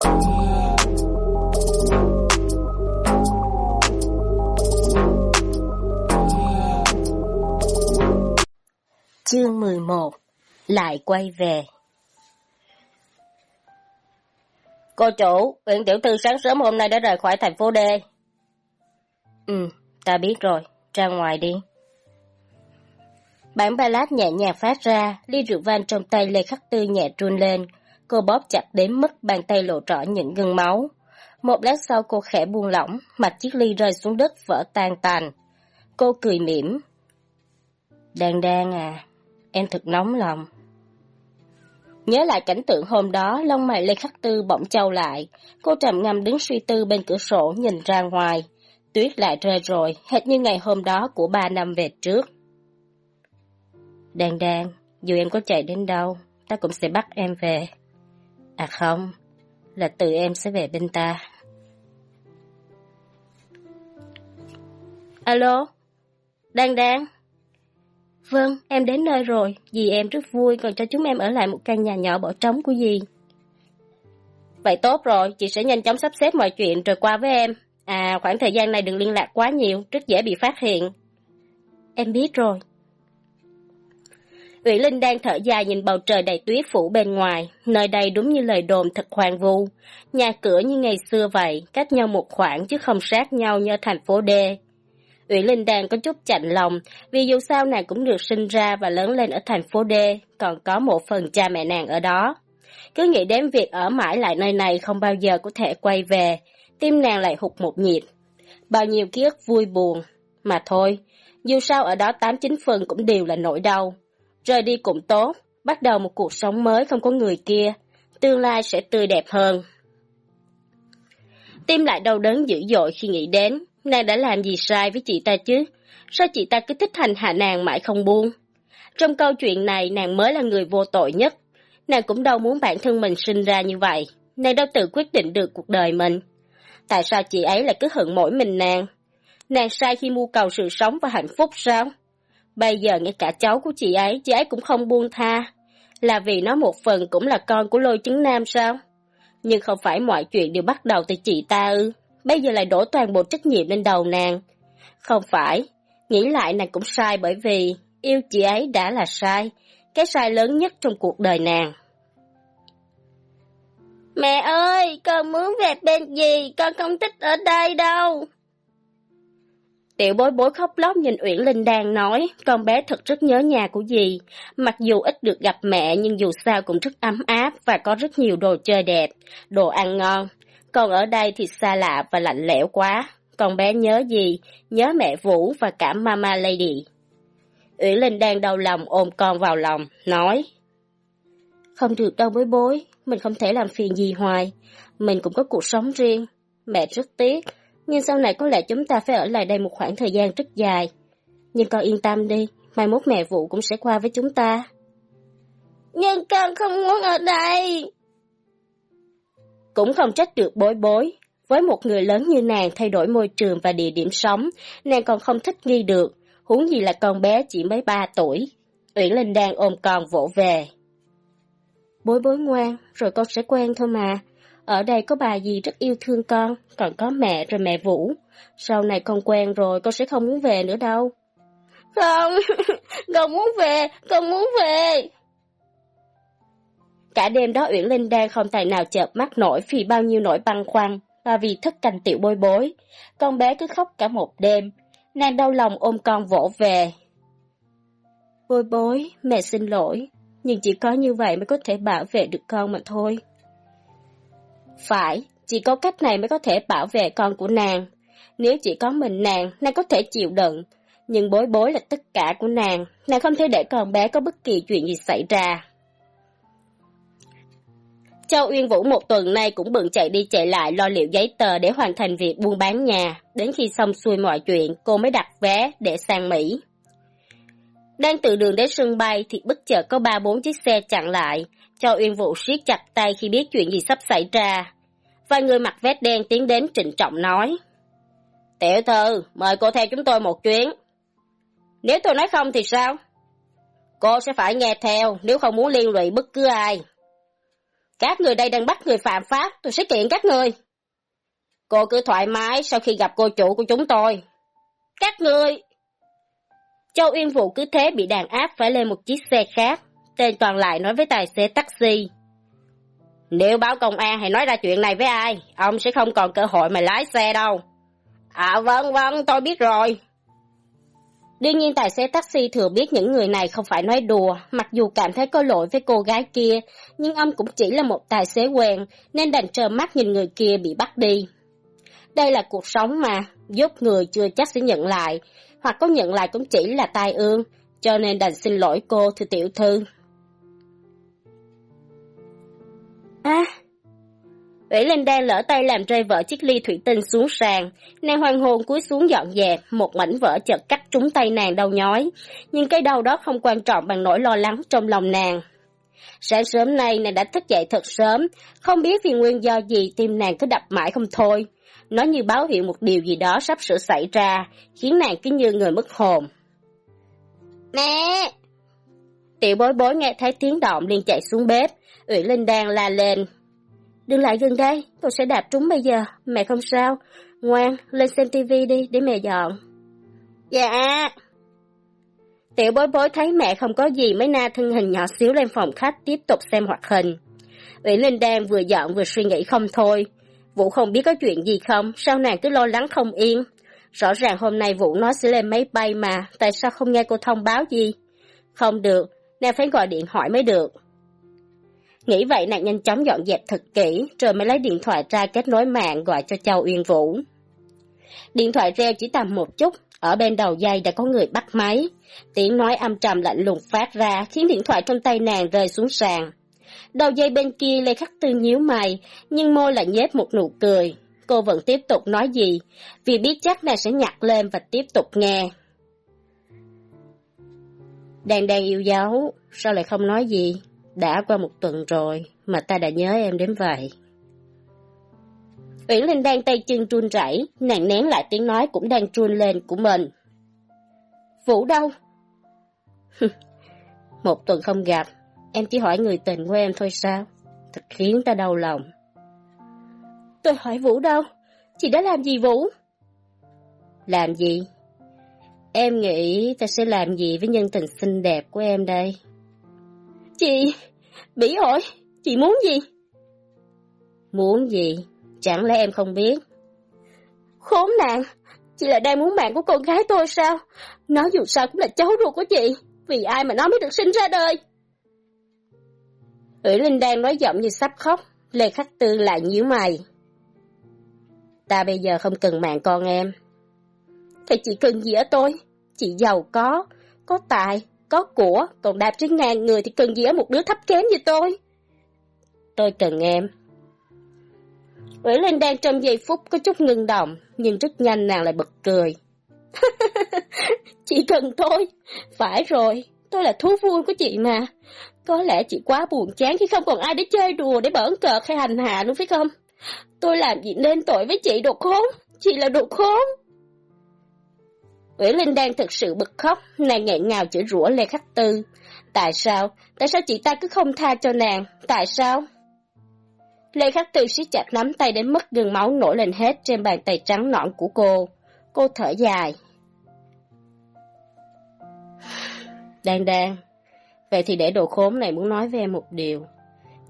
Chương 11 Lại quay về Cô chủ, huyện tiểu thư sáng sớm hôm nay đã rời khỏi thành phố D. Ừ, ta biết rồi, ra ngoài đi. Bản ballad nhẹ nhàng phát ra, ly rượu vang trong tay Lê Khắc Tư nhẹ run lên. Cô bóp chặt đến mức bàn tay lộ rõ những gân máu. Một lát sau cô khẽ buông lỏng, mặt chiếc ly rơi xuống đất vỡ tan tàn. Cô cười mỉm. Đang đang à, em thật nóng lòng. Nhớ lại cảnh tượng hôm đó, lông mày Lê Khắc Tư bỗng trao lại. Cô trầm ngâm đứng suy tư bên cửa sổ nhìn ra ngoài. Tuyết lại rơi rồi, hệt như ngày hôm đó của ba năm về trước. Đan đan, dù em có chạy đến đâu, ta cũng sẽ bắt em về. À không, là tự em sẽ về bên ta. Alo, Đan Đan. Vâng, em đến nơi rồi, dì em rất vui còn cho chúng em ở lại một căn nhà nhỏ bỏ trống của dì. Vậy tốt rồi, chị sẽ nhanh chóng sắp xếp mọi chuyện rồi qua với em. À, khoảng thời gian này đừng liên lạc quá nhiều, rất dễ bị phát hiện. Em biết rồi. Uyển Linh đang thở dài nhìn bầu trời đầy tuyết phủ bên ngoài, nơi đây đúng như lời đồn thật hoang vu. Nhà cửa như ngày xưa vậy, cách nhau một khoảng chứ không sát nhau như thành phố D. Uyển Linh đang có chút chạnh lòng, vì dù sao nàng cũng được sinh ra và lớn lên ở thành phố D, còn có một phần cha mẹ nàng ở đó. Cứ nghĩ đến việc ở mãi lại nơi này không bao giờ có thể quay về, tim nàng lại hụt một nhịp. Bao nhiêu ký ức vui buồn, mà thôi, dù sao ở đó tám chín phần cũng đều là nỗi đau. Rời đi cũng tốt, bắt đầu một cuộc sống mới không có người kia, tương lai sẽ tươi đẹp hơn. Tim lại đau đớn dữ dội khi nghĩ đến, nàng đã làm gì sai với chị ta chứ? Sao chị ta cứ thích hành hạ nàng mãi không buông? Trong câu chuyện này nàng mới là người vô tội nhất. Nàng cũng đâu muốn bản thân mình sinh ra như vậy. Nàng đâu tự quyết định được cuộc đời mình. Tại sao chị ấy lại cứ hận mỗi mình nàng? Nàng sai khi mưu cầu sự sống và hạnh phúc sao? Bây giờ ngay cả cháu của chị ấy, chị ấy cũng không buông tha. Là vì nó một phần cũng là con của lôi chứng nam sao? Nhưng không phải mọi chuyện đều bắt đầu từ chị ta ư. Bây giờ lại đổ toàn bộ trách nhiệm lên đầu nàng. Không phải, nghĩ lại nàng cũng sai bởi vì yêu chị ấy đã là sai. Cái sai lớn nhất trong cuộc đời nàng. Mẹ ơi, con muốn về bên gì, con không thích ở đây đâu. Tiểu bối bối khóc lóc nhìn Uyển Linh đang nói, con bé thật rất nhớ nhà của dì. Mặc dù ít được gặp mẹ nhưng dù sao cũng rất ấm áp và có rất nhiều đồ chơi đẹp, đồ ăn ngon. Còn ở đây thì xa lạ và lạnh lẽo quá. Con bé nhớ gì? Nhớ mẹ Vũ và cả Mama Lady. Uyển Linh đang đau lòng ôm con vào lòng, nói. Không được đâu bối bối, mình không thể làm phiền gì hoài. Mình cũng có cuộc sống riêng. Mẹ rất tiếc, nhưng sau này có lẽ chúng ta phải ở lại đây một khoảng thời gian rất dài. Nhưng con yên tâm đi, mai mốt mẹ vụ cũng sẽ qua với chúng ta. Nhưng con không muốn ở đây. Cũng không trách được bối bối. Với một người lớn như nàng thay đổi môi trường và địa điểm sống, nàng còn không thích nghi được, huống gì là con bé chỉ mới 3 tuổi. Uyển Linh đang ôm con vỗ về. Bối bối ngoan, rồi con sẽ quen thôi mà. Ở đây có bà gì rất yêu thương con, còn có mẹ rồi mẹ Vũ. Sau này con quen rồi, con sẽ không muốn về nữa đâu. Không, con muốn về, con muốn về. Cả đêm đó Uyển Linh đang không tài nào chợp mắt nổi vì bao nhiêu nỗi băn khoăn và vì thất canh tiểu bối bối. Con bé cứ khóc cả một đêm, nàng đau lòng ôm con vỗ về. Bối bối, mẹ xin lỗi, nhưng chỉ có như vậy mới có thể bảo vệ được con mà thôi. Phải, chỉ có cách này mới có thể bảo vệ con của nàng. Nếu chỉ có mình nàng, nàng có thể chịu đựng. Nhưng bối bối là tất cả của nàng, nàng không thể để con bé có bất kỳ chuyện gì xảy ra. Châu Uyên Vũ một tuần nay cũng bận chạy đi chạy lại lo liệu giấy tờ để hoàn thành việc buôn bán nhà. Đến khi xong xuôi mọi chuyện, cô mới đặt vé để sang Mỹ. Đang từ đường đến sân bay thì bất chợt có ba bốn chiếc xe chặn lại. Cho Uyên Vũ siết chặt tay khi biết chuyện gì sắp xảy ra. Vài người mặc vest đen tiến đến trịnh trọng nói. Tiểu thư, mời cô theo chúng tôi một chuyến. Nếu tôi nói không thì sao? Cô sẽ phải nghe theo nếu không muốn liên lụy bất cứ ai. Các người đây đang bắt người phạm pháp, tôi sẽ kiện các người. Cô cứ thoải mái sau khi gặp cô chủ của chúng tôi. Các người... Châu Uyên Vũ cứ thế bị đàn áp phải lên một chiếc xe khác. Tên còn lại nói với tài xế taxi. Nếu báo công an hay nói ra chuyện này với ai, ông sẽ không còn cơ hội mà lái xe đâu. À vâng vâng, tôi biết rồi. Đương nhiên tài xế taxi thừa biết những người này không phải nói đùa, mặc dù cảm thấy có lỗi với cô gái kia, nhưng ông cũng chỉ là một tài xế quen, nên đành trơ mắt nhìn người kia bị bắt đi. Đây là cuộc sống mà, giúp người chưa chắc sẽ nhận lại, hoặc có nhận lại cũng chỉ là tai ương, cho nên đành xin lỗi cô thưa tiểu thư. À, Ủy Linh đang lỡ tay làm rơi vỡ chiếc ly thủy tinh xuống sàn, nàng hoang hồn cúi xuống dọn dẹp, một mảnh vỡ chợt cắt trúng tay nàng đau nhói, nhưng cái đau đó không quan trọng bằng nỗi lo lắng trong lòng nàng. Sáng sớm nay nàng đã thức dậy thật sớm, không biết vì nguyên do gì tim nàng cứ đập mãi không thôi. Nó như báo hiệu một điều gì đó sắp sửa xảy ra, khiến nàng cứ như người mất hồn. Mẹ! Tiểu bối bối nghe thấy tiếng động liền chạy xuống bếp, Ủy Linh đang la lên. Đừng lại gần đây, tôi sẽ đạp trúng bây giờ, mẹ không sao. Ngoan, lên xem tivi đi, để mẹ dọn. Dạ. Tiểu bối bối thấy mẹ không có gì mới na thân hình nhỏ xíu lên phòng khách tiếp tục xem hoạt hình. Ủy Linh đang vừa dọn vừa suy nghĩ không thôi. Vũ không biết có chuyện gì không, sao nàng cứ lo lắng không yên. Rõ ràng hôm nay Vũ nói sẽ lên máy bay mà, tại sao không nghe cô thông báo gì? Không được, nàng phải gọi điện hỏi mới được. Nghĩ vậy nàng nhanh chóng dọn dẹp thật kỹ, rồi mới lấy điện thoại ra kết nối mạng gọi cho Châu Uyên Vũ. Điện thoại reo chỉ tầm một chút, ở bên đầu dây đã có người bắt máy. Tiếng nói âm trầm lạnh lùng phát ra khiến điện thoại trong tay nàng rơi xuống sàn. Đầu dây bên kia Lê Khắc Tư nhíu mày, nhưng môi lại nhếch một nụ cười. Cô vẫn tiếp tục nói gì, vì biết chắc nàng sẽ nhặt lên và tiếp tục nghe. Đang đang yêu dấu, sao lại không nói gì? Đã qua một tuần rồi, mà ta đã nhớ em đến vậy. Uyển Linh đang tay chân run rẩy, nàng nén lại tiếng nói cũng đang run lên của mình. Vũ đâu? một tuần không gặp, em chỉ hỏi người tình của em thôi sao? Thật khiến ta đau lòng. Tôi hỏi Vũ đâu? Chị đã làm gì Vũ? Làm gì? Em nghĩ ta sẽ làm gì với nhân tình xinh đẹp của em đây? Chị... Bỉ ổi, chị muốn gì? Muốn gì? Chẳng lẽ em không biết? Khốn nạn, chị là đang muốn mạng của con gái tôi sao? Nó dù sao cũng là cháu ruột của chị, vì ai mà nó mới được sinh ra đời? Ủy Linh đang nói giọng như sắp khóc, Lê Khắc Tư lại nhíu mày. Ta bây giờ không cần mạng con em. Thì chị cần gì ở tôi? Chị giàu có, có tài, có của, còn đạp trên ngàn người thì cần gì ở một đứa thấp kém như tôi? Tôi cần em. Ủy Linh đang trong giây phút có chút ngưng động, nhưng rất nhanh nàng lại bật cười. chị cần tôi. Phải rồi, tôi là thú vui của chị mà. Có lẽ chị quá buồn chán khi không còn ai để chơi đùa, để bỡn cợt hay hành hạ nữa phải không? Tôi làm gì nên tội với chị đồ khốn. Chị là đồ khốn. Ủy Linh đang thực sự bực khóc, nàng nghẹn ngào chửi rủa Lê Khắc Tư. Tại sao? Tại sao chị ta cứ không tha cho nàng? Tại sao? Lê Khắc Tư siết chặt nắm tay đến mức đường máu nổi lên hết trên bàn tay trắng nõn của cô. Cô thở dài. Đang đang. Vậy thì để đồ khốn này muốn nói với em một điều.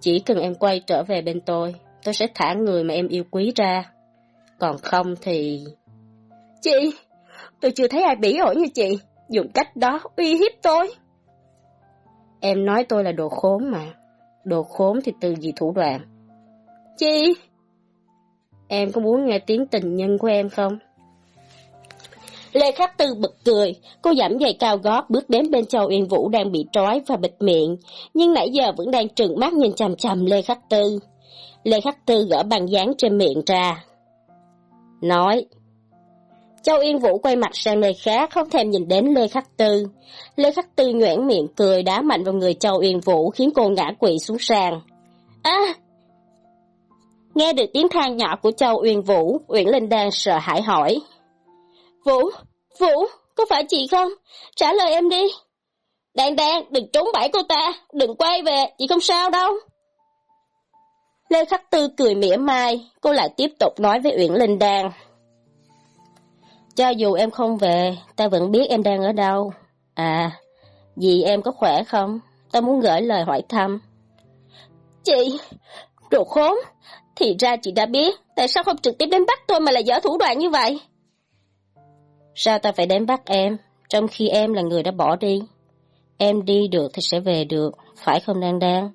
Chỉ cần em quay trở về bên tôi, tôi sẽ thả người mà em yêu quý ra. Còn không thì... Chị, tôi chưa thấy ai bỉ ổi như chị, dùng cách đó uy hiếp tôi. Em nói tôi là đồ khốn mà. Đồ khốn thì từ gì thủ đoạn? Chi? Em có muốn nghe tiếng tình nhân của em không? Lê Khắc Tư bật cười, cô giảm giày cao gót bước đến bên Châu Uyên Vũ đang bị trói và bịt miệng, nhưng nãy giờ vẫn đang trừng mắt nhìn chằm chằm Lê Khắc Tư. Lê Khắc Tư gỡ bàn dán trên miệng ra. Nói. Châu Yên Vũ quay mặt sang nơi khác, không thèm nhìn đến Lê Khắc Tư. Lê Khắc Tư nhoẻn miệng cười đá mạnh vào người Châu Yên Vũ khiến cô ngã quỵ xuống sàn. À, Nghe được tiếng than nhỏ của Châu Uyên Vũ, Uyển Linh đang sợ hãi hỏi. Vũ, Vũ, có phải chị không? Trả lời em đi. Đan Đan, đừng trốn bẫy cô ta, đừng quay về, chị không sao đâu. Lê Khắc Tư cười mỉa mai, cô lại tiếp tục nói với Uyển Linh Đan. Cho dù em không về, ta vẫn biết em đang ở đâu. À, dì em có khỏe không? Ta muốn gửi lời hỏi thăm. Chị, đồ khốn, thì ra chị đã biết, tại sao không trực tiếp đến bắt tôi mà lại dở thủ đoạn như vậy? Sao ta phải đến bắt em, trong khi em là người đã bỏ đi? Em đi được thì sẽ về được, phải không Đan Đan?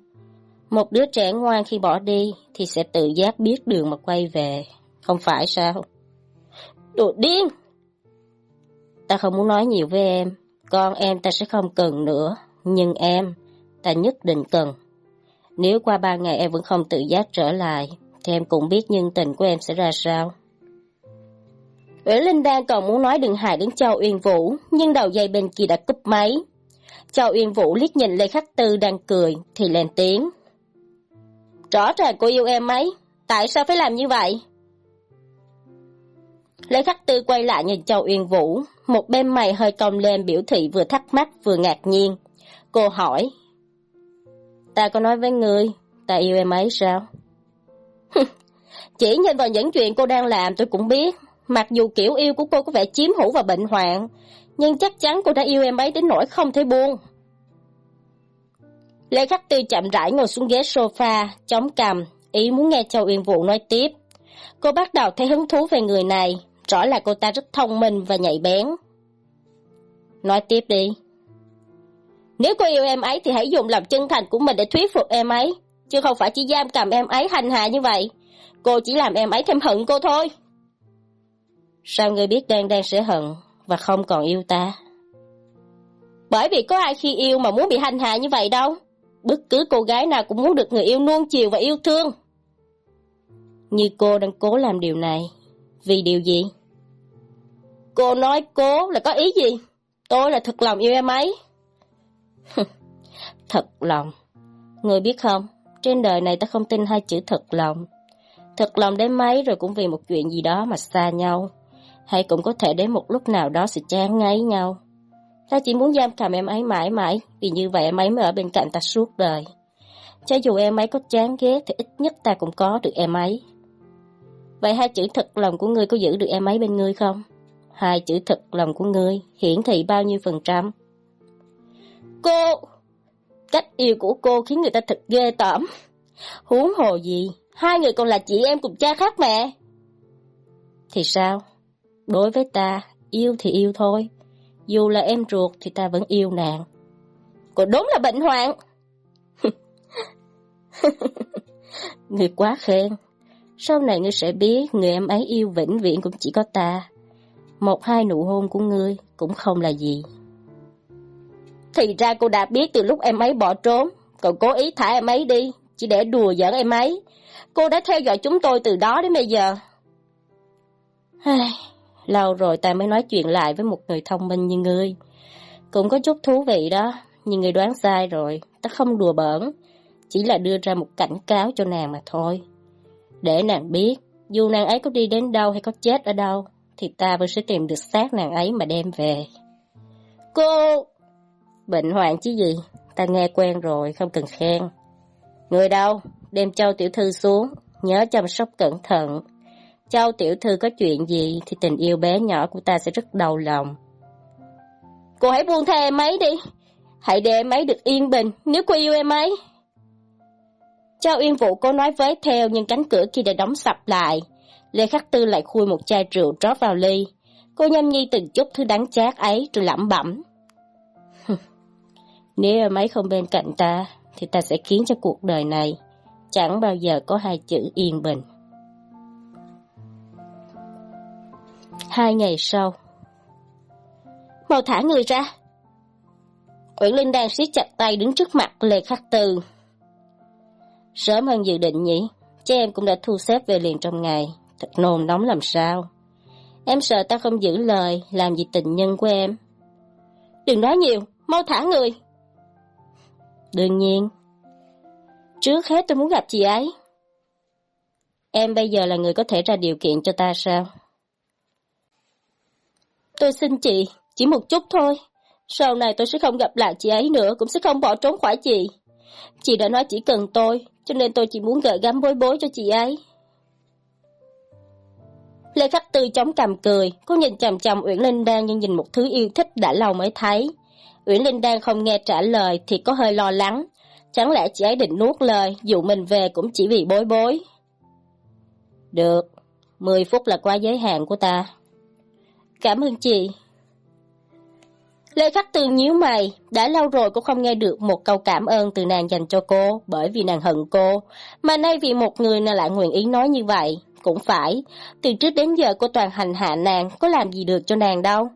Một đứa trẻ ngoan khi bỏ đi thì sẽ tự giác biết đường mà quay về, không phải sao? Đồ điên! Ta không muốn nói nhiều với em, con em ta sẽ không cần nữa, nhưng em, ta nhất định cần. Nếu qua ba ngày em vẫn không tự giác trở lại, thì em cũng biết nhân tình của em sẽ ra sao. Nguyễn Linh đang còn muốn nói đừng hại đến Châu Uyên Vũ, nhưng đầu dây bên kia đã cúp máy. Châu Uyên Vũ liếc nhìn Lê Khắc Tư đang cười, thì lên tiếng. Rõ ràng cô yêu em ấy, tại sao phải làm như vậy? Lê Khắc Tư quay lại nhìn Châu Uyên Vũ, một bên mày hơi cong lên biểu thị vừa thắc mắc vừa ngạc nhiên. Cô hỏi. Ta có nói với ngươi, ta yêu em ấy sao? Chỉ nhìn vào những chuyện cô đang làm tôi cũng biết. Mặc dù kiểu yêu của cô có vẻ chiếm hữu và bệnh hoạn, nhưng chắc chắn cô đã yêu em ấy đến nỗi không thể buông. Lê Khắc Tư chậm rãi ngồi xuống ghế sofa, chống cằm, ý muốn nghe Châu Uyên Vũ nói tiếp. Cô bắt đầu thấy hứng thú về người này, rõ là cô ta rất thông minh và nhạy bén. Nói tiếp đi. Nếu cô yêu em ấy thì hãy dùng lòng chân thành của mình để thuyết phục em ấy, chứ không phải chỉ giam cầm em ấy hành hạ như vậy. Cô chỉ làm em ấy thêm hận cô thôi. Sao người biết đang đang sẽ hận và không còn yêu ta? Bởi vì có ai khi yêu mà muốn bị hành hạ như vậy đâu. Bất cứ cô gái nào cũng muốn được người yêu nuông chiều và yêu thương. Như cô đang cố làm điều này. Vì điều gì? Cô nói cố là có ý gì? Tôi là thật lòng yêu em ấy. thật lòng. Người biết không, trên đời này ta không tin hai chữ thật lòng. Thật lòng đến mấy rồi cũng vì một chuyện gì đó mà xa nhau. Hay cũng có thể đến một lúc nào đó sẽ chán ngấy nhau. Ta chỉ muốn giam cầm em ấy mãi mãi, vì như vậy em ấy mới ở bên cạnh ta suốt đời. Cho dù em ấy có chán ghét thì ít nhất ta cũng có được em ấy. Vậy hai chữ thật lòng của ngươi có giữ được em ấy bên ngươi không? Hai chữ thật lòng của ngươi hiển thị bao nhiêu phần trăm? Cô! Cách yêu của cô khiến người ta thật ghê tởm. Huống hồ gì, hai người còn là chị em cùng cha khác mẹ. Thì sao? Đối với ta, yêu thì yêu thôi. Dù là em ruột thì ta vẫn yêu nàng. Cô đúng là bệnh hoạn. người quá khen. Sau này ngươi sẽ biết người em ấy yêu vĩnh viễn cũng chỉ có ta. Một hai nụ hôn của ngươi cũng không là gì. Thì ra cô đã biết từ lúc em ấy bỏ trốn, cậu cố ý thả em ấy đi, chỉ để đùa giỡn em ấy. Cô đã theo dõi chúng tôi từ đó đến bây giờ. Lâu rồi ta mới nói chuyện lại với một người thông minh như ngươi. Cũng có chút thú vị đó, nhưng người đoán sai rồi, ta không đùa bỡn. Chỉ là đưa ra một cảnh cáo cho nàng mà thôi. Để nàng biết, dù nàng ấy có đi đến đâu hay có chết ở đâu, thì ta vẫn sẽ tìm được xác nàng ấy mà đem về. Cô... Bệnh hoạn chứ gì, ta nghe quen rồi, không cần khen. Người đâu, đem châu tiểu thư xuống, nhớ chăm sóc cẩn thận. Châu tiểu thư có chuyện gì thì tình yêu bé nhỏ của ta sẽ rất đau lòng. Cô hãy buông tha em ấy đi. Hãy để em ấy được yên bình nếu cô yêu em ấy. Châu Yên Vũ cố nói với theo nhưng cánh cửa kia đã đóng sập lại. Lê Khắc Tư lại khui một chai rượu rót vào ly. Cô nhâm nhi từng chút thứ đáng chát ấy rồi lẩm bẩm. Nếu em ấy không bên cạnh ta, thì ta sẽ khiến cho cuộc đời này chẳng bao giờ có hai chữ yên bình. Hai ngày sau Mau thả người ra Nguyễn Linh đang siết chặt tay đứng trước mặt Lê Khắc Tư. Sớm hơn dự định nhỉ, chứ em cũng đã thu xếp về liền trong ngày, thật nôn nóng làm sao. Em sợ ta không giữ lời, làm gì tình nhân của em. Đừng nói nhiều, mau thả người. Đương nhiên. Trước hết tôi muốn gặp chị ấy. Em bây giờ là người có thể ra điều kiện cho ta sao? Tôi xin chị, chỉ một chút thôi. Sau này tôi sẽ không gặp lại chị ấy nữa, cũng sẽ không bỏ trốn khỏi chị. Chị đã nói chỉ cần tôi, cho nên tôi chỉ muốn gợi gắm bối bối cho chị ấy. Lê Khắc Tư chống cầm cười, cô nhìn chằm chằm Uyển Linh Đan như nhìn một thứ yêu thích đã lâu mới thấy. Uyển Linh Đan không nghe trả lời thì có hơi lo lắng. Chẳng lẽ chị ấy định nuốt lời, dù mình về cũng chỉ vì bối bối. Được, 10 phút là qua giới hạn của ta. Cảm ơn chị. Lê Khắc Tư nhíu mày, đã lâu rồi cô không nghe được một câu cảm ơn từ nàng dành cho cô, bởi vì nàng hận cô, mà nay vì một người nàng lại nguyện ý nói như vậy, cũng phải, từ trước đến giờ cô toàn hành hạ nàng, có làm gì được cho nàng đâu.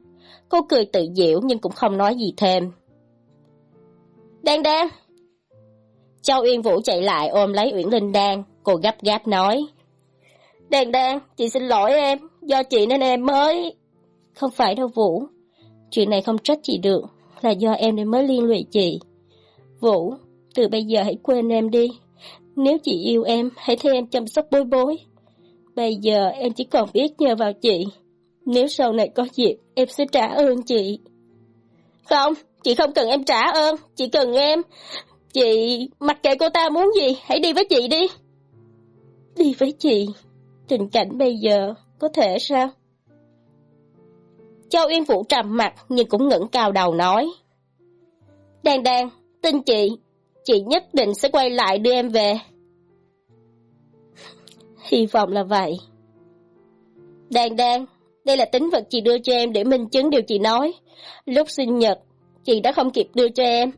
Cô cười tự diễu nhưng cũng không nói gì thêm. Đan Đan! Châu Uyên Vũ chạy lại ôm lấy Uyển Linh Đan, cô gấp gáp nói. Đan Đan, chị xin lỗi em, do chị nên em mới... Không phải đâu Vũ, chuyện này không trách chị được, là do em nên mới liên lụy chị. Vũ, từ bây giờ hãy quên em đi. Nếu chị yêu em, hãy thay em chăm sóc bối bối. Bây giờ em chỉ còn biết nhờ vào chị. Nếu sau này có dịp, em sẽ trả ơn chị. Không, chị không cần em trả ơn, chị cần em. Chị, mặc kệ cô ta muốn gì, hãy đi với chị đi. Đi với chị? Tình cảnh bây giờ, có thể sao? Châu Yên Vũ trầm mặt nhưng cũng ngẩng cao đầu nói. Đan Đan, tin chị, chị nhất định sẽ quay lại đưa em về. Hy vọng là vậy. Đan Đan, đây là tính vật chị đưa cho em để minh chứng điều chị nói. Lúc sinh nhật, chị đã không kịp đưa cho em.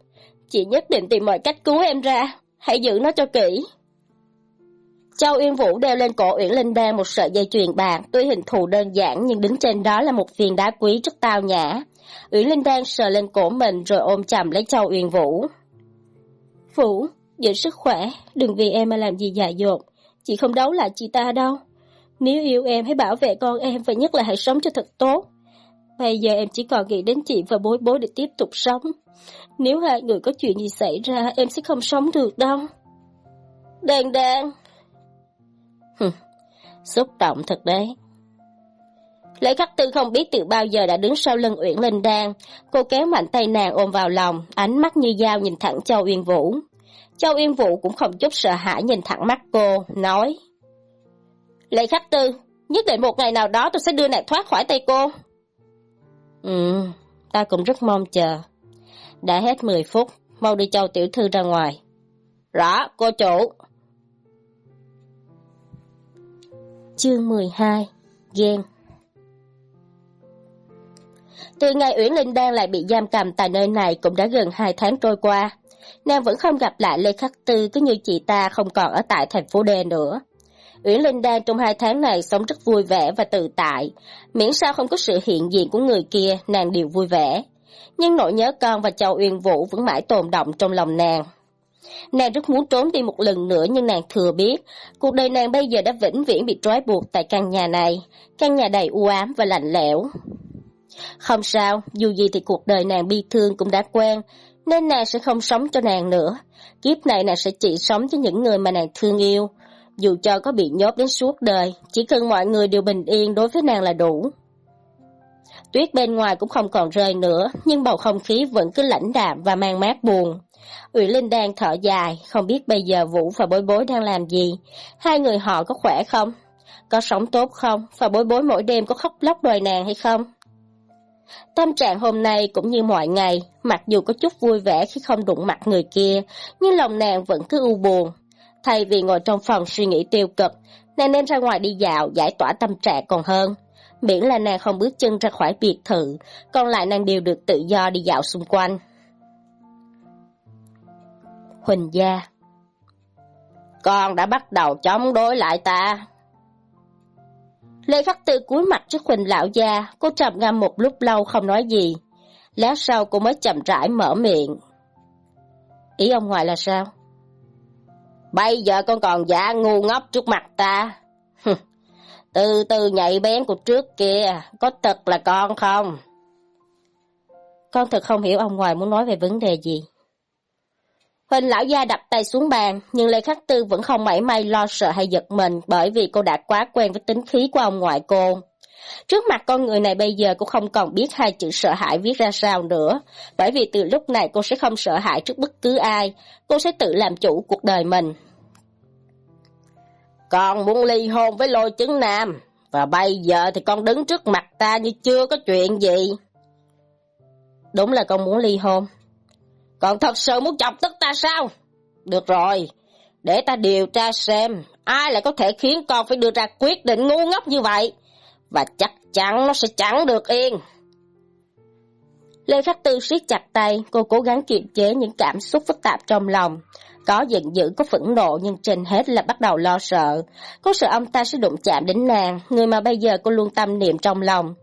Chị nhất định tìm mọi cách cứu em ra. Hãy giữ nó cho kỹ. Châu Yên Vũ đeo lên cổ Uyển Linh Đan một sợi dây chuyền bạc, tuy hình thù đơn giản nhưng đứng trên đó là một viên đá quý rất tao nhã. Uyển Linh Đan sờ lên cổ mình rồi ôm chầm lấy Châu Uyên Vũ. Vũ, giữ sức khỏe, đừng vì em mà làm gì dại dột. Chị không đấu lại chị ta đâu. Nếu yêu em hãy bảo vệ con em và nhất là hãy sống cho thật tốt. Bây giờ em chỉ còn nghĩ đến chị và bối bối để tiếp tục sống. Nếu hai người có chuyện gì xảy ra em sẽ không sống được đâu. Đàn đàn. Xúc động thật đấy. Lễ khắc tư không biết từ bao giờ đã đứng sau lưng Uyển Linh Đan. Cô kéo mạnh tay nàng ôm vào lòng, ánh mắt như dao nhìn thẳng Châu Uyên Vũ. Châu Uyên Vũ cũng không chút sợ hãi nhìn thẳng mắt cô, nói. Lệ khắc tư, nhất định một ngày nào đó tôi sẽ đưa nàng thoát khỏi tay cô. Ừ, ta cũng rất mong chờ. Đã hết 10 phút, mau đi Châu Tiểu Thư ra ngoài. Rõ, cô chủ. Chương 12 Ghen Từ ngày Uyển Linh đang lại bị giam cầm tại nơi này cũng đã gần 2 tháng trôi qua. Nàng vẫn không gặp lại Lê Khắc Tư cứ như chị ta không còn ở tại thành phố D nữa. Uyển Linh đang trong hai tháng này sống rất vui vẻ và tự tại, miễn sao không có sự hiện diện của người kia, nàng đều vui vẻ. Nhưng nỗi nhớ con và Châu Uyên Vũ vẫn mãi tồn động trong lòng nàng. Nàng rất muốn trốn đi một lần nữa nhưng nàng thừa biết, cuộc đời nàng bây giờ đã vĩnh viễn bị trói buộc tại căn nhà này, căn nhà đầy u ám và lạnh lẽo. Không sao, dù gì thì cuộc đời nàng bi thương cũng đã quen, nên nàng sẽ không sống cho nàng nữa. Kiếp này nàng sẽ chỉ sống cho những người mà nàng thương yêu. Dù cho có bị nhốt đến suốt đời, chỉ cần mọi người đều bình yên đối với nàng là đủ. Tuyết bên ngoài cũng không còn rơi nữa, nhưng bầu không khí vẫn cứ lãnh đạm và mang mát buồn. Ủy Linh đang thở dài, không biết bây giờ Vũ và Bối Bối đang làm gì. Hai người họ có khỏe không? Có sống tốt không? Và Bối Bối mỗi đêm có khóc lóc đòi nàng hay không? Tâm trạng hôm nay cũng như mọi ngày, mặc dù có chút vui vẻ khi không đụng mặt người kia, nhưng lòng nàng vẫn cứ u buồn. Thay vì ngồi trong phòng suy nghĩ tiêu cực, nàng nên ra ngoài đi dạo, giải tỏa tâm trạng còn hơn. Miễn là nàng không bước chân ra khỏi biệt thự, còn lại nàng đều được tự do đi dạo xung quanh. Huỳnh gia Con đã bắt đầu chống đối lại ta. Lê Khắc Tư cúi mặt trước Huỳnh lão gia, cô trầm ngâm một lúc lâu không nói gì. Lát sau cô mới chậm rãi mở miệng. Ý ông ngoại là sao? Bây giờ con còn giả ngu ngốc trước mặt ta. từ từ nhạy bén của trước kia, có thật là con không? Con thật không hiểu ông ngoại muốn nói về vấn đề gì. Huỳnh lão gia đập tay xuống bàn, nhưng Lê Khắc Tư vẫn không mảy may lo sợ hay giật mình bởi vì cô đã quá quen với tính khí của ông ngoại cô. Trước mặt con người này bây giờ cũng không còn biết hai chữ sợ hãi viết ra sao nữa, bởi vì từ lúc này cô sẽ không sợ hãi trước bất cứ ai, cô sẽ tự làm chủ cuộc đời mình. Con muốn ly hôn với lôi chứng nam, và bây giờ thì con đứng trước mặt ta như chưa có chuyện gì. Đúng là con muốn ly hôn. Còn thật sự muốn chọc tức ta sao? Được rồi, để ta điều tra xem ai lại có thể khiến con phải đưa ra quyết định ngu ngốc như vậy. Và chắc chắn nó sẽ chẳng được yên. Lê Khắc Tư siết chặt tay, cô cố gắng kiềm chế những cảm xúc phức tạp trong lòng. Có giận dữ, có phẫn nộ nhưng trên hết là bắt đầu lo sợ. Cô sợ ông ta sẽ đụng chạm đến nàng, người mà bây giờ cô luôn tâm niệm trong lòng.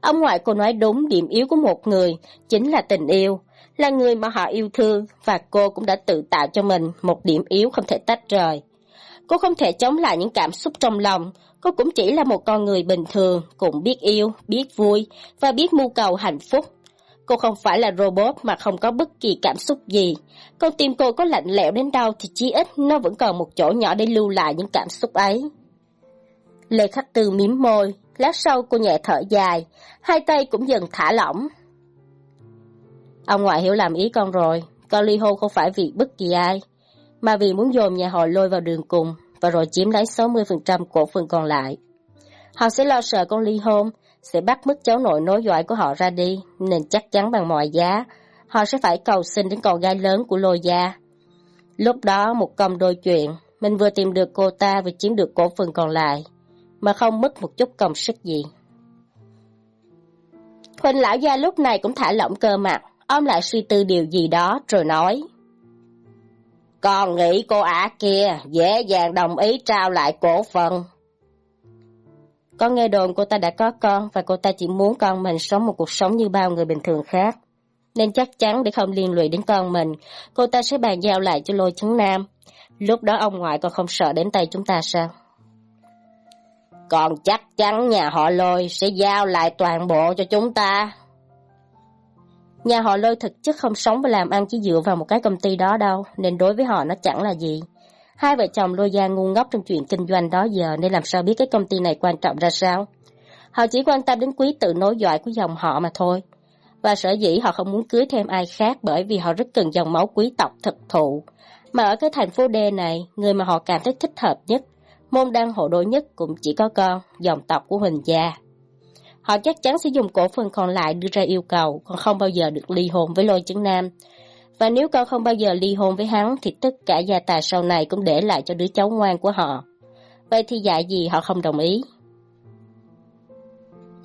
Ông ngoại cô nói đúng điểm yếu của một người, chính là tình yêu, là người mà họ yêu thương và cô cũng đã tự tạo cho mình một điểm yếu không thể tách rời. Cô không thể chống lại những cảm xúc trong lòng, cô cũng chỉ là một con người bình thường, cũng biết yêu, biết vui và biết mưu cầu hạnh phúc. Cô không phải là robot mà không có bất kỳ cảm xúc gì. Con tim cô có lạnh lẽo đến đâu thì chí ít nó vẫn còn một chỗ nhỏ để lưu lại những cảm xúc ấy. Lê Khắc Tư miếm môi, lát sau cô nhẹ thở dài, hai tay cũng dần thả lỏng. Ông ngoại hiểu làm ý con rồi, con ly hôn không phải vì bất kỳ ai, mà vì muốn dồn nhà họ lôi vào đường cùng và rồi chiếm lấy 60% cổ phần còn lại. Họ sẽ lo sợ con ly hôn, sẽ bắt mất cháu nội nối dõi của họ ra đi, nên chắc chắn bằng mọi giá, họ sẽ phải cầu xin đến con gái lớn của lôi gia. Lúc đó một công đôi chuyện, mình vừa tìm được cô ta vừa chiếm được cổ phần còn lại, mà không mất một chút công sức gì. Huỳnh lão gia lúc này cũng thả lỏng cơ mặt, ông lại suy tư điều gì đó rồi nói. Con nghĩ cô ả kia dễ dàng đồng ý trao lại cổ phần. Con nghe đồn cô ta đã có con và cô ta chỉ muốn con mình sống một cuộc sống như bao người bình thường khác. Nên chắc chắn để không liên lụy đến con mình, cô ta sẽ bàn giao lại cho lôi chứng nam. Lúc đó ông ngoại còn không sợ đến tay chúng ta sao? Còn chắc chắn nhà họ lôi sẽ giao lại toàn bộ cho chúng ta. Nhà họ lôi thực chất không sống và làm ăn chỉ dựa vào một cái công ty đó đâu, nên đối với họ nó chẳng là gì. Hai vợ chồng lôi gia ngu ngốc trong chuyện kinh doanh đó giờ nên làm sao biết cái công ty này quan trọng ra sao. Họ chỉ quan tâm đến quý tự nối dõi của dòng họ mà thôi. Và sở dĩ họ không muốn cưới thêm ai khác bởi vì họ rất cần dòng máu quý tộc thực thụ. Mà ở cái thành phố D này, người mà họ cảm thấy thích hợp nhất, môn đăng hộ đối nhất cũng chỉ có con, dòng tộc của Huỳnh gia. Họ chắc chắn sẽ dùng cổ phần còn lại đưa ra yêu cầu, còn không bao giờ được ly hôn với lôi chứng nam. Và nếu con không bao giờ ly hôn với hắn thì tất cả gia tài sau này cũng để lại cho đứa cháu ngoan của họ. Vậy thì dạy gì họ không đồng ý?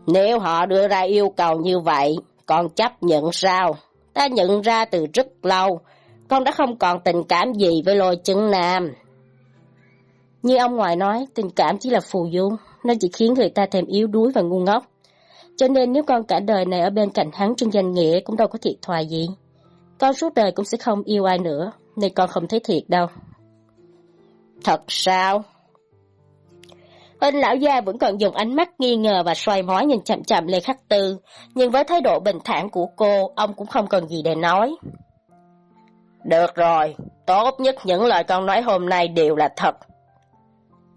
Nếu họ đưa ra yêu cầu như vậy, con chấp nhận sao? Ta nhận ra từ rất lâu, con đã không còn tình cảm gì với lôi chứng nam. Như ông ngoại nói, tình cảm chỉ là phù du, nó chỉ khiến người ta thêm yếu đuối và ngu ngốc. Cho nên nếu con cả đời này ở bên cạnh hắn trên danh nghĩa cũng đâu có thiệt thòi gì. Con suốt đời cũng sẽ không yêu ai nữa, nên con không thấy thiệt đâu. Thật sao? Huynh lão gia vẫn còn dùng ánh mắt nghi ngờ và xoay mói nhìn chậm chậm Lê Khắc Tư, nhưng với thái độ bình thản của cô, ông cũng không cần gì để nói. Được rồi, tốt nhất những lời con nói hôm nay đều là thật.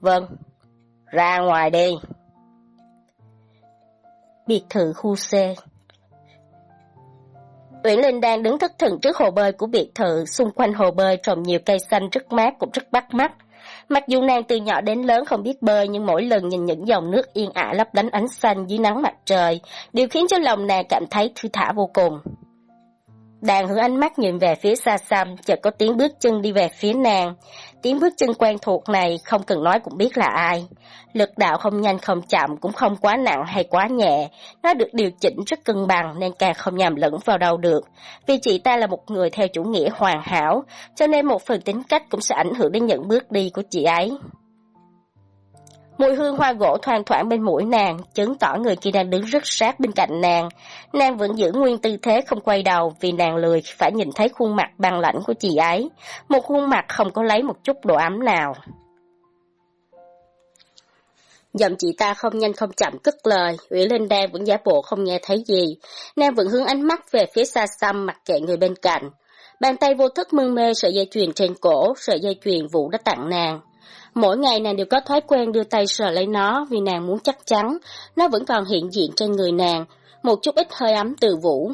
Vâng, ra ngoài đi. Biệt thự khu C Uyển Linh đang đứng thất thần trước hồ bơi của biệt thự, xung quanh hồ bơi trồng nhiều cây xanh rất mát cũng rất bắt mắt. Mặc dù nàng từ nhỏ đến lớn không biết bơi nhưng mỗi lần nhìn những dòng nước yên ả lấp lánh ánh xanh dưới nắng mặt trời, điều khiến cho lòng nàng cảm thấy thư thả vô cùng. Đàn hướng ánh mắt nhìn về phía xa xăm, chợt có tiếng bước chân đi về phía nàng. Tiếng bước chân quen thuộc này không cần nói cũng biết là ai. Lực đạo không nhanh không chậm, cũng không quá nặng hay quá nhẹ. Nó được điều chỉnh rất cân bằng nên càng không nhầm lẫn vào đâu được. Vì chị ta là một người theo chủ nghĩa hoàn hảo, cho nên một phần tính cách cũng sẽ ảnh hưởng đến những bước đi của chị ấy. Mùi hương hoa gỗ thoang thoảng bên mũi nàng, chứng tỏ người kia đang đứng rất sát bên cạnh nàng. Nàng vẫn giữ nguyên tư thế không quay đầu vì nàng lười phải nhìn thấy khuôn mặt băng lãnh của chị ấy. Một khuôn mặt không có lấy một chút độ ấm nào. Giọng chị ta không nhanh không chậm cất lời, Ủy Linh Đan vẫn giả bộ không nghe thấy gì. Nàng vẫn hướng ánh mắt về phía xa xăm mặc kệ người bên cạnh. Bàn tay vô thức mưng mê sợi dây chuyền trên cổ, sợi dây chuyền Vũ đã tặng nàng. Mỗi ngày nàng đều có thói quen đưa tay sờ lấy nó vì nàng muốn chắc chắn nó vẫn còn hiện diện trên người nàng, một chút ít hơi ấm từ Vũ.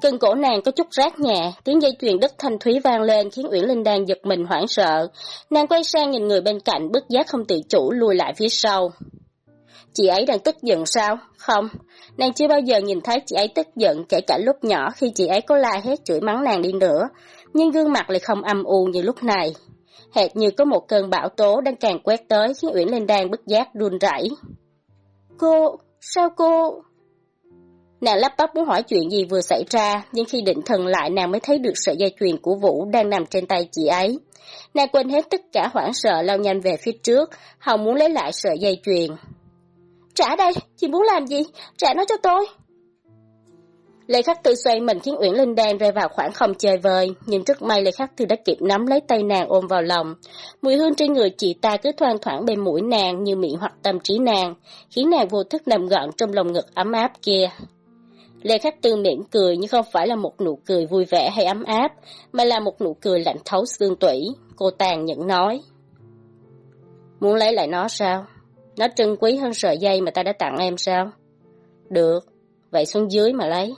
Cần cổ nàng có chút rát nhẹ, tiếng dây chuyền đất thanh thúy vang lên khiến Uyển Linh đang giật mình hoảng sợ. Nàng quay sang nhìn người bên cạnh, bất giác không tự chủ lùi lại phía sau. Chị ấy đang tức giận sao? Không, nàng chưa bao giờ nhìn thấy chị ấy tức giận kể cả lúc nhỏ khi chị ấy có la hét chửi mắng nàng đi nữa, nhưng gương mặt lại không âm u như lúc này. Hệt như có một cơn bão tố đang càng quét tới khiến Uyển Linh đang bức giác run rẩy. Cô, sao cô... Nàng lắp bắp muốn hỏi chuyện gì vừa xảy ra, nhưng khi định thần lại nàng mới thấy được sợi dây chuyền của Vũ đang nằm trên tay chị ấy. Nàng quên hết tất cả hoảng sợ lao nhanh về phía trước, hòng muốn lấy lại sợi dây chuyền. Trả đây, chị muốn làm gì? Trả nó cho tôi. Lê Khắc Tư xoay mình khiến Uyển Linh đang rơi vào khoảng không chơi vơi, nhưng rất may Lê Khắc Tư đã kịp nắm lấy tay nàng ôm vào lòng. Mùi hương trên người chị ta cứ thoang thoảng bên mũi nàng như miệng hoặc tâm trí nàng, khiến nàng vô thức nằm gọn trong lòng ngực ấm áp kia. Lê Khắc Tư mỉm cười nhưng không phải là một nụ cười vui vẻ hay ấm áp, mà là một nụ cười lạnh thấu xương tủy. Cô tàn nhẫn nói. Muốn lấy lại nó sao? Nó trân quý hơn sợi dây mà ta đã tặng em sao? Được, vậy xuống dưới mà lấy.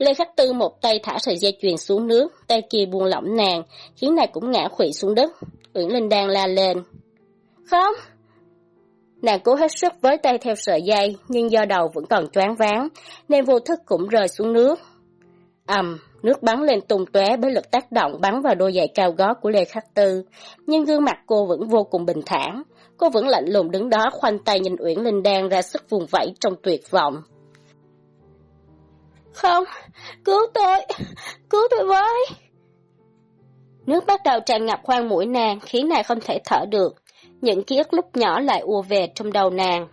Lê Khắc Tư một tay thả sợi dây chuyền xuống nước, tay kia buông lỏng nàng, khiến nàng cũng ngã khủy xuống đất. Uyển Linh đang la lên. Không! Nàng cố hết sức với tay theo sợi dây, nhưng do đầu vẫn còn choáng váng, nên vô thức cũng rơi xuống nước. ầm, nước bắn lên tung tóe với lực tác động bắn vào đôi giày cao gót của Lê Khắc Tư, nhưng gương mặt cô vẫn vô cùng bình thản. Cô vẫn lạnh lùng đứng đó khoanh tay nhìn Uyển Linh đang ra sức vùng vẫy trong tuyệt vọng. Không, cứu tôi, cứu tôi với. Nước bắt đầu tràn ngập khoang mũi nàng, khiến nàng không thể thở được. Những ký ức lúc nhỏ lại ùa về trong đầu nàng.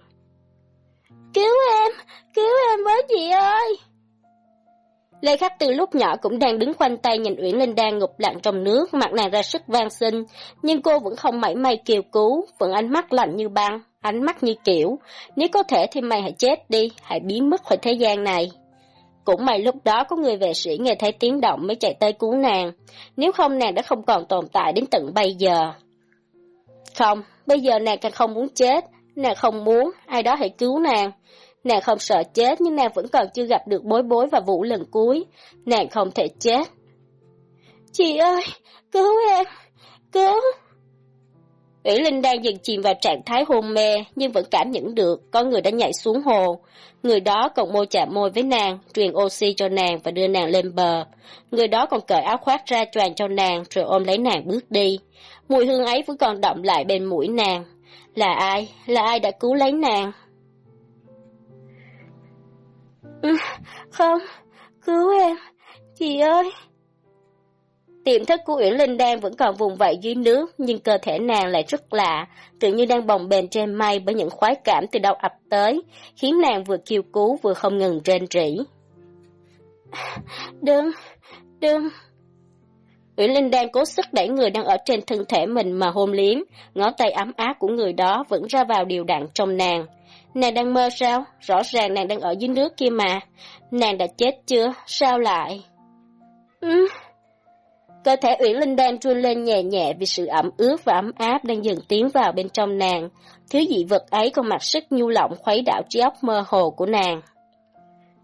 Cứu em, cứu em với chị ơi. Lê Khắc từ lúc nhỏ cũng đang đứng khoanh tay nhìn Uyển Linh đang ngục lặng trong nước, mặt nàng ra sức van xin, nhưng cô vẫn không mảy may kêu cứu, vẫn ánh mắt lạnh như băng, ánh mắt như kiểu, nếu có thể thì mày hãy chết đi, hãy biến mất khỏi thế gian này. Cũng may lúc đó có người vệ sĩ nghe thấy tiếng động mới chạy tới cứu nàng, nếu không nàng đã không còn tồn tại đến tận bây giờ. Không, bây giờ nàng càng không muốn chết, nàng không muốn, ai đó hãy cứu nàng. Nàng không sợ chết nhưng nàng vẫn còn chưa gặp được bối bối và vũ lần cuối, nàng không thể chết. Chị ơi, cứu em, cứu. Ủy Linh đang dần chìm vào trạng thái hôn mê, nhưng vẫn cảm nhận được có người đã nhảy xuống hồ. Người đó còn môi chạm môi với nàng, truyền oxy cho nàng và đưa nàng lên bờ. Người đó còn cởi áo khoác ra choàng cho nàng rồi ôm lấy nàng bước đi. Mùi hương ấy vẫn còn động lại bên mũi nàng. Là ai? Là ai đã cứu lấy nàng? Ừ, không, cứu em, chị ơi. Tiềm thức của Uyển Linh đang vẫn còn vùng vẫy dưới nước, nhưng cơ thể nàng lại rất lạ, tự như đang bồng bềnh trên mây bởi những khoái cảm từ đâu ập tới, khiến nàng vừa kêu cứu vừa không ngừng rên rỉ. Đừng, đừng. Uyển Linh đang cố sức đẩy người đang ở trên thân thể mình mà hôn liếm, ngón tay ấm áp của người đó vẫn ra vào điều đặn trong nàng. Nàng đang mơ sao? Rõ ràng nàng đang ở dưới nước kia mà. Nàng đã chết chưa? Sao lại? Ừ. Cơ thể Uyển Linh đang trôi lên nhẹ nhẹ vì sự ẩm ướt và ấm áp đang dần tiến vào bên trong nàng. Thứ dị vật ấy còn mặc sức nhu lỏng khuấy đảo trí óc mơ hồ của nàng.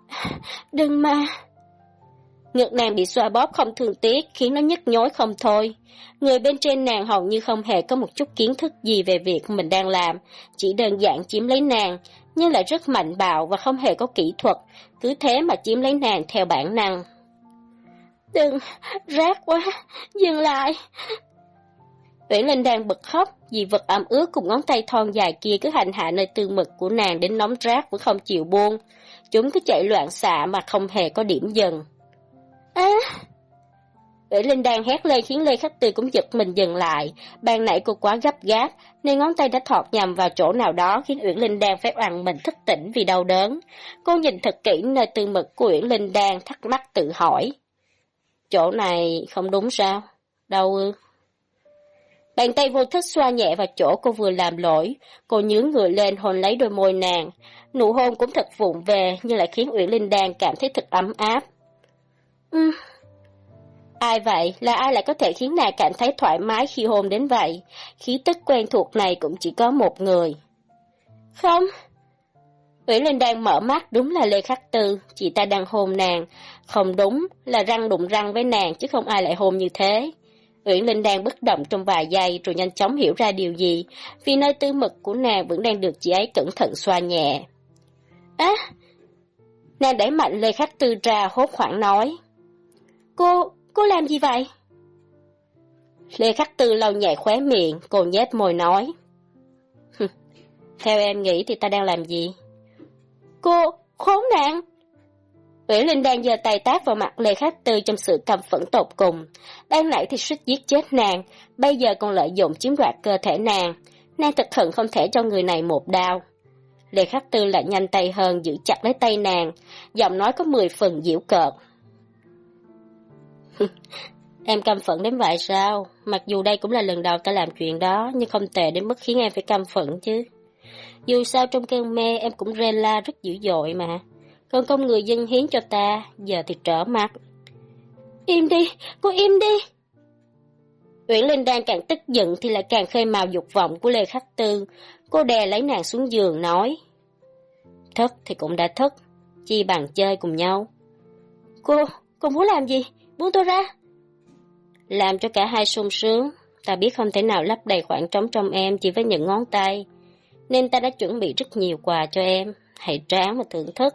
Đừng mà... Ngực nàng bị xoa bóp không thương tiếc, khiến nó nhức nhối không thôi. Người bên trên nàng hầu như không hề có một chút kiến thức gì về việc mình đang làm, chỉ đơn giản chiếm lấy nàng, nhưng lại rất mạnh bạo và không hề có kỹ thuật, cứ thế mà chiếm lấy nàng theo bản năng. Đừng, rác quá, dừng lại. Uyển Linh đang bật khóc, vì vật ẩm ướt cùng ngón tay thon dài kia cứ hành hạ nơi tư mực của nàng đến nóng rác vẫn không chịu buông. Chúng cứ chạy loạn xạ mà không hề có điểm dừng. À! Uyển Linh đang hét lên khiến Lê Khách Tư cũng giật mình dừng lại. Ban nãy cô quá gấp gáp, nên ngón tay đã thọt nhầm vào chỗ nào đó khiến Uyển Linh đang phép ăn mình thức tỉnh vì đau đớn. Cô nhìn thật kỹ nơi tư mực của Uyển Linh đang thắc mắc tự hỏi. Chỗ này không đúng sao? Đâu ư? Bàn tay vô thức xoa nhẹ vào chỗ cô vừa làm lỗi, cô nhướng người lên hôn lấy đôi môi nàng. Nụ hôn cũng thật vụng về nhưng lại khiến Uyển Linh đan cảm thấy thật ấm áp. Ừ. Ai vậy? Là ai lại có thể khiến nàng cảm thấy thoải mái khi hôn đến vậy? Khí tức quen thuộc này cũng chỉ có một người. Không. Uyển Linh đan mở mắt, đúng là Lê Khắc Tư, chị ta đang hôn nàng. Không đúng, là răng đụng răng với nàng, chứ không ai lại hôn như thế. Uyển Linh đang bất động trong vài giây rồi nhanh chóng hiểu ra điều gì, vì nơi tư mật của nàng vẫn đang được chị ấy cẩn thận xoa nhẹ. Á! nàng đẩy mạnh Lê Khắc Tư ra hốt hoảng nói. Cô, cô làm gì vậy? Lê Khắc Tư lau nhẹ khóe miệng, cô nhếch môi nói. Theo em nghĩ thì ta đang làm gì? Cô, khốn nạn! Uyển Linh đang giơ tay tác vào mặt Lê Khắc Tư trong sự căm phẫn tột cùng. Đang nãy thì suýt giết chết nàng, bây giờ còn lợi dụng chiếm đoạt cơ thể nàng. Nàng thật hận không thể cho người này một đao. Lê Khắc Tư lại nhanh tay hơn giữ chặt lấy tay nàng, giọng nói có mười phần diễu cợt. em căm phẫn đến vậy sao? Mặc dù đây cũng là lần đầu ta làm chuyện đó, nhưng không tệ đến mức khiến em phải căm phẫn chứ. Dù sao trong cơn mê em cũng rên la rất dữ dội mà. Còn công người dân hiến cho ta, giờ thì trở mặt. Im đi, cô im đi. Uyển Linh đang càng tức giận thì lại càng khơi màu dục vọng của Lê Khắc Tư. Cô đè lấy nàng xuống giường nói. Thất thì cũng đã thất, chi bằng chơi cùng nhau. Cô, cô muốn làm gì? Buông tôi ra. Làm cho cả hai sung sướng, ta biết không thể nào lấp đầy khoảng trống trong em chỉ với những ngón tay nên ta đã chuẩn bị rất nhiều quà cho em. Hãy tráng và thưởng thức.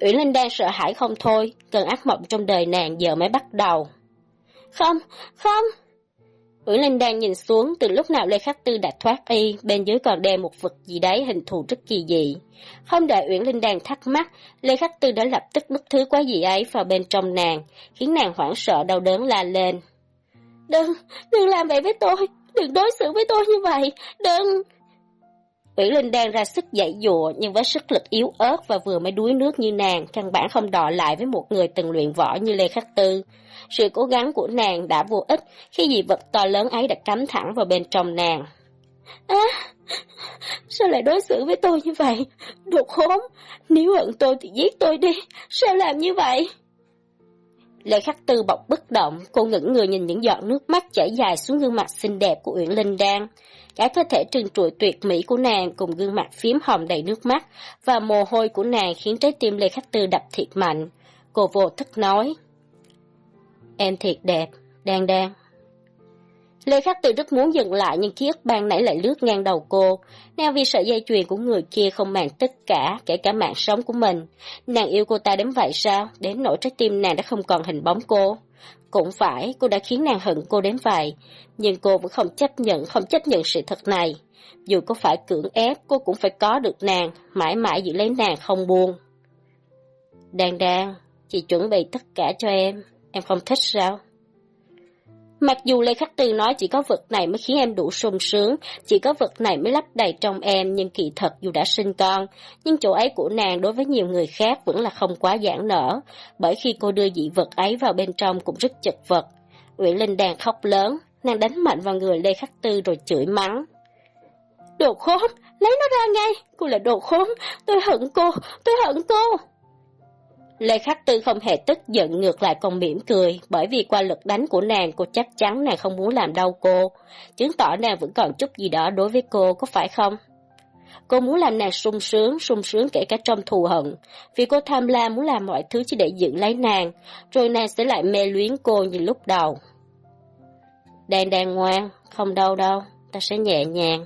Uyển Linh đang sợ hãi không thôi, cơn ác mộng trong đời nàng giờ mới bắt đầu. Không, không! Uyển Linh đang nhìn xuống từ lúc nào Lê Khắc Tư đã thoát y, bên dưới còn đeo một vật gì đấy hình thù rất kỳ dị. Không đợi Uyển Linh đang thắc mắc, Lê Khắc Tư đã lập tức bức thứ quá dị ấy vào bên trong nàng, khiến nàng hoảng sợ đau đớn la lên. Đừng, đừng làm vậy với tôi, đừng đối xử với tôi như vậy, đừng... Ủy Linh đang ra sức dạy dụa nhưng với sức lực yếu ớt và vừa mới đuối nước như nàng, căn bản không đọ lại với một người từng luyện võ như Lê Khắc Tư. Sự cố gắng của nàng đã vô ích khi dị vật to lớn ấy đã cắm thẳng vào bên trong nàng. À, sao lại đối xử với tôi như vậy? Đồ khốn, nếu hận tôi thì giết tôi đi, sao làm như vậy? Lê Khắc Tư bọc bất động, cô ngẩng người nhìn những giọt nước mắt chảy dài xuống gương mặt xinh đẹp của Uyển Linh Đan. Cái cơ thể trừng trụi tuyệt mỹ của nàng cùng gương mặt phím hồng đầy nước mắt và mồ hôi của nàng khiến trái tim Lê Khắc Tư đập thiệt mạnh. Cô vô thức nói. Em thiệt đẹp, đang đang. Lê Khắc Tư rất muốn dừng lại nhưng chiếc ban nãy lại lướt ngang đầu cô. Nàng vì sợi dây chuyền của người kia không màng tất cả, kể cả mạng sống của mình. Nàng yêu cô ta đến vậy sao? Đến nỗi trái tim nàng đã không còn hình bóng cô. Cũng phải, cô đã khiến nàng hận cô đến vậy, nhưng cô vẫn không chấp nhận, không chấp nhận sự thật này. Dù có phải cưỡng ép, cô cũng phải có được nàng, mãi mãi giữ lấy nàng không buông. Đan đan, chị chuẩn bị tất cả cho em, em không thích sao? Mặc dù Lê Khắc Tư nói chỉ có vật này mới khiến em đủ sung sướng, chỉ có vật này mới lấp đầy trong em, nhưng kỳ thật dù đã sinh con, nhưng chỗ ấy của nàng đối với nhiều người khác vẫn là không quá giãn nở, bởi khi cô đưa dị vật ấy vào bên trong cũng rất chật vật. Uyển Linh đang khóc lớn, nàng đánh mạnh vào người Lê Khắc Tư rồi chửi mắng. Đồ khốn, lấy nó ra ngay, cô là đồ khốn, tôi hận cô, tôi hận cô. Lê Khắc Tư không hề tức giận ngược lại còn mỉm cười, bởi vì qua lực đánh của nàng cô chắc chắn nàng không muốn làm đau cô, chứng tỏ nàng vẫn còn chút gì đó đối với cô, có phải không? Cô muốn làm nàng sung sướng, sung sướng kể cả trong thù hận, vì cô tham lam muốn làm mọi thứ chỉ để giữ lấy nàng, rồi nàng sẽ lại mê luyến cô như lúc đầu. Đàn đàn ngoan, không đau đâu, ta sẽ nhẹ nhàng.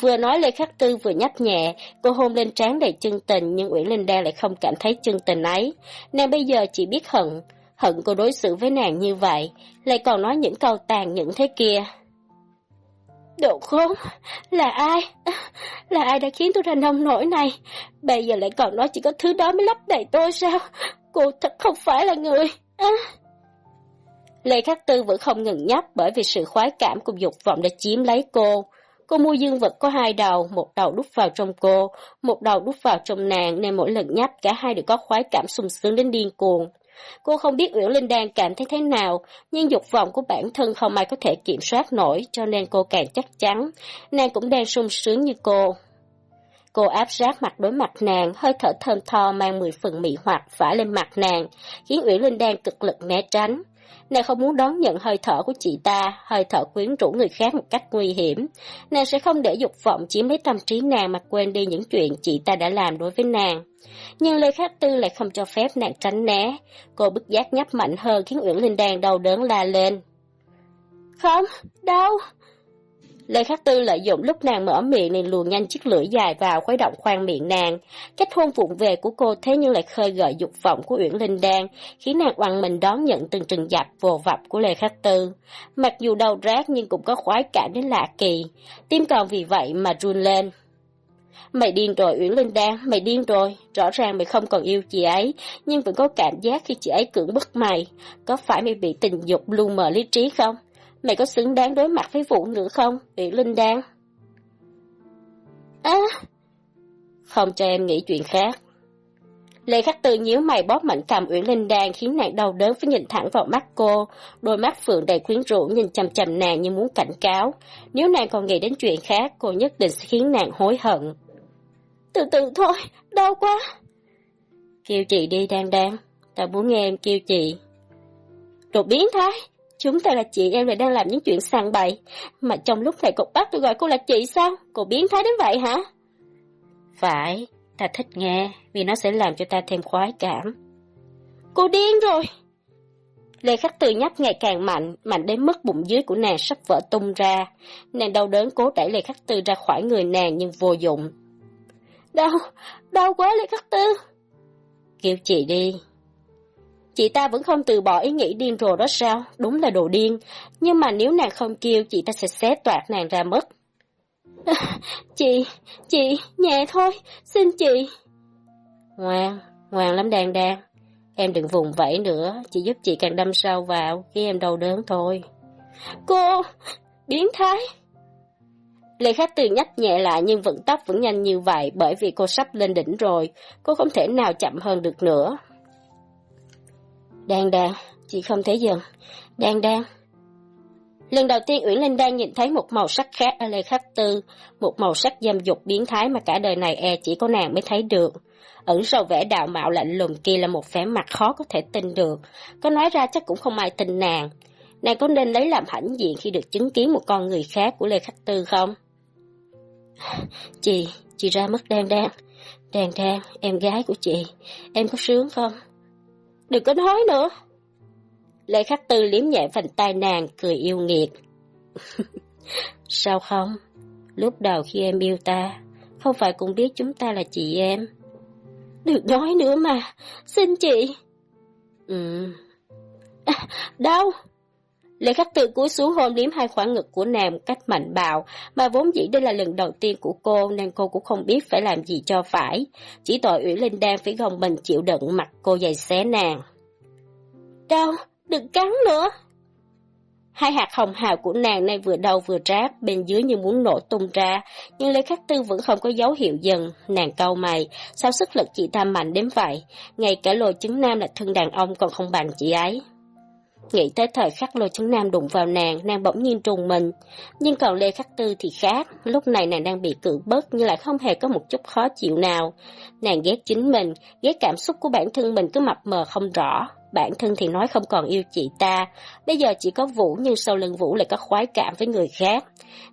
Vừa nói Lê Khắc Tư vừa nhấp nhẹ, cô hôn lên trán đầy chân tình nhưng Uyển Linh Đan lại không cảm thấy chân tình ấy. Nàng bây giờ chỉ biết hận, hận cô đối xử với nàng như vậy, lại còn nói những câu tàn những thế kia. Đồ khốn, là ai? Là ai đã khiến tôi thành nông nổi này? Bây giờ lại còn nói chỉ có thứ đó mới lấp đầy tôi sao? Cô thật không phải là người. À. Lê Khắc Tư vẫn không ngừng nhấp bởi vì sự khoái cảm cùng dục vọng đã chiếm lấy cô. Cô mua dương vật có hai đầu, một đầu đút vào trong cô, một đầu đút vào trong nàng nên mỗi lần nhấp cả hai đều có khoái cảm sung sướng đến điên cuồng. Cô không biết Uyển Linh đang cảm thấy thế nào, nhưng dục vọng của bản thân không ai có thể kiểm soát nổi, cho nên cô càng chắc chắn, nàng cũng đang sung sướng như cô. Cô áp sát mặt đối mặt nàng, hơi thở thơm tho mang mười phần mị hoặc phả lên mặt nàng, khiến Uyển Linh đang cực lực né tránh. Nàng không muốn đón nhận hơi thở của chị ta, hơi thở quyến rũ người khác một cách nguy hiểm. Nàng sẽ không để dục vọng chiếm lấy tâm trí nàng mà quên đi những chuyện chị ta đã làm đối với nàng. Nhưng Lê Khắc Tư lại không cho phép nàng tránh né. Cô bức giác nhấp mạnh hơn khiến Uyển Linh Đan đau đớn la lên. Không, đau. Lê Khắc Tư lợi dụng lúc nàng mở miệng nên luồn nhanh chiếc lưỡi dài vào khuấy động khoang miệng nàng. Cách hôn vụng về của cô thế nhưng lại khơi gợi dục vọng của Uyển Linh Đan, khiến nàng oằn mình đón nhận từng trừng dạp vồ vập của Lê Khắc Tư. Mặc dù đau rát nhưng cũng có khoái cảm đến lạ kỳ, tim còn vì vậy mà run lên. Mày điên rồi Uyển Linh Đan, mày điên rồi, rõ ràng mày không còn yêu chị ấy, nhưng vẫn có cảm giác khi chị ấy cưỡng bức mày. Có phải mày bị tình dục lu mờ lý trí không? Mày có xứng đáng đối mặt với Vũ nữa không, Uyển Linh Đan? À, không cho em nghĩ chuyện khác. Lê Khắc Tư nhíu mày bóp mạnh cầm Uyển Linh Đan khiến nàng đau đớn phải nhìn thẳng vào mắt cô, đôi mắt phượng đầy quyến rũ nhìn chằm chằm nàng như muốn cảnh cáo. Nếu nàng còn nghĩ đến chuyện khác, cô nhất định sẽ khiến nàng hối hận. Từ từ thôi, đau quá. Kêu chị đi Đan Đan, ta muốn nghe em kêu chị. đột biến thái, Chúng ta là chị em lại đang làm những chuyện sàng bậy, mà trong lúc này cục bắt tôi gọi cô là chị sao? Cô biến thái đến vậy hả? Phải, ta thích nghe, vì nó sẽ làm cho ta thêm khoái cảm. Cô điên rồi! Lê Khắc Tư nhấp ngày càng mạnh, mạnh đến mức bụng dưới của nàng sắp vỡ tung ra. Nàng đau đớn cố đẩy Lê Khắc Tư ra khỏi người nàng nhưng vô dụng. Đau, đau quá Lê Khắc Tư! Kêu chị đi, Chị ta vẫn không từ bỏ ý nghĩ điên rồ đó sao? Đúng là đồ điên. Nhưng mà nếu nàng không kêu, chị ta sẽ xé toạt nàng ra mất. chị, chị, nhẹ thôi, xin chị. Ngoan, ngoan lắm đàn đàn. Em đừng vùng vẫy nữa, chị giúp chị càng đâm sâu vào khi em đau đớn thôi. Cô, biến thái. Lê Khắc Từ nhắc nhẹ lại nhưng vận tốc vẫn nhanh như vậy bởi vì cô sắp lên đỉnh rồi, cô không thể nào chậm hơn được nữa. Đang đang, chị không thể dần, Đang đang. Lần đầu tiên Uyển Linh đang nhìn thấy một màu sắc khác ở Lê Khắc Tư, một màu sắc dâm dục biến thái mà cả đời này e chỉ có nàng mới thấy được. Ẩn sâu vẻ đạo mạo lạnh lùng kia là một vẻ mặt khó có thể tin được, có nói ra chắc cũng không ai tin nàng. Nàng có nên lấy làm hãnh diện khi được chứng kiến một con người khác của Lê Khắc Tư không? Chị, chị ra mất đang đang. Đang đang, em gái của chị, em có sướng không? Đừng có nói nữa. Lê Khắc Tư liếm nhẹ vành tai nàng, cười yêu nghiệt. Sao không? Lúc đầu khi em yêu ta, không phải cũng biết chúng ta là chị em. Đừng nói nữa mà, xin chị. Ừ. À, đau. Lê Khắc Tư cúi xuống hôn liếm hai khoảng ngực của nàng cách mạnh bạo, mà vốn dĩ đây là lần đầu tiên của cô nên cô cũng không biết phải làm gì cho phải. Chỉ tội Uyển Linh đang phải gồng mình chịu đựng mặt cô giày xé nàng. Đau, đừng cắn nữa. Hai hạt hồng hào của nàng nay vừa đau vừa rát, bên dưới như muốn nổ tung ra, nhưng Lê Khắc Tư vẫn không có dấu hiệu dần. Nàng cau mày, sao sức lực chị ta mạnh đến vậy? Ngay cả lồi chứng nam là thân đàn ông còn không bằng chị ấy. Nghĩ tới thời khắc lôi chứng nam đụng vào nàng, nàng bỗng nhiên trùng mình. Nhưng còn Lê Khắc Tư thì khác, lúc này nàng đang bị cự bớt nhưng lại không hề có một chút khó chịu nào. Nàng ghét chính mình, ghét cảm xúc của bản thân mình cứ mập mờ không rõ. Bản thân thì nói không còn yêu chị ta, bây giờ chỉ có Vũ nhưng sau lưng Vũ lại có khoái cảm với người khác.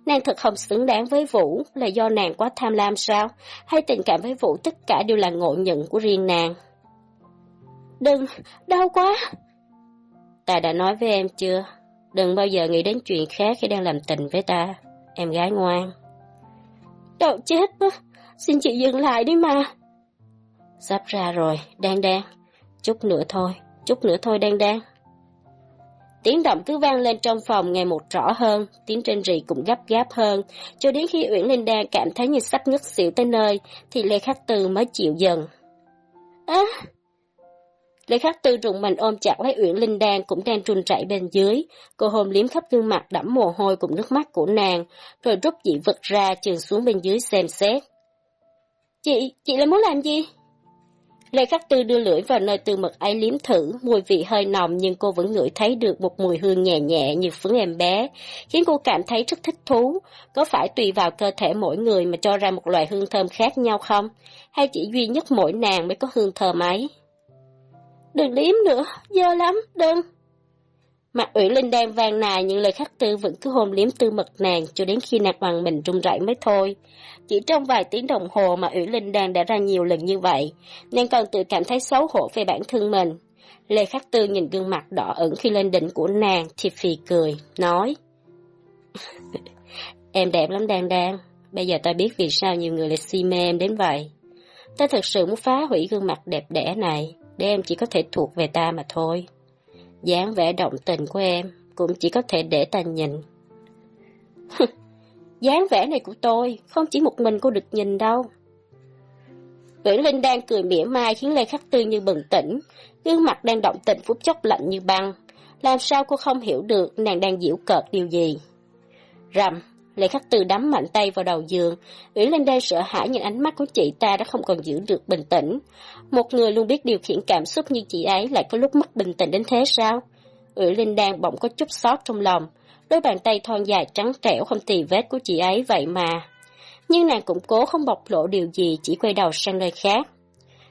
Nàng thật không xứng đáng với Vũ, là do nàng quá tham lam sao? Hay tình cảm với Vũ tất cả đều là ngộ nhận của riêng nàng? Đừng, đau quá! Ta đã nói với em chưa? Đừng bao giờ nghĩ đến chuyện khác khi đang làm tình với ta. Em gái ngoan. đậu chết quá. Xin chị dừng lại đi mà. Sắp ra rồi, đang đang. Chút nữa thôi, chút nữa thôi đang đang. Tiếng động cứ vang lên trong phòng ngày một rõ hơn, tiếng trên rì cũng gấp gáp hơn, cho đến khi Uyển Linh Đan cảm thấy như sắp ngất xỉu tới nơi, thì Lê Khắc Tư mới chịu dần. Á, à, Lê Khắc Tư rụng mình ôm chặt lấy Uyển Linh Đan cũng đang trùn chảy bên dưới. Cô hôn liếm khắp gương mặt đẫm mồ hôi cùng nước mắt của nàng, rồi rút dị vật ra trường xuống bên dưới xem xét. Chị, chị lại muốn làm gì? Lê Khắc Tư đưa lưỡi vào nơi tư mật ấy liếm thử, mùi vị hơi nồng nhưng cô vẫn ngửi thấy được một mùi hương nhẹ nhẹ như phấn em bé, khiến cô cảm thấy rất thích thú. Có phải tùy vào cơ thể mỗi người mà cho ra một loại hương thơm khác nhau không? Hay chỉ duy nhất mỗi nàng mới có hương thơm ấy? Đừng liếm nữa, dơ lắm, đừng. Mặt Uyển Linh đang vang nài những lời khắc tư vẫn cứ hôn liếm tư mật nàng cho đến khi nàng bằng mình run rẩy mới thôi. Chỉ trong vài tiếng đồng hồ mà Uyển Linh đang đã ra nhiều lần như vậy, nàng còn tự cảm thấy xấu hổ về bản thân mình. Lê Khắc Tư nhìn gương mặt đỏ ửng khi lên đỉnh của nàng thì phì cười, nói Em đẹp lắm Đan Đan, bây giờ ta biết vì sao nhiều người lại si mê em đến vậy. Ta thật sự muốn phá hủy gương mặt đẹp đẽ này, để em chỉ có thể thuộc về ta mà thôi dáng vẻ động tình của em cũng chỉ có thể để ta nhìn. dáng vẻ này của tôi không chỉ một mình cô được nhìn đâu. Uyển Linh đang cười mỉa mai khiến Lê Khắc Tư như bừng tỉnh, gương mặt đang động tình phút chốc lạnh như băng. Làm sao cô không hiểu được nàng đang giễu cợt điều gì? Rầm, Lệ Khắc từ đắm mạnh tay vào đầu giường, Uyển Linh đang sợ hãi nhìn ánh mắt của chị ta đã không còn giữ được bình tĩnh. Một người luôn biết điều khiển cảm xúc như chị ấy lại có lúc mất bình tĩnh đến thế sao? Uyển Linh đang bỗng có chút xót trong lòng, đôi bàn tay thon dài trắng trẻo không tì vết của chị ấy vậy mà. Nhưng nàng cũng cố không bộc lộ điều gì, chỉ quay đầu sang nơi khác.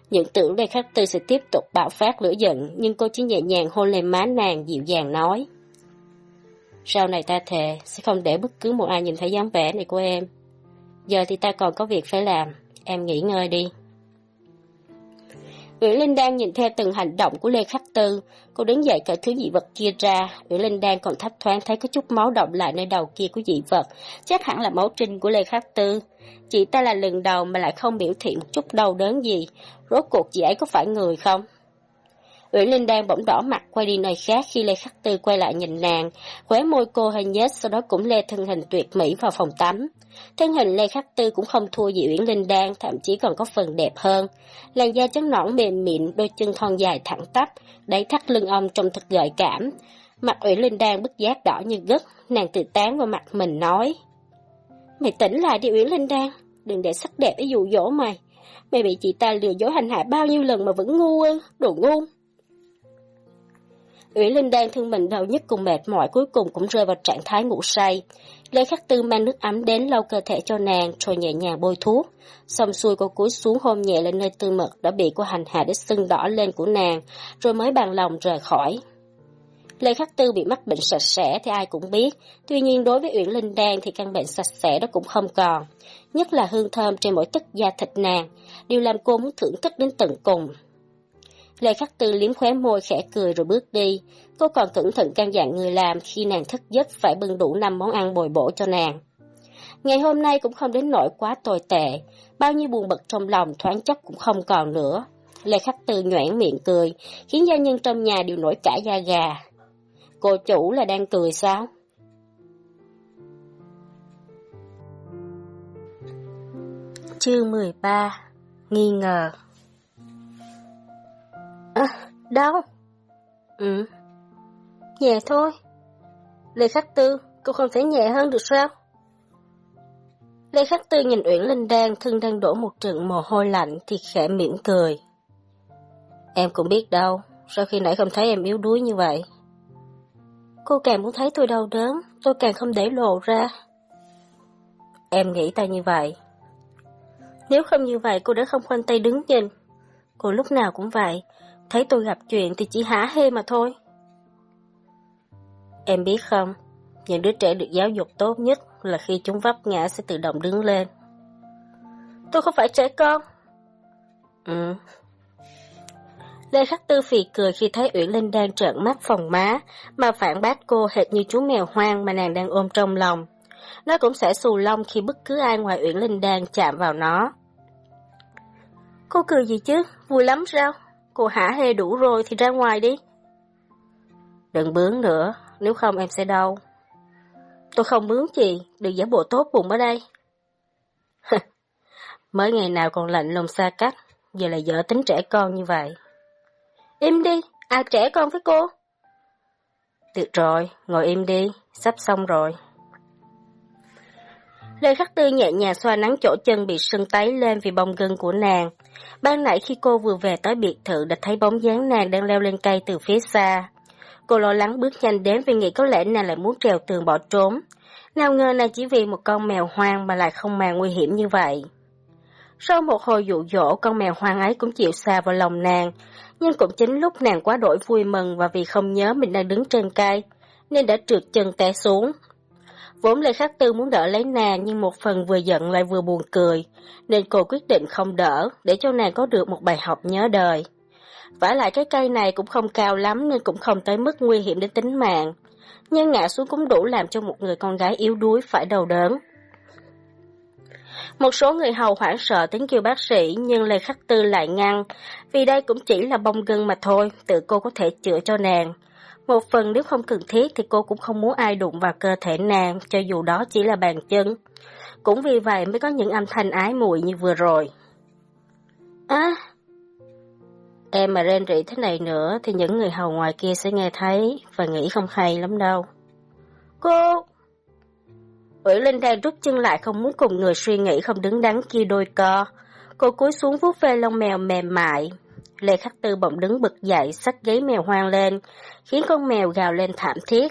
Những tưởng Lê Khắc Tư sẽ tiếp tục bạo phát lửa giận, nhưng cô chỉ nhẹ nhàng hôn lên má nàng dịu dàng nói. Sau này ta thề sẽ không để bất cứ một ai nhìn thấy dáng vẻ này của em. Giờ thì ta còn có việc phải làm, em nghỉ ngơi đi. Uyển Linh đang nhìn theo từng hành động của Lê Khắc Tư, cô đứng dậy cởi thứ dị vật kia ra, Uyển Linh đang còn thấp thoáng thấy có chút máu động lại nơi đầu kia của dị vật, chắc hẳn là máu trinh của Lê Khắc Tư. Chị ta là lần đầu mà lại không biểu thị một chút đau đớn gì, rốt cuộc chị ấy có phải người không? Uyển Linh đang bỗng đỏ mặt quay đi nơi khác khi Lê Khắc Tư quay lại nhìn nàng, khóe môi cô hơi nhếch sau đó cũng lê thân hình tuyệt mỹ vào phòng tắm. Thân hình Lê Khắc Tư cũng không thua gì Uyển Linh Đan, thậm chí còn có phần đẹp hơn. Làn da trắng nõn mềm mịn, đôi chân thon dài thẳng tắp, đáy thắt lưng ông trông thật gợi cảm. Mặt Uyển Linh Đan bức giác đỏ như gất, nàng tự tán vào mặt mình nói. Mày tỉnh lại đi Uyển Linh Đan, đừng để sắc đẹp ấy dụ dỗ mày. Mày bị chị ta lừa dối hành hạ bao nhiêu lần mà vẫn ngu ư, đồ ngu. Uyển Linh đang thương mình đau nhất cùng mệt mỏi cuối cùng cũng rơi vào trạng thái ngủ say. Lê Khắc Tư mang nước ấm đến lau cơ thể cho nàng rồi nhẹ nhàng bôi thuốc. Xong xuôi cô cúi xuống hôn nhẹ lên nơi tư mật đã bị cô hành hạ đến sưng đỏ lên của nàng, rồi mới bằng lòng rời khỏi. Lê Khắc Tư bị mắc bệnh sạch sẽ thì ai cũng biết, tuy nhiên đối với Uyển Linh Đan thì căn bệnh sạch sẽ đó cũng không còn. Nhất là hương thơm trên mỗi tức da thịt nàng, điều làm cô muốn thưởng thức đến tận cùng. Lê Khắc Tư liếm khóe môi khẽ cười rồi bước đi. Cô còn cẩn thận căn dặn người làm khi nàng thức giấc phải bưng đủ năm món ăn bồi bổ cho nàng. Ngày hôm nay cũng không đến nỗi quá tồi tệ, bao nhiêu buồn bực trong lòng thoáng chốc cũng không còn nữa. Lê Khắc Tư nhoảng miệng cười, khiến gia nhân trong nhà đều nổi cả da gà. Cô chủ là đang cười sao? Chương 13 Nghi ngờ À, đau. Ừ. Nhẹ thôi. Lê Khắc Tư, cô không thể nhẹ hơn được sao? Lê Khắc Tư nhìn Uyển Linh Đan thân đang đổ một trận mồ hôi lạnh thì khẽ mỉm cười. Em cũng biết đâu, sao khi nãy không thấy em yếu đuối như vậy? Cô càng muốn thấy tôi đau đớn, tôi càng không để lộ ra. Em nghĩ ta như vậy. Nếu không như vậy cô đã không khoanh tay đứng nhìn. Cô lúc nào cũng vậy, thấy tôi gặp chuyện thì chỉ hả hê mà thôi. Em biết không, những đứa trẻ được giáo dục tốt nhất là khi chúng vấp ngã sẽ tự động đứng lên. Tôi không phải trẻ con. Ừ. Lê Khắc Tư phì cười khi thấy Uyển Linh đang trợn mắt phòng má, mà phản bác cô hệt như chú mèo hoang mà nàng đang ôm trong lòng. Nó cũng sẽ xù lông khi bất cứ ai ngoài Uyển Linh đang chạm vào nó. Cô cười gì chứ? Vui lắm sao? Cô hả hê đủ rồi thì ra ngoài đi. Đừng bướng nữa, nếu không em sẽ đau. Tôi không bướng gì, đừng giả bộ tốt bụng ở đây. Mới ngày nào còn lạnh lùng xa cách, giờ lại dở tính trẻ con như vậy. Im đi, ai trẻ con với cô? Được rồi, ngồi im đi, sắp xong rồi. Lê Khắc Tư nhẹ nhàng xoa nắng chỗ chân bị sưng tấy lên vì bông gân của nàng. Ban nãy khi cô vừa về tới biệt thự đã thấy bóng dáng nàng đang leo lên cây từ phía xa. Cô lo lắng bước nhanh đến vì nghĩ có lẽ nàng lại muốn trèo tường bỏ trốn. Nào ngờ nàng chỉ vì một con mèo hoang mà lại không màng nguy hiểm như vậy. Sau một hồi dụ dỗ, con mèo hoang ấy cũng chịu xa vào lòng nàng, nhưng cũng chính lúc nàng quá đổi vui mừng và vì không nhớ mình đang đứng trên cây, nên đã trượt chân té xuống. Vốn Lê Khắc Tư muốn đỡ lấy nàng nhưng một phần vừa giận lại vừa buồn cười, nên cô quyết định không đỡ để cho nàng có được một bài học nhớ đời. vả lại cái cây này cũng không cao lắm nên cũng không tới mức nguy hiểm đến tính mạng, nhưng ngã xuống cũng đủ làm cho một người con gái yếu đuối phải đầu đớn. Một số người hầu hoảng sợ tiếng kêu bác sĩ nhưng Lê Khắc Tư lại ngăn, vì đây cũng chỉ là bông gân mà thôi, tự cô có thể chữa cho nàng. Một phần nếu không cần thiết thì cô cũng không muốn ai đụng vào cơ thể nàng, cho dù đó chỉ là bàn chân. Cũng vì vậy mới có những âm thanh ái mùi như vừa rồi. À, em mà rên rỉ thế này nữa thì những người hầu ngoài kia sẽ nghe thấy và nghĩ không hay lắm đâu. Cô! Ủy Linh đang rút chân lại không muốn cùng người suy nghĩ không đứng đắn kia đôi co. Cô cúi xuống vuốt ve lông mèo mềm mại. Lê Khắc Tư bỗng đứng bực dậy, xách gáy mèo hoang lên, khiến con mèo gào lên thảm thiết.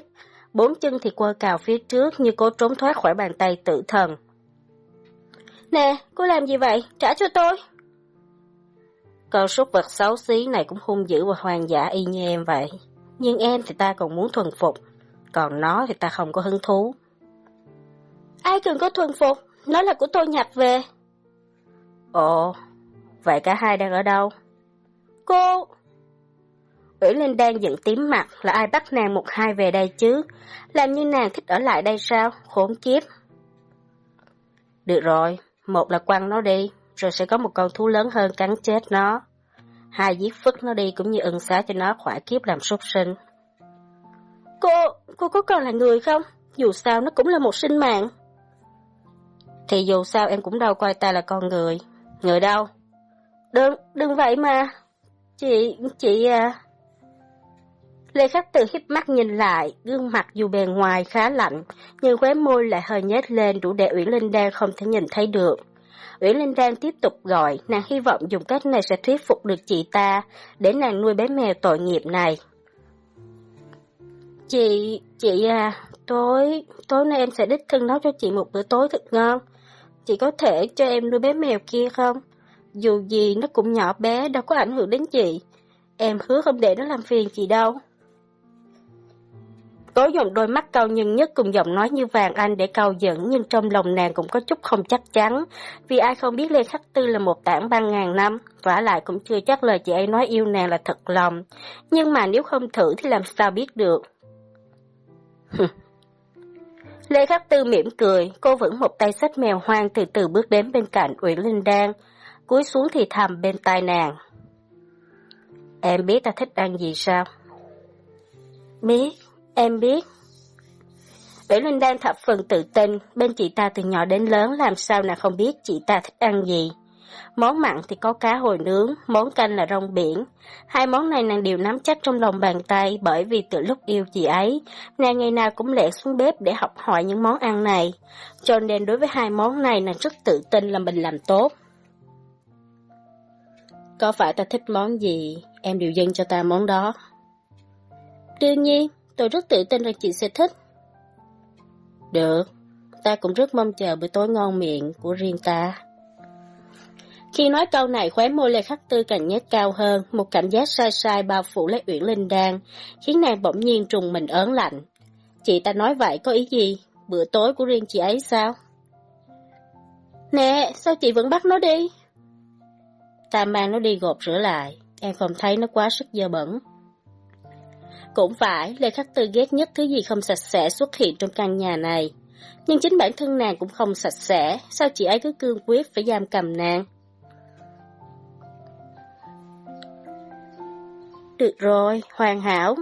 Bốn chân thì quơ cào phía trước như cố trốn thoát khỏi bàn tay tử thần. Nè, cô làm gì vậy? Trả cho tôi. Con súc vật xấu xí này cũng hung dữ và hoang dã y như em vậy. Nhưng em thì ta còn muốn thuần phục, còn nó thì ta không có hứng thú. Ai cần có thuần phục, nó là của tôi nhặt về. Ồ, vậy cả hai đang ở đâu? Cô... Ủy Linh đang giận tím mặt là ai bắt nàng một hai về đây chứ? Làm như nàng thích ở lại đây sao? Khốn kiếp. Được rồi, một là quăng nó đi, rồi sẽ có một con thú lớn hơn cắn chết nó. Hai giết phức nó đi cũng như ưng xá cho nó khỏa kiếp làm súc sinh. Cô, cô có còn là người không? Dù sao nó cũng là một sinh mạng. Thì dù sao em cũng đâu coi ta là con người. Người đâu? Đừng, đừng vậy mà. Chị, chị à... Lê Khắc Từ híp mắt nhìn lại, gương mặt dù bề ngoài khá lạnh, nhưng khóe môi lại hơi nhếch lên đủ để Uyển Linh Đan không thể nhìn thấy được. Uyển Linh Đan tiếp tục gọi, nàng hy vọng dùng cách này sẽ thuyết phục được chị ta, để nàng nuôi bé mèo tội nghiệp này. Chị, chị à, tối, tối nay em sẽ đích thân nấu cho chị một bữa tối thật ngon. Chị có thể cho em nuôi bé mèo kia không? Dù gì nó cũng nhỏ bé, đâu có ảnh hưởng đến chị. Em hứa không để nó làm phiền chị đâu. Cố dùng đôi mắt cao nhân nhất cùng giọng nói như vàng anh để cao dẫn nhưng trong lòng nàng cũng có chút không chắc chắn. Vì ai không biết Lê Khắc Tư là một tảng băng ngàn năm, vả lại cũng chưa chắc lời chị ấy nói yêu nàng là thật lòng. Nhưng mà nếu không thử thì làm sao biết được. Lê Khắc Tư mỉm cười, cô vẫn một tay xách mèo hoang từ từ bước đến bên cạnh Uyển Linh Đan, cúi xuống thì thầm bên tai nàng. Em biết ta thích ăn gì sao? Biết, em biết. Uyển Linh đang thập phần tự tin, bên chị ta từ nhỏ đến lớn làm sao nàng không biết chị ta thích ăn gì. Món mặn thì có cá hồi nướng, món canh là rong biển. Hai món này nàng đều nắm chắc trong lòng bàn tay bởi vì từ lúc yêu chị ấy, nàng ngày nào cũng lẹ xuống bếp để học hỏi những món ăn này. Cho nên đối với hai món này nàng rất tự tin là mình làm tốt. Có phải ta thích món gì, em đều dâng cho ta món đó. Đương nhiên, tôi rất tự tin rằng chị sẽ thích. Được, ta cũng rất mong chờ bữa tối ngon miệng của riêng ta. Khi nói câu này khóe môi Lê Khắc Tư càng nhếch cao hơn, một cảm giác sai sai bao phủ lấy Uyển Linh Đan, khiến nàng bỗng nhiên trùng mình ớn lạnh. Chị ta nói vậy có ý gì? Bữa tối của riêng chị ấy sao? Nè, sao chị vẫn bắt nó đi? Ta mang nó đi gột rửa lại, em không thấy nó quá sức dơ bẩn. Cũng phải, Lê Khắc Tư ghét nhất thứ gì không sạch sẽ xuất hiện trong căn nhà này. Nhưng chính bản thân nàng cũng không sạch sẽ, sao chị ấy cứ cương quyết phải giam cầm nàng? Được rồi, hoàn hảo.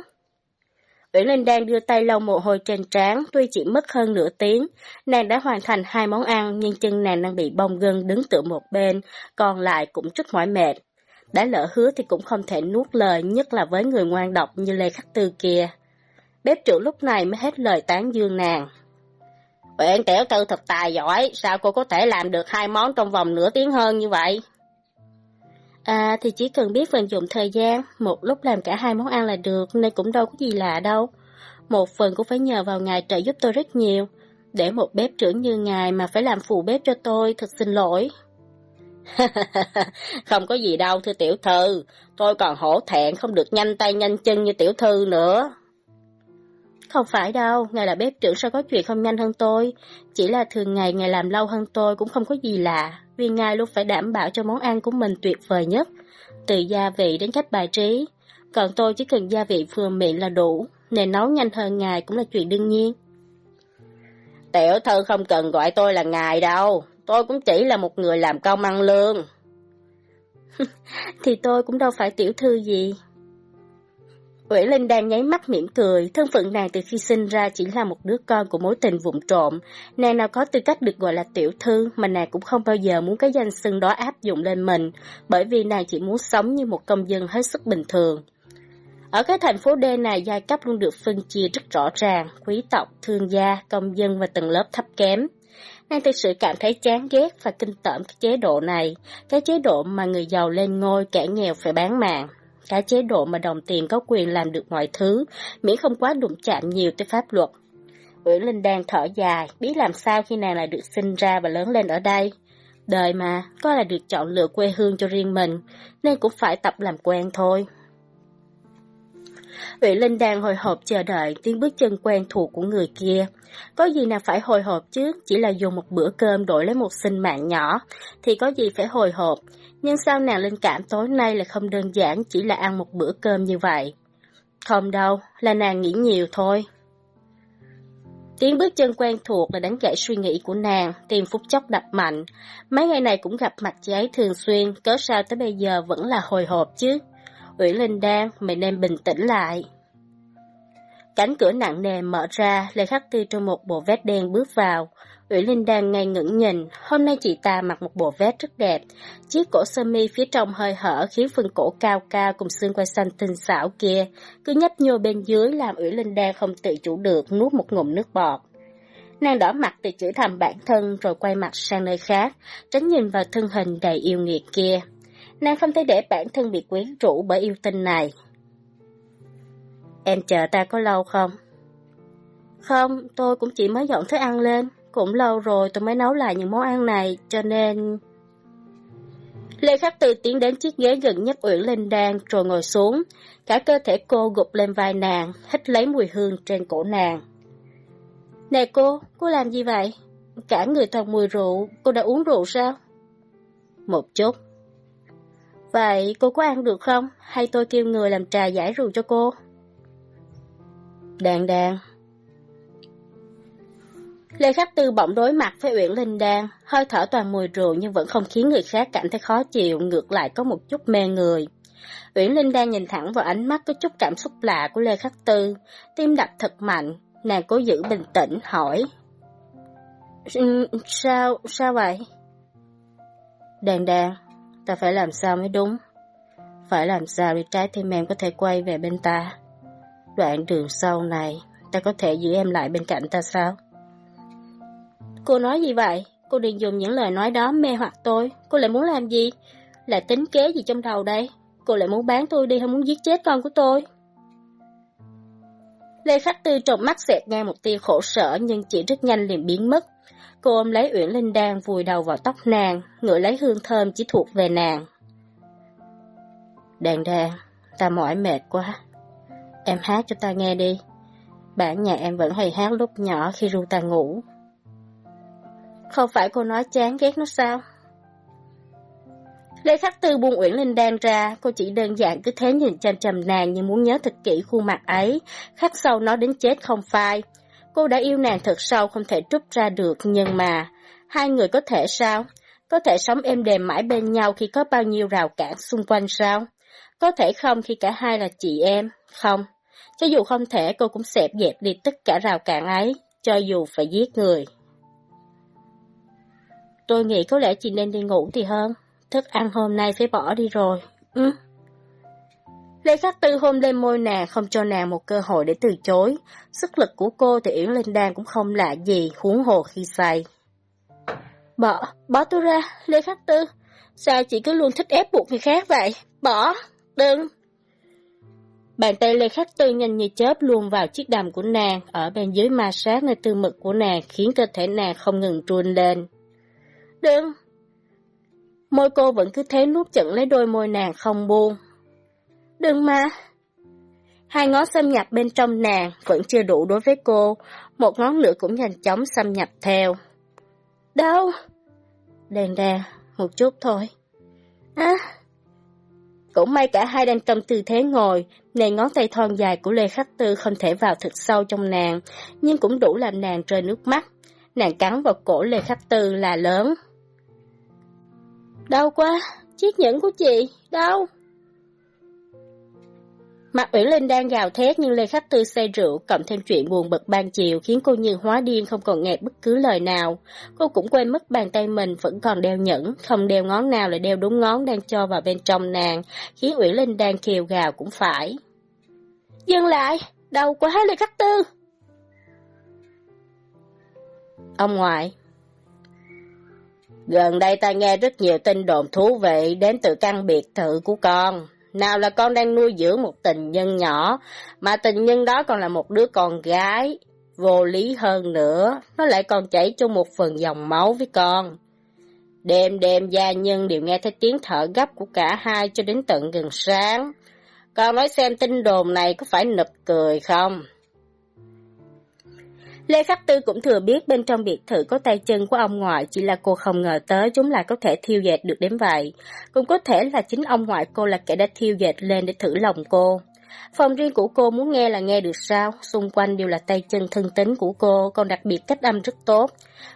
Uyển Linh đang đưa tay lau mồ hôi trên trán, tuy chỉ mất hơn nửa tiếng, nàng đã hoàn thành hai món ăn nhưng chân nàng đang bị bong gân đứng tựa một bên, còn lại cũng rất mỏi mệt. Đã lỡ hứa thì cũng không thể nuốt lời, nhất là với người ngoan độc như Lê Khắc Tư kia. Bếp trưởng lúc này mới hết lời tán dương nàng. Uyển tiểu tư thật tài giỏi, sao cô có thể làm được hai món trong vòng nửa tiếng hơn như vậy? À thì chỉ cần biết vận dụng thời gian, một lúc làm cả hai món ăn là được nên cũng đâu có gì lạ đâu. Một phần cũng phải nhờ vào ngài trợ giúp tôi rất nhiều. Để một bếp trưởng như ngài mà phải làm phụ bếp cho tôi, thật xin lỗi. không có gì đâu thưa tiểu thư, tôi còn hổ thẹn không được nhanh tay nhanh chân như tiểu thư nữa. Không phải đâu, ngài là bếp trưởng sao có chuyện không nhanh hơn tôi. Chỉ là thường ngày ngài làm lâu hơn tôi cũng không có gì lạ, vì ngài luôn phải đảm bảo cho món ăn của mình tuyệt vời nhất, từ gia vị đến cách bài trí. Còn tôi chỉ cần gia vị vừa miệng là đủ, nên nấu nhanh hơn ngài cũng là chuyện đương nhiên. Tiểu thư không cần gọi tôi là ngài đâu, tôi cũng chỉ là một người làm công ăn lương. Thì tôi cũng đâu phải tiểu thư gì. Uể Linh đang nháy mắt mỉm cười, thân phận nàng từ khi sinh ra chỉ là một đứa con của mối tình vụng trộm. Nàng nào có tư cách được gọi là tiểu thư, mà nàng cũng không bao giờ muốn cái danh xưng đó áp dụng lên mình, bởi vì nàng chỉ muốn sống như một công dân hết sức bình thường. Ở cái thành phố D này, giai cấp luôn được phân chia rất rõ ràng, quý tộc, thương gia, công dân và tầng lớp thấp kém. Nàng thực sự cảm thấy chán ghét và kinh tởm cái chế độ này, cái chế độ mà người giàu lên ngôi, kẻ nghèo phải bán mạng. Cái chế độ mà đồng tiền có quyền làm được mọi thứ, miễn không quá đụng chạm nhiều tới pháp luật. Uyển Linh đang thở dài, biết làm sao khi nàng lại được sinh ra và lớn lên ở đây. Đời mà, có là được chọn lựa quê hương cho riêng mình, nên cũng phải tập làm quen thôi. Uyển Linh đang hồi hộp chờ đợi tiếng bước chân quen thuộc của người kia. Có gì nào phải hồi hộp chứ, chỉ là dùng một bữa cơm đổi lấy một sinh mạng nhỏ, thì có gì phải hồi hộp. Nhưng sao nàng linh cảm tối nay là không đơn giản chỉ là ăn một bữa cơm như vậy? Không đâu, là nàng nghĩ nhiều thôi. Tiếng bước chân quen thuộc là đánh gãy suy nghĩ của nàng, tìm phút chốc đập mạnh. Mấy ngày này cũng gặp mặt chị ấy thường xuyên, cớ sao tới bây giờ vẫn là hồi hộp chứ? Uyển Linh Đan, mày nên bình tĩnh lại. Cánh cửa nặng nề mở ra, Lê Khắc Tư trong một bộ vest đen bước vào. Ủy Linh đang ngay ngẩn nhìn, hôm nay chị ta mặc một bộ vest rất đẹp. Chiếc cổ sơ mi phía trong hơi hở khiến phần cổ cao cao cùng xương quai xanh tinh xảo kia, cứ nhấp nhô bên dưới làm Ủy Linh đang không tự chủ được nuốt một ngụm nước bọt. Nàng đỏ mặt từ chửi thầm bản thân rồi quay mặt sang nơi khác, tránh nhìn vào thân hình đầy yêu nghiệt kia. Nàng không thể để bản thân bị quyến rũ bởi yêu tinh này. Em chờ ta có lâu không? Không, tôi cũng chỉ mới dọn thức ăn lên. Cũng lâu rồi tôi mới nấu lại những món ăn này, cho nên... Lê Khắc Tư tiến đến chiếc ghế gần nhất Uyển Linh Đan rồi ngồi xuống. Cả cơ thể cô gục lên vai nàng, hít lấy mùi hương trên cổ nàng. Nè cô, cô làm gì vậy? Cả người toàn mùi rượu, cô đã uống rượu sao? Một chút. Vậy cô có ăn được không? Hay tôi kêu người làm trà giải rượu cho cô? Đàn đàn. Lê Khắc Tư bỗng đối mặt với Uyển Linh Đan, hơi thở toàn mùi rượu nhưng vẫn không khiến người khác cảm thấy khó chịu, ngược lại có một chút mê người. Uyển Linh Đan nhìn thẳng vào ánh mắt có chút cảm xúc lạ của Lê Khắc Tư, tim đập thật mạnh, nàng cố giữ bình tĩnh, hỏi. Ừ, sao, sao vậy? Đàn đàn, ta phải làm sao mới đúng? Phải làm sao để trái tim em có thể quay về bên ta? Đoạn đường sau này, ta có thể giữ em lại bên cạnh ta sao? Cô nói gì vậy? Cô đừng dùng những lời nói đó mê hoặc tôi. Cô lại muốn làm gì? Là tính kế gì trong đầu đây? Cô lại muốn bán tôi đi hay muốn giết chết con của tôi? Lê Khắc Tư trộm mắt xẹt ngang một tia khổ sở nhưng chỉ rất nhanh liền biến mất. Cô ôm lấy Uyển Linh Đan vùi đầu vào tóc nàng, ngửi lấy hương thơm chỉ thuộc về nàng. Đàn đàn, ta mỏi mệt quá. Em hát cho ta nghe đi. Bản nhạc em vẫn hay hát lúc nhỏ khi ru ta ngủ. Không phải cô nói chán ghét nó sao? Lê Khắc Tư buông Uyển Linh Đan ra, cô chỉ đơn giản cứ thế nhìn chăm chằm nàng như muốn nhớ thật kỹ khuôn mặt ấy, khắc sâu nó đến chết không phai. Cô đã yêu nàng thật sâu không thể trút ra được, nhưng mà, hai người có thể sao? Có thể sống êm đềm mãi bên nhau khi có bao nhiêu rào cản xung quanh sao? Có thể không khi cả hai là chị em? Không. Cho dù không thể, cô cũng xẹp dẹp đi tất cả rào cản ấy, cho dù phải giết người. Tôi nghĩ có lẽ chị nên đi ngủ thì hơn. Thức ăn hôm nay phải bỏ đi rồi. Ừ. Lê Khắc Tư hôn lên môi nàng không cho nàng một cơ hội để từ chối. Sức lực của cô thì Yến Linh Đan cũng không lạ gì, huống hồ khi say. Bỏ, bỏ tôi ra, Lê Khắc Tư. Sao chị cứ luôn thích ép buộc người khác vậy? Bỏ, đừng. Bàn tay Lê Khắc Tư nhanh như chớp luôn vào chiếc đầm của nàng, ở bên dưới ma sát nơi tư mực của nàng khiến cơ thể nàng không ngừng truôn lên. Đừng! Môi cô vẫn cứ thế nuốt chận lấy đôi môi nàng không buông. Đừng mà! Hai ngón xâm nhập bên trong nàng vẫn chưa đủ đối với cô, một ngón nữa cũng nhanh chóng xâm nhập theo. Đâu? Đèn đèn, một chút thôi. À, cũng may cả hai đang trong tư thế ngồi, nên ngón tay thon dài của Lê Khắc Tư không thể vào thật sâu trong nàng, nhưng cũng đủ làm nàng rơi nước mắt. Nàng cắn vào cổ Lê Khắc Tư là lớn. Đau quá, chiếc nhẫn của chị, đau. Mặt Uyển Linh đang gào thét nhưng Lê Khắc Tư say rượu, cộng thêm chuyện buồn bực ban chiều khiến cô như hóa điên không còn nghe bất cứ lời nào. Cô cũng quên mất bàn tay mình vẫn còn đeo nhẫn, không đeo ngón nào lại đeo đúng ngón đang cho vào bên trong nàng, khiến Uyển Linh đang kêu gào cũng phải. Dừng lại, đau quá Lê Khắc Tư. Ông ngoại Gần đây ta nghe rất nhiều tin đồn thú vị đến từ căn biệt thự của con. Nào là con đang nuôi dưỡng một tình nhân nhỏ, mà tình nhân đó còn là một đứa con gái. Vô lý hơn nữa, nó lại còn chảy chung một phần dòng máu với con. Đêm đêm gia nhân đều nghe thấy tiếng thở gấp của cả hai cho đến tận gần sáng. Con nói xem tin đồn này có phải nực cười không? Lê Khắc Tư cũng thừa biết bên trong biệt thự có tay chân của ông ngoại, chỉ là cô không ngờ tới chúng lại có thể thiêu dệt được đến vậy. Cũng có thể là chính ông ngoại cô là kẻ đã thiêu dệt lên để thử lòng cô. Phòng riêng của cô muốn nghe là nghe được sao, xung quanh đều là tay chân thân tính của cô, còn đặc biệt cách âm rất tốt.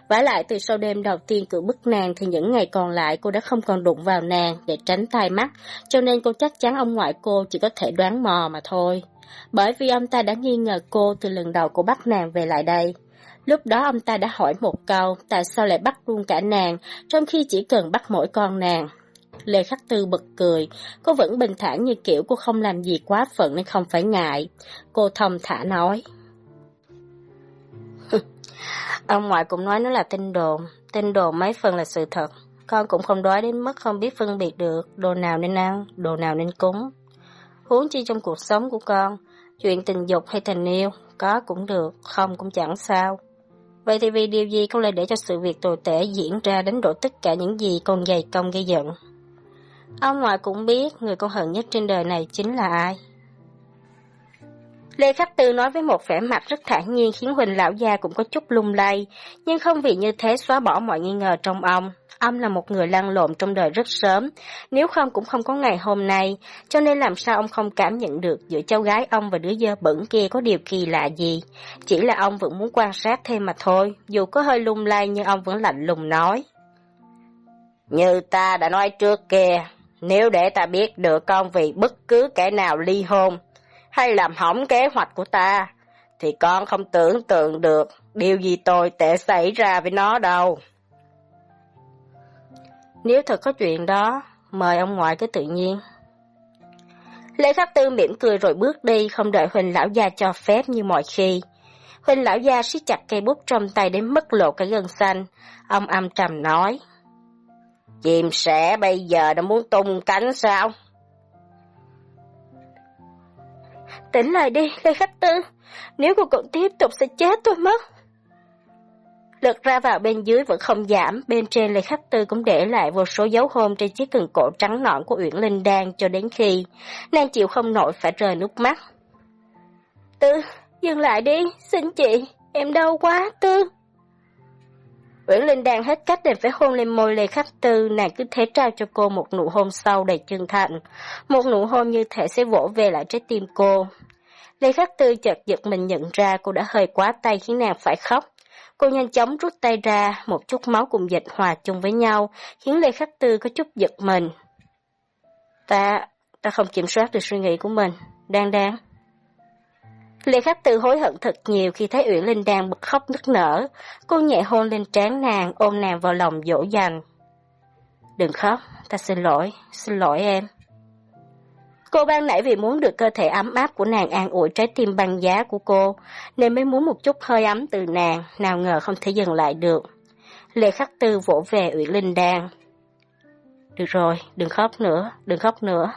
vả lại từ sau đêm đầu tiên cử bức nàng thì những ngày còn lại cô đã không còn đụng vào nàng để tránh tai mắt, cho nên cô chắc chắn ông ngoại cô chỉ có thể đoán mò mà thôi bởi vì ông ta đã nghi ngờ cô từ lần đầu cô bắt nàng về lại đây. Lúc đó ông ta đã hỏi một câu, tại sao lại bắt luôn cả nàng, trong khi chỉ cần bắt mỗi con nàng. Lê Khắc Tư bật cười, cô vẫn bình thản như kiểu cô không làm gì quá phận nên không phải ngại. Cô thông thả nói. ông ngoại cũng nói nó là tin đồn, tin đồn mấy phần là sự thật. Con cũng không đói đến mức không biết phân biệt được đồ nào nên ăn, đồ nào nên cúng. Huống chi trong cuộc sống của con, chuyện tình dục hay tình yêu, có cũng được, không cũng chẳng sao. Vậy thì vì điều gì con lại để cho sự việc tồi tệ diễn ra đến độ tất cả những gì con dày công gây giận? Ông ngoại cũng biết người con hận nhất trên đời này chính là ai. Lê Khắc Tư nói với một vẻ mặt rất thản nhiên khiến Huỳnh lão gia cũng có chút lung lay, nhưng không vì như thế xóa bỏ mọi nghi ngờ trong ông. Ông là một người lăn lộn trong đời rất sớm, nếu không cũng không có ngày hôm nay, cho nên làm sao ông không cảm nhận được giữa cháu gái ông và đứa dơ bẩn kia có điều kỳ lạ gì. Chỉ là ông vẫn muốn quan sát thêm mà thôi, dù có hơi lung lay nhưng ông vẫn lạnh lùng nói. Như ta đã nói trước kia, nếu để ta biết được con vì bất cứ kẻ nào ly hôn, hay làm hỏng kế hoạch của ta, thì con không tưởng tượng được điều gì tồi tệ xảy ra với nó đâu. Nếu thật có chuyện đó, mời ông ngoại cứ tự nhiên. Lê Khắc Tư mỉm cười rồi bước đi, không đợi Huỳnh lão gia cho phép như mọi khi. Huỳnh lão gia siết chặt cây bút trong tay đến mất lộ cả gân xanh. Ông âm trầm nói. Chìm sẻ bây giờ đã muốn tung cánh sao? Tỉnh lại đi, Lê Khắc Tư. Nếu cô còn tiếp tục sẽ chết tôi mất. Lực ra vào bên dưới vẫn không giảm, bên trên Lê Khắc Tư cũng để lại vô số dấu hôn trên chiếc cần cổ trắng nõn của Uyển Linh Đan cho đến khi nàng chịu không nổi phải rơi nước mắt. Tư, dừng lại đi, xin chị, em đau quá, Tư. Uyển Linh đan hết cách để phải hôn lên môi Lê Khắc Tư, nàng cứ thế trao cho cô một nụ hôn sâu đầy chân thành. Một nụ hôn như thể sẽ vỗ về lại trái tim cô. Lê Khắc Tư chợt giật mình nhận ra cô đã hơi quá tay khiến nàng phải khóc. Cô nhanh chóng rút tay ra, một chút máu cùng dịch hòa chung với nhau, khiến Lê Khắc Tư có chút giật mình. Ta, ta không kiểm soát được suy nghĩ của mình, đang đang. Lê Khắc Tư hối hận thật nhiều khi thấy Uyển Linh đang bật khóc nức nở. Cô nhẹ hôn lên trán nàng, ôm nàng vào lòng dỗ dành. Đừng khóc, ta xin lỗi, xin lỗi em. Cô ban nãy vì muốn được cơ thể ấm áp của nàng an ủi trái tim băng giá của cô, nên mới muốn một chút hơi ấm từ nàng, nào ngờ không thể dừng lại được. Lê Khắc Tư vỗ về Uyển Linh Đan. Được rồi, đừng khóc nữa, đừng khóc nữa.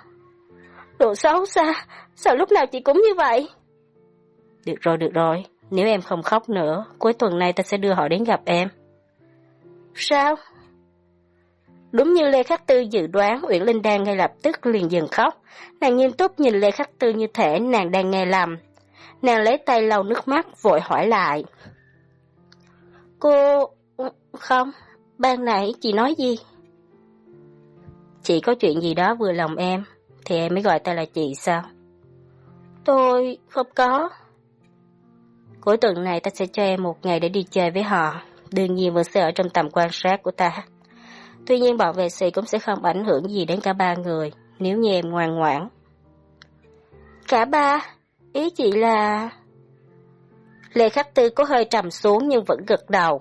Đồ xấu xa, sao lúc nào chị cũng như vậy? Được rồi, được rồi, nếu em không khóc nữa, cuối tuần này ta sẽ đưa họ đến gặp em. Sao? Đúng như Lê Khắc Tư dự đoán, Uyển Linh đang ngay lập tức liền dừng khóc. Nàng nghiêm túc nhìn Lê Khắc Tư như thể nàng đang nghe lầm. Nàng lấy tay lau nước mắt, vội hỏi lại. Cô... không, ban nãy chị nói gì? Chị có chuyện gì đó vừa lòng em, thì em mới gọi ta là chị sao? Tôi không có. Cuối tuần này ta sẽ cho em một ngày để đi chơi với họ. Đương nhiên vẫn sẽ ở trong tầm quan sát của ta. Tuy nhiên bọn vệ sĩ cũng sẽ không ảnh hưởng gì đến cả ba người, nếu như em ngoan ngoãn. Cả ba? Ý chị là... Lê Khắc Tư có hơi trầm xuống nhưng vẫn gật đầu.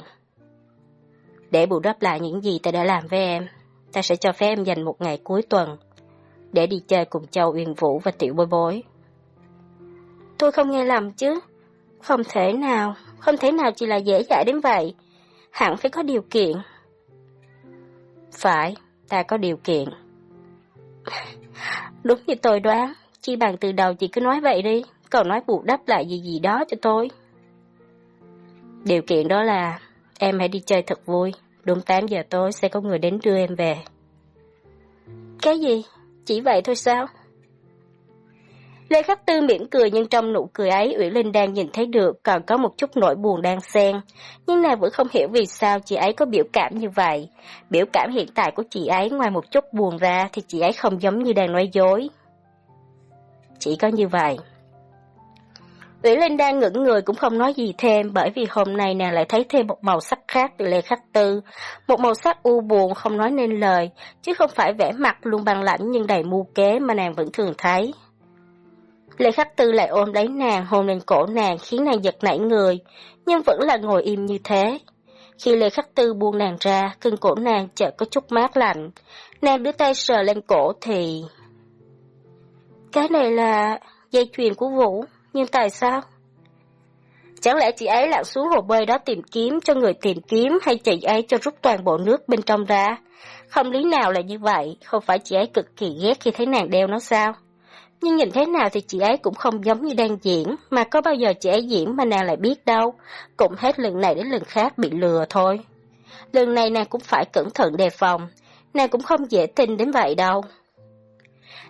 Để bù đắp lại những gì ta đã làm với em, ta sẽ cho phép em dành một ngày cuối tuần để đi chơi cùng Châu Uyên Vũ và Tiểu Bối Bối. Tôi không nghe lầm chứ. Không thể nào, không thể nào chỉ là dễ dãi đến vậy. Hẳn phải có điều kiện. Phải, ta có điều kiện. Đúng như tôi đoán, chi bằng từ đầu chị cứ nói vậy đi, còn nói bù đắp lại gì gì đó cho tôi. Điều kiện đó là em hãy đi chơi thật vui, đúng 8 giờ tối sẽ có người đến đưa em về. Cái gì? Chỉ vậy thôi sao? Lê Khắc Tư mỉm cười nhưng trong nụ cười ấy Uyển Linh đang nhìn thấy được còn có một chút nỗi buồn đang xen. Nhưng nàng vẫn không hiểu vì sao chị ấy có biểu cảm như vậy. Biểu cảm hiện tại của chị ấy ngoài một chút buồn ra thì chị ấy không giống như đang nói dối. Chỉ có như vậy. Uyển Linh đang ngẩn người cũng không nói gì thêm bởi vì hôm nay nàng lại thấy thêm một màu sắc khác từ Lê Khắc Tư. Một màu sắc u buồn không nói nên lời, chứ không phải vẻ mặt luôn bằng lãnh nhưng đầy mưu kế mà nàng vẫn thường thấy. Lê Khắc Tư lại ôm lấy nàng, hôn lên cổ nàng khiến nàng giật nảy người, nhưng vẫn là ngồi im như thế. Khi Lê Khắc Tư buông nàng ra, cưng cổ nàng chợt có chút mát lạnh. Nàng đưa tay sờ lên cổ thì... Cái này là dây chuyền của Vũ, nhưng tại sao? Chẳng lẽ chị ấy lặn xuống hồ bơi đó tìm kiếm cho người tìm kiếm hay chị ấy cho rút toàn bộ nước bên trong ra? Không lý nào là như vậy, không phải chị ấy cực kỳ ghét khi thấy nàng đeo nó sao? Nhưng nhìn thế nào thì chị ấy cũng không giống như đang diễn, mà có bao giờ chị ấy diễn mà nàng lại biết đâu. Cũng hết lần này đến lần khác bị lừa thôi. Lần này nàng cũng phải cẩn thận đề phòng, nàng cũng không dễ tin đến vậy đâu.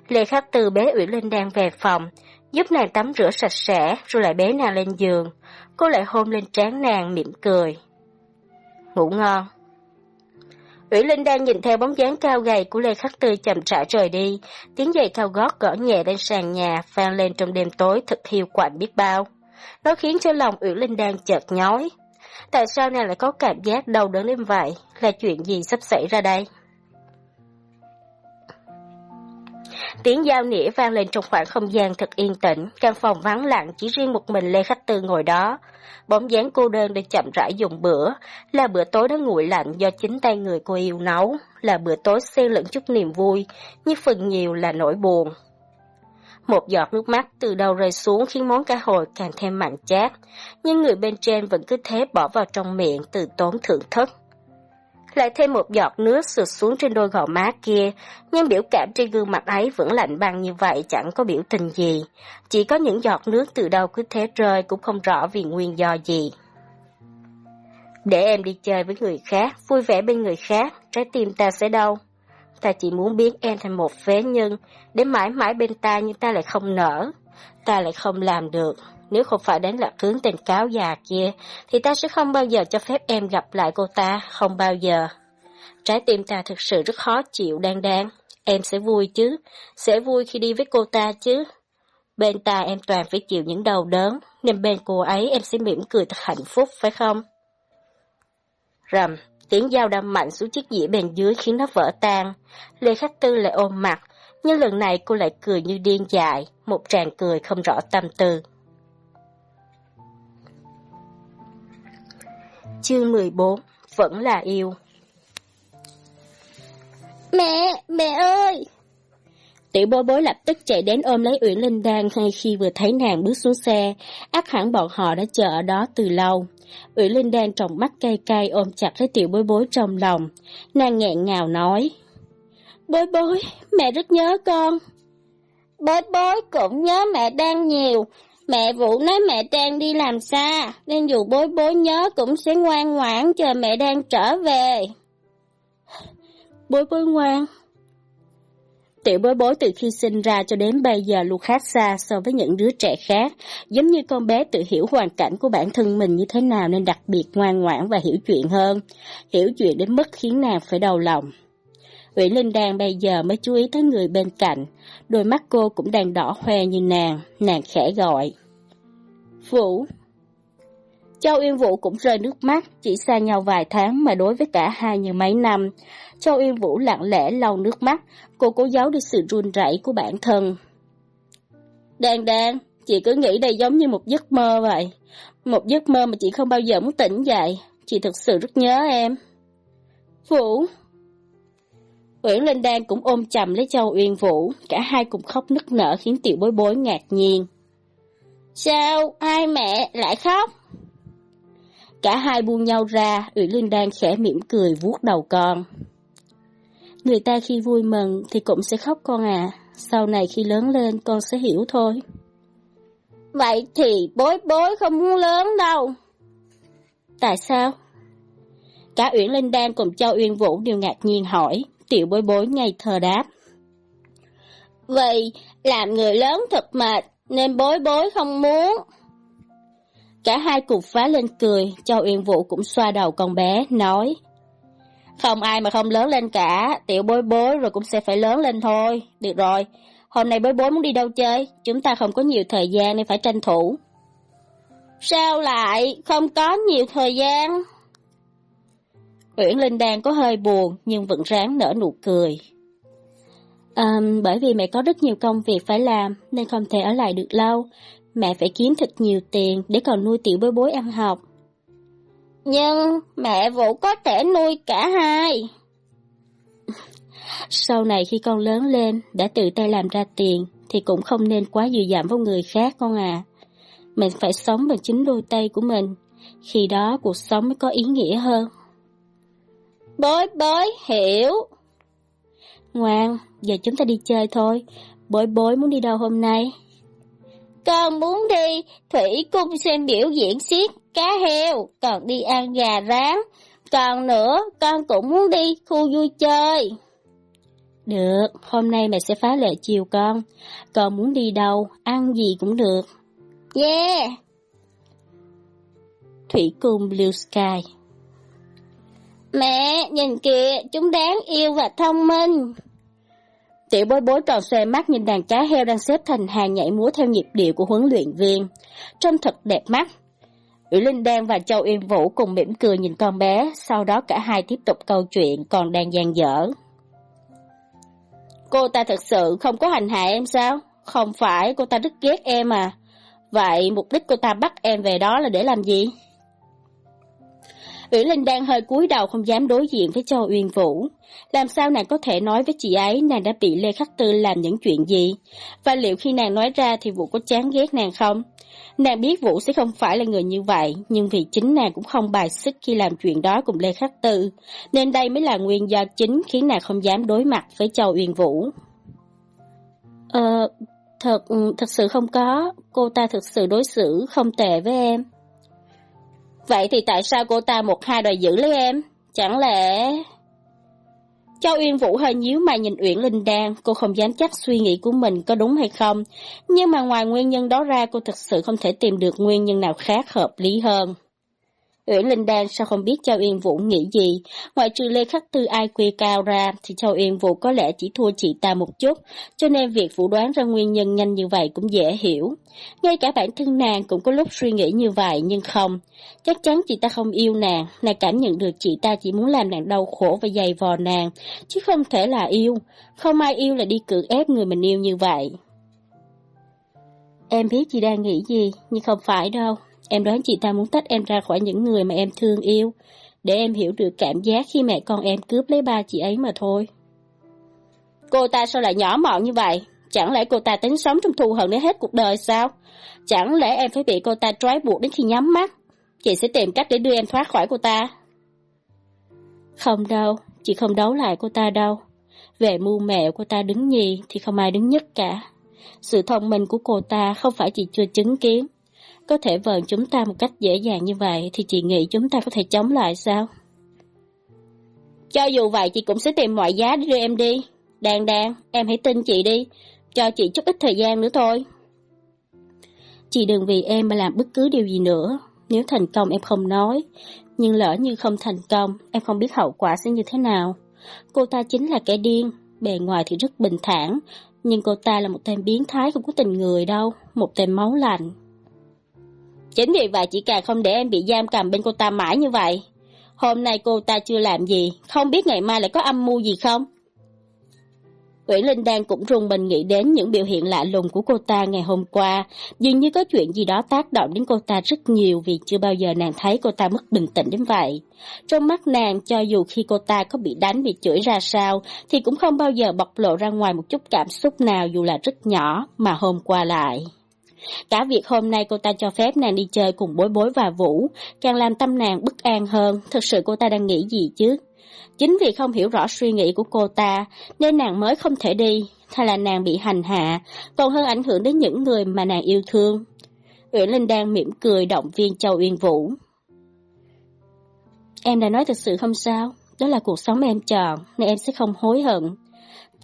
Lê Khắc Tư bế Uyển Linh đang về phòng, giúp nàng tắm rửa sạch sẽ, rồi lại bế nàng lên giường. Cô lại hôn lên trán nàng mỉm cười. Ngủ ngon. Ủy Linh đang nhìn theo bóng dáng cao gầy của Lê Khắc Tư chậm rãi rời đi, tiếng giày cao gót gõ nhẹ lên sàn nhà, vang lên trong đêm tối thật hiệu quả biết bao. Nó khiến cho lòng Uyển Linh đang chợt nhói. Tại sao nàng lại có cảm giác đau đớn đến vậy? Là chuyện gì sắp xảy ra đây? Tiếng giao nĩa vang lên trong khoảng không gian thật yên tĩnh, căn phòng vắng lặng chỉ riêng một mình Lê Khách Tư ngồi đó. Bóng dáng cô đơn đang chậm rãi dùng bữa, là bữa tối đã nguội lạnh do chính tay người cô yêu nấu, là bữa tối xen lẫn chút niềm vui, nhưng phần nhiều là nỗi buồn. Một giọt nước mắt từ đầu rơi xuống khiến món cá hồi càng thêm mặn chát, nhưng người bên trên vẫn cứ thế bỏ vào trong miệng từ tốn thưởng thức lại thêm một giọt nước sụt xuống trên đôi gò má kia, nhưng biểu cảm trên gương mặt ấy vẫn lạnh băng như vậy chẳng có biểu tình gì. Chỉ có những giọt nước từ đâu cứ thế rơi cũng không rõ vì nguyên do gì. Để em đi chơi với người khác, vui vẻ bên người khác, trái tim ta sẽ đau. Ta chỉ muốn biến em thành một phế nhân, để mãi mãi bên ta nhưng ta lại không nở. Ta lại không làm được. Nếu không phải đến lạc hướng tên cáo già kia, thì ta sẽ không bao giờ cho phép em gặp lại cô ta, không bao giờ. Trái tim ta thực sự rất khó chịu đang đang. Em sẽ vui chứ, sẽ vui khi đi với cô ta chứ. Bên ta em toàn phải chịu những đau đớn, nên bên cô ấy em sẽ mỉm cười thật hạnh phúc, phải không? Rầm, tiếng dao đâm mạnh xuống chiếc dĩa bên dưới khiến nó vỡ tan. Lê Khắc Tư lại ôm mặt, nhưng lần này cô lại cười như điên dại, một tràng cười không rõ tâm tư. Chương 14 Vẫn là yêu Mẹ, mẹ ơi! Tiểu bối bối lập tức chạy đến ôm lấy Uyển Linh Đan ngay khi vừa thấy nàng bước xuống xe, ác hẳn bọn họ đã chờ ở đó từ lâu. Uyển Linh Đan trong mắt cay cay ôm chặt lấy tiểu bối bối trong lòng. Nàng nghẹn ngào nói. Bối bối, mẹ rất nhớ con. Bối bối cũng nhớ mẹ đang nhiều, Mẹ Vũ nói mẹ Trang đi làm xa, nên dù bối bối nhớ cũng sẽ ngoan ngoãn chờ mẹ đang trở về. bối bối ngoan. Tiểu bối bối từ khi sinh ra cho đến bây giờ luôn khác xa so với những đứa trẻ khác, giống như con bé tự hiểu hoàn cảnh của bản thân mình như thế nào nên đặc biệt ngoan ngoãn và hiểu chuyện hơn, hiểu chuyện đến mức khiến nàng phải đau lòng. Uyển Linh Đan bây giờ mới chú ý tới người bên cạnh, đôi mắt cô cũng đang đỏ hoe như nàng, nàng khẽ gọi. Vũ Châu Yên Vũ cũng rơi nước mắt, chỉ xa nhau vài tháng mà đối với cả hai như mấy năm. Châu Yên Vũ lặng lẽ lau nước mắt, cô cố giấu đi sự run rẩy của bản thân. Đan Đan, chị cứ nghĩ đây giống như một giấc mơ vậy. Một giấc mơ mà chị không bao giờ muốn tỉnh dậy. Chị thực sự rất nhớ em. Vũ Uyển Linh Đan cũng ôm chầm lấy Châu Uyên Vũ, cả hai cùng khóc nức nở khiến tiểu bối bối ngạc nhiên. Sao hai mẹ lại khóc? Cả hai buông nhau ra, Uyển Linh Đan khẽ mỉm cười vuốt đầu con. Người ta khi vui mừng thì cũng sẽ khóc con à, sau này khi lớn lên con sẽ hiểu thôi. Vậy thì bối bối không muốn lớn đâu. Tại sao? Cả Uyển Linh Đan cùng Châu Uyên Vũ đều ngạc nhiên hỏi, tiểu bối bối ngay thờ đáp. Vậy làm người lớn thật mệt, nên bối bối không muốn. Cả hai cùng phá lên cười, Châu Uyên Vũ cũng xoa đầu con bé, nói. Không ai mà không lớn lên cả, tiểu bối bối rồi cũng sẽ phải lớn lên thôi. Được rồi, hôm nay bối bối muốn đi đâu chơi, chúng ta không có nhiều thời gian nên phải tranh thủ. Sao lại không có nhiều thời gian? Uyển Linh đang có hơi buồn nhưng vẫn ráng nở nụ cười. À, bởi vì mẹ có rất nhiều công việc phải làm nên không thể ở lại được lâu. Mẹ phải kiếm thật nhiều tiền để còn nuôi tiểu bối bối ăn học. Nhưng mẹ Vũ có thể nuôi cả hai. Sau này khi con lớn lên, đã tự tay làm ra tiền, thì cũng không nên quá dư dạm với người khác con à. Mình phải sống bằng chính đôi tay của mình, khi đó cuộc sống mới có ý nghĩa hơn. Bối bối hiểu. Ngoan, giờ chúng ta đi chơi thôi. Bối bối muốn đi đâu hôm nay? Con muốn đi Thủy Cung xem biểu diễn xiết cá heo, còn đi ăn gà rán. Còn nữa, con cũng muốn đi khu vui chơi. Được, hôm nay mẹ sẽ phá lệ chiều con. Con muốn đi đâu, ăn gì cũng được. Yeah! Thủy cung Blue Sky Mẹ, nhìn kìa, chúng đáng yêu và thông minh. Tiểu bối bối tròn xoe mắt nhìn đàn cá heo đang xếp thành hàng nhảy múa theo nhịp điệu của huấn luyện viên. Trông thật đẹp mắt. Ủy Linh Đan và Châu Yên Vũ cùng mỉm cười nhìn con bé, sau đó cả hai tiếp tục câu chuyện còn đang gian dở. Cô ta thật sự không có hành hạ em sao? Không phải, cô ta rất ghét em à. Vậy mục đích cô ta bắt em về đó là để làm gì? Uyển Linh đang hơi cúi đầu không dám đối diện với Châu Uyên Vũ. Làm sao nàng có thể nói với chị ấy nàng đã bị Lê Khắc Tư làm những chuyện gì? Và liệu khi nàng nói ra thì Vũ có chán ghét nàng không? Nàng biết Vũ sẽ không phải là người như vậy, nhưng vì chính nàng cũng không bài xích khi làm chuyện đó cùng Lê Khắc Tư, nên đây mới là nguyên do chính khiến nàng không dám đối mặt với Châu Uyên Vũ. Ờ, thật, thật sự không có, cô ta thực sự đối xử không tệ với em. Vậy thì tại sao cô ta một hai đòi giữ lấy em? Chẳng lẽ... Châu Uyên Vũ hơi nhíu mày nhìn Uyển Linh Đan, cô không dám chắc suy nghĩ của mình có đúng hay không, nhưng mà ngoài nguyên nhân đó ra cô thực sự không thể tìm được nguyên nhân nào khác hợp lý hơn. Uyển Linh Đan sao không biết Châu Yên Vũ nghĩ gì, ngoại trừ Lê Khắc Tư ai quy cao ra thì Châu Yên Vũ có lẽ chỉ thua chị ta một chút, cho nên việc Vũ đoán ra nguyên nhân nhanh như vậy cũng dễ hiểu. Ngay cả bản thân nàng cũng có lúc suy nghĩ như vậy nhưng không, chắc chắn chị ta không yêu nàng, nàng cảm nhận được chị ta chỉ muốn làm nàng đau khổ và dày vò nàng, chứ không thể là yêu, không ai yêu là đi cưỡng ép người mình yêu như vậy. Em biết chị đang nghĩ gì, nhưng không phải đâu. Em đoán chị ta muốn tách em ra khỏi những người mà em thương yêu, để em hiểu được cảm giác khi mẹ con em cướp lấy ba chị ấy mà thôi. Cô ta sao lại nhỏ mọn như vậy? Chẳng lẽ cô ta tính sống trong thù hận đến hết cuộc đời sao? Chẳng lẽ em phải bị cô ta trói buộc đến khi nhắm mắt? Chị sẽ tìm cách để đưa em thoát khỏi cô ta. Không đâu, chị không đấu lại cô ta đâu. Về mưu mẹo cô ta đứng nhì thì không ai đứng nhất cả. Sự thông minh của cô ta không phải chị chưa chứng kiến, có thể vờn chúng ta một cách dễ dàng như vậy thì chị nghĩ chúng ta có thể chống lại sao? Cho dù vậy chị cũng sẽ tìm mọi giá để đưa em đi. Đàn đàn, em hãy tin chị đi. Cho chị chút ít thời gian nữa thôi. Chị đừng vì em mà làm bất cứ điều gì nữa. Nếu thành công em không nói. Nhưng lỡ như không thành công, em không biết hậu quả sẽ như thế nào. Cô ta chính là kẻ điên. Bề ngoài thì rất bình thản. Nhưng cô ta là một tên biến thái không có tình người đâu. Một tên máu lạnh. Chính vì vậy chỉ càng không để em bị giam cầm bên cô ta mãi như vậy. Hôm nay cô ta chưa làm gì, không biết ngày mai lại có âm mưu gì không? Uyển Linh Đan cũng rùng mình nghĩ đến những biểu hiện lạ lùng của cô ta ngày hôm qua, dường như có chuyện gì đó tác động đến cô ta rất nhiều vì chưa bao giờ nàng thấy cô ta mất bình tĩnh đến vậy. Trong mắt nàng, cho dù khi cô ta có bị đánh bị chửi ra sao, thì cũng không bao giờ bộc lộ ra ngoài một chút cảm xúc nào dù là rất nhỏ, mà hôm qua lại. Cả việc hôm nay cô ta cho phép nàng đi chơi cùng bối bối và vũ, càng làm tâm nàng bất an hơn, thực sự cô ta đang nghĩ gì chứ? Chính vì không hiểu rõ suy nghĩ của cô ta, nên nàng mới không thể đi, thay là nàng bị hành hạ, còn hơn ảnh hưởng đến những người mà nàng yêu thương. Uyển Linh đang mỉm cười động viên Châu Uyên Vũ. Em đã nói thật sự không sao, đó là cuộc sống em chọn, nên em sẽ không hối hận.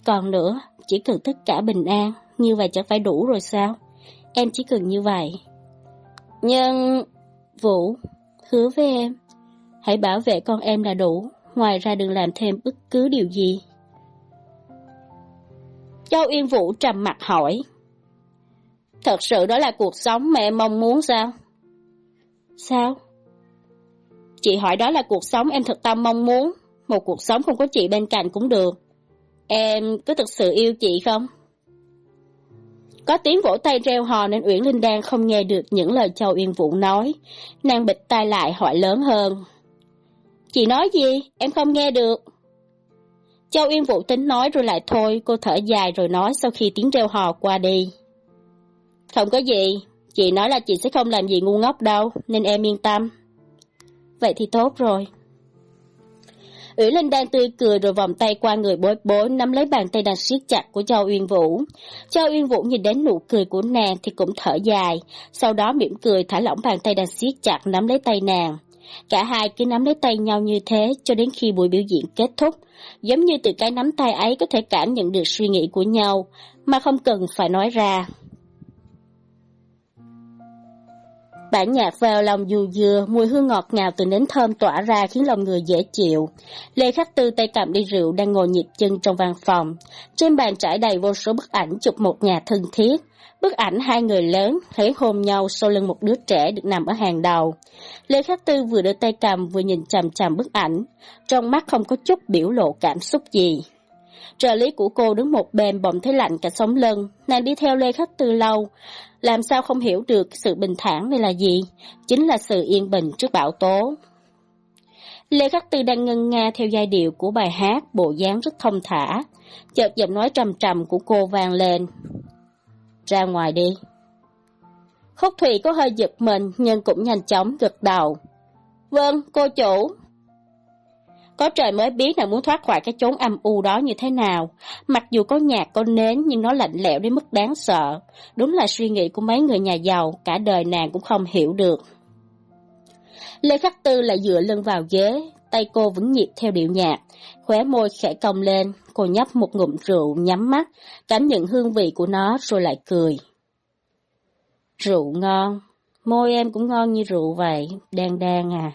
Còn nữa, chỉ cần tất cả bình an, như vậy chẳng phải đủ rồi sao? Em chỉ cần như vậy. Nhưng... Vũ, hứa với em, hãy bảo vệ con em là đủ, ngoài ra đừng làm thêm bất cứ điều gì. Châu Yên Vũ trầm mặt hỏi. Thật sự đó là cuộc sống mà em mong muốn sao? Sao? Chị hỏi đó là cuộc sống em thật tâm mong muốn. Một cuộc sống không có chị bên cạnh cũng được. Em có thực sự yêu chị không? Có tiếng vỗ tay reo hò nên Uyển Linh Đan không nghe được những lời Châu Uyên Vũ nói. Nàng bịch tai lại hỏi lớn hơn. Chị nói gì? Em không nghe được. Châu Uyên Vũ tính nói rồi lại thôi, cô thở dài rồi nói sau khi tiếng reo hò qua đi. Không có gì, chị nói là chị sẽ không làm gì ngu ngốc đâu, nên em yên tâm. Vậy thì tốt rồi. Ủy Linh đang tươi cười rồi vòng tay qua người bối bối nắm lấy bàn tay đang siết chặt của Châu Uyên Vũ. Châu Uyên Vũ nhìn đến nụ cười của nàng thì cũng thở dài, sau đó mỉm cười thả lỏng bàn tay đang siết chặt nắm lấy tay nàng. Cả hai cứ nắm lấy tay nhau như thế cho đến khi buổi biểu diễn kết thúc, giống như từ cái nắm tay ấy có thể cảm nhận được suy nghĩ của nhau, mà không cần phải nói ra. Bản nhạc vào lòng dù dừa, mùi hương ngọt ngào từ nến thơm tỏa ra khiến lòng người dễ chịu. Lê Khắc Tư tay cầm ly rượu đang ngồi nhịp chân trong văn phòng. Trên bàn trải đầy vô số bức ảnh chụp một nhà thân thiết. Bức ảnh hai người lớn thấy hôn nhau sau lưng một đứa trẻ được nằm ở hàng đầu. Lê Khắc Tư vừa đưa tay cầm vừa nhìn chằm chằm bức ảnh, trong mắt không có chút biểu lộ cảm xúc gì. Trợ lý của cô đứng một bên bỗng thấy lạnh cả sống lưng, nàng đi theo Lê Khắc Tư lâu, làm sao không hiểu được sự bình thản này là gì? Chính là sự yên bình trước bão tố. Lê Khắc Tư đang ngân nga theo giai điệu của bài hát, bộ dáng rất thông thả. Chợt giọng nói trầm trầm của cô vang lên. Ra ngoài đi. Khúc Thủy có hơi giật mình nhưng cũng nhanh chóng gật đầu. Vâng, cô chủ. Có trời mới biết là muốn thoát khỏi cái chốn âm u đó như thế nào. Mặc dù có nhạc có nến nhưng nó lạnh lẽo đến mức đáng sợ. Đúng là suy nghĩ của mấy người nhà giàu, cả đời nàng cũng không hiểu được. Lê Khắc Tư lại dựa lưng vào ghế, tay cô vẫn nhịp theo điệu nhạc, khóe môi khẽ cong lên, cô nhấp một ngụm rượu nhắm mắt, cảm nhận hương vị của nó rồi lại cười. Rượu ngon, môi em cũng ngon như rượu vậy, đang đang à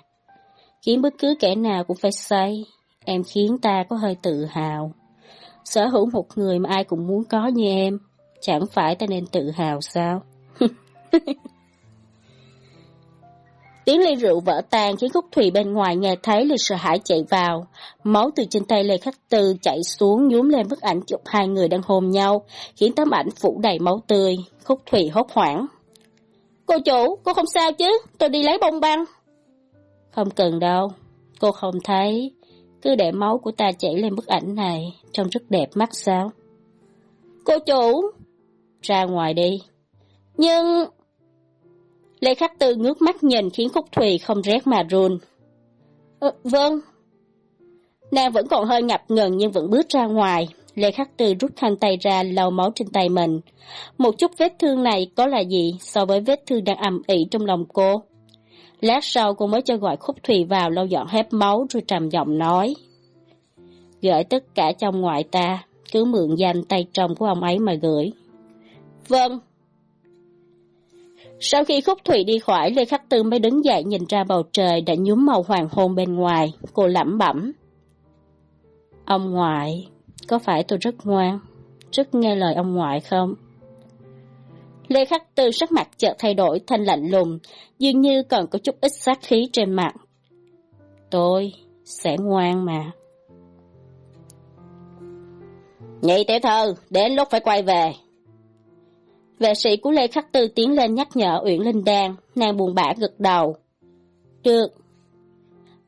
khiến bất cứ kẻ nào cũng phải say. Em khiến ta có hơi tự hào. Sở hữu một người mà ai cũng muốn có như em, chẳng phải ta nên tự hào sao? Tiếng ly rượu vỡ tan khiến Khúc Thùy bên ngoài nghe thấy liền sợ hãi chạy vào. Máu từ trên tay Lê Khắc Tư chảy xuống nhúm lên bức ảnh chụp hai người đang hôn nhau, khiến tấm ảnh phủ đầy máu tươi. Khúc Thùy hốt hoảng. Cô chủ, cô không sao chứ? Tôi đi lấy bông băng. Không cần đâu, cô không thấy. Cứ để máu của ta chảy lên bức ảnh này, trông rất đẹp mắt sao? Cô chủ! Ra ngoài đi. Nhưng... Lê Khắc Tư ngước mắt nhìn khiến Khúc Thùy không rét mà run. Ờ, vâng. Nàng vẫn còn hơi ngập ngừng nhưng vẫn bước ra ngoài. Lê Khắc Tư rút khăn tay ra lau máu trên tay mình. Một chút vết thương này có là gì so với vết thương đang ầm ĩ trong lòng cô? Lát sau cô mới cho gọi Khúc Thùy vào lau dọn hết máu rồi trầm giọng nói. gửi tất cả trong ngoại ta, cứ mượn danh tay trong của ông ấy mà gửi. Vâng. Sau khi Khúc Thủy đi khỏi, Lê Khắc Tư mới đứng dậy nhìn ra bầu trời đã nhúm màu hoàng hôn bên ngoài. Cô lẩm bẩm. Ông ngoại, có phải tôi rất ngoan, rất nghe lời ông ngoại không? Lê Khắc Tư sắc mặt chợt thay đổi thành lạnh lùng, dường như còn có chút ít sát khí trên mặt. Tôi sẽ ngoan mà. Nhị tiểu thư, đến lúc phải quay về. Vệ sĩ của Lê Khắc Tư tiến lên nhắc nhở Uyển Linh Đan, nàng buồn bã gật đầu. Được.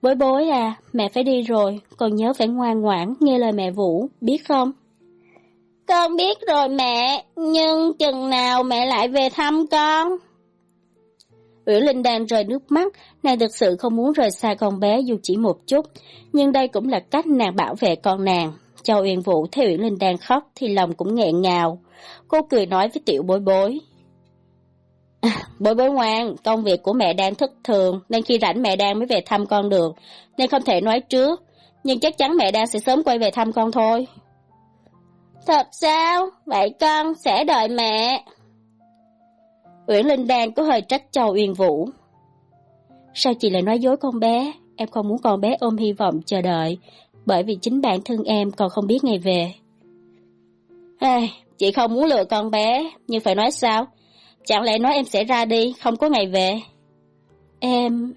Bối bối à, mẹ phải đi rồi, còn nhớ phải ngoan ngoãn, nghe lời mẹ Vũ, biết không? Con biết rồi mẹ, nhưng chừng nào mẹ lại về thăm con? Uyển Linh đang rơi nước mắt, nàng thực sự không muốn rời xa con bé dù chỉ một chút, nhưng đây cũng là cách nàng bảo vệ con nàng. Châu Uyển Vũ thấy Uyển Linh đang khóc thì lòng cũng nghẹn ngào. Cô cười nói với tiểu bối bối. À, bối bối ngoan, công việc của mẹ đang thất thường, nên khi rảnh mẹ đang mới về thăm con được, nên không thể nói trước, nhưng chắc chắn mẹ đang sẽ sớm quay về thăm con thôi. Thật sao? Vậy con sẽ đợi mẹ. Uyển Linh đan có hơi trách Châu Uyên Vũ. Sao chị lại nói dối con bé? Em không muốn con bé ôm hy vọng chờ đợi, bởi vì chính bản thân em còn không biết ngày về. Ai, chị không muốn lừa con bé, nhưng phải nói sao? Chẳng lẽ nói em sẽ ra đi, không có ngày về? Em...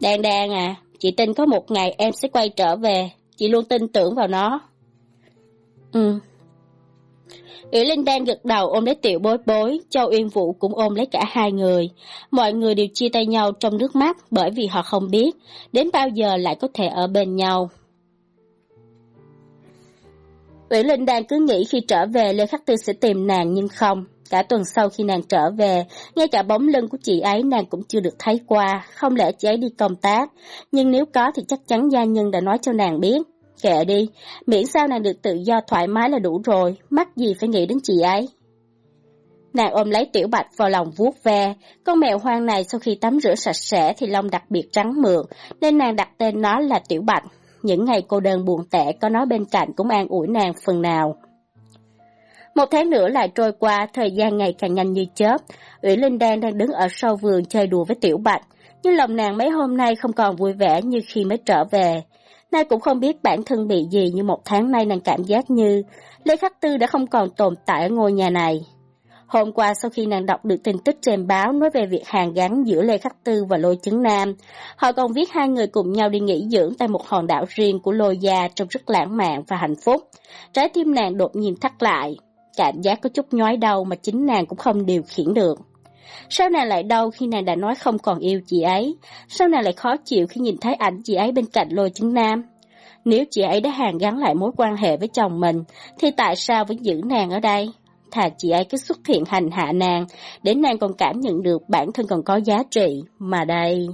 Đan Đan à, chị tin có một ngày em sẽ quay trở về, chị luôn tin tưởng vào nó. Ừ. Ủy Linh đang gật đầu ôm lấy tiểu bối bối, Châu Uyên Vũ cũng ôm lấy cả hai người. Mọi người đều chia tay nhau trong nước mắt bởi vì họ không biết đến bao giờ lại có thể ở bên nhau. Ủy Linh đang cứ nghĩ khi trở về Lê Khắc Tư sẽ tìm nàng nhưng không. Cả tuần sau khi nàng trở về, ngay cả bóng lưng của chị ấy nàng cũng chưa được thấy qua, không lẽ chị ấy đi công tác. Nhưng nếu có thì chắc chắn gia nhân đã nói cho nàng biết. Kệ đi, miễn sao nàng được tự do thoải mái là đủ rồi, mắc gì phải nghĩ đến chị ấy. Nàng ôm lấy tiểu bạch vào lòng vuốt ve, con mèo hoang này sau khi tắm rửa sạch sẽ thì lông đặc biệt trắng mượt, nên nàng đặt tên nó là tiểu bạch. Những ngày cô đơn buồn tẻ có nó bên cạnh cũng an ủi nàng phần nào. Một tháng nữa lại trôi qua, thời gian ngày càng nhanh như chớp. ủy Linh Đan đang đứng ở sau vườn chơi đùa với Tiểu Bạch, nhưng lòng nàng mấy hôm nay không còn vui vẻ như khi mới trở về nay cũng không biết bản thân bị gì như một tháng nay nàng cảm giác như Lê Khắc Tư đã không còn tồn tại ở ngôi nhà này. Hôm qua sau khi nàng đọc được tin tức trên báo nói về việc hàng gắn giữa Lê Khắc Tư và Lôi Chứng Nam, họ còn viết hai người cùng nhau đi nghỉ dưỡng tại một hòn đảo riêng của Lôi Gia trong rất lãng mạn và hạnh phúc. Trái tim nàng đột nhiên thắt lại, cảm giác có chút nhói đau mà chính nàng cũng không điều khiển được. Sao nàng lại đau khi nàng đã nói không còn yêu chị ấy? Sao nàng lại khó chịu khi nhìn thấy ảnh chị ấy bên cạnh lôi chứng nam? Nếu chị ấy đã hàn gắn lại mối quan hệ với chồng mình, thì tại sao vẫn giữ nàng ở đây? Thà chị ấy cứ xuất hiện hành hạ nàng, để nàng còn cảm nhận được bản thân còn có giá trị, mà đây...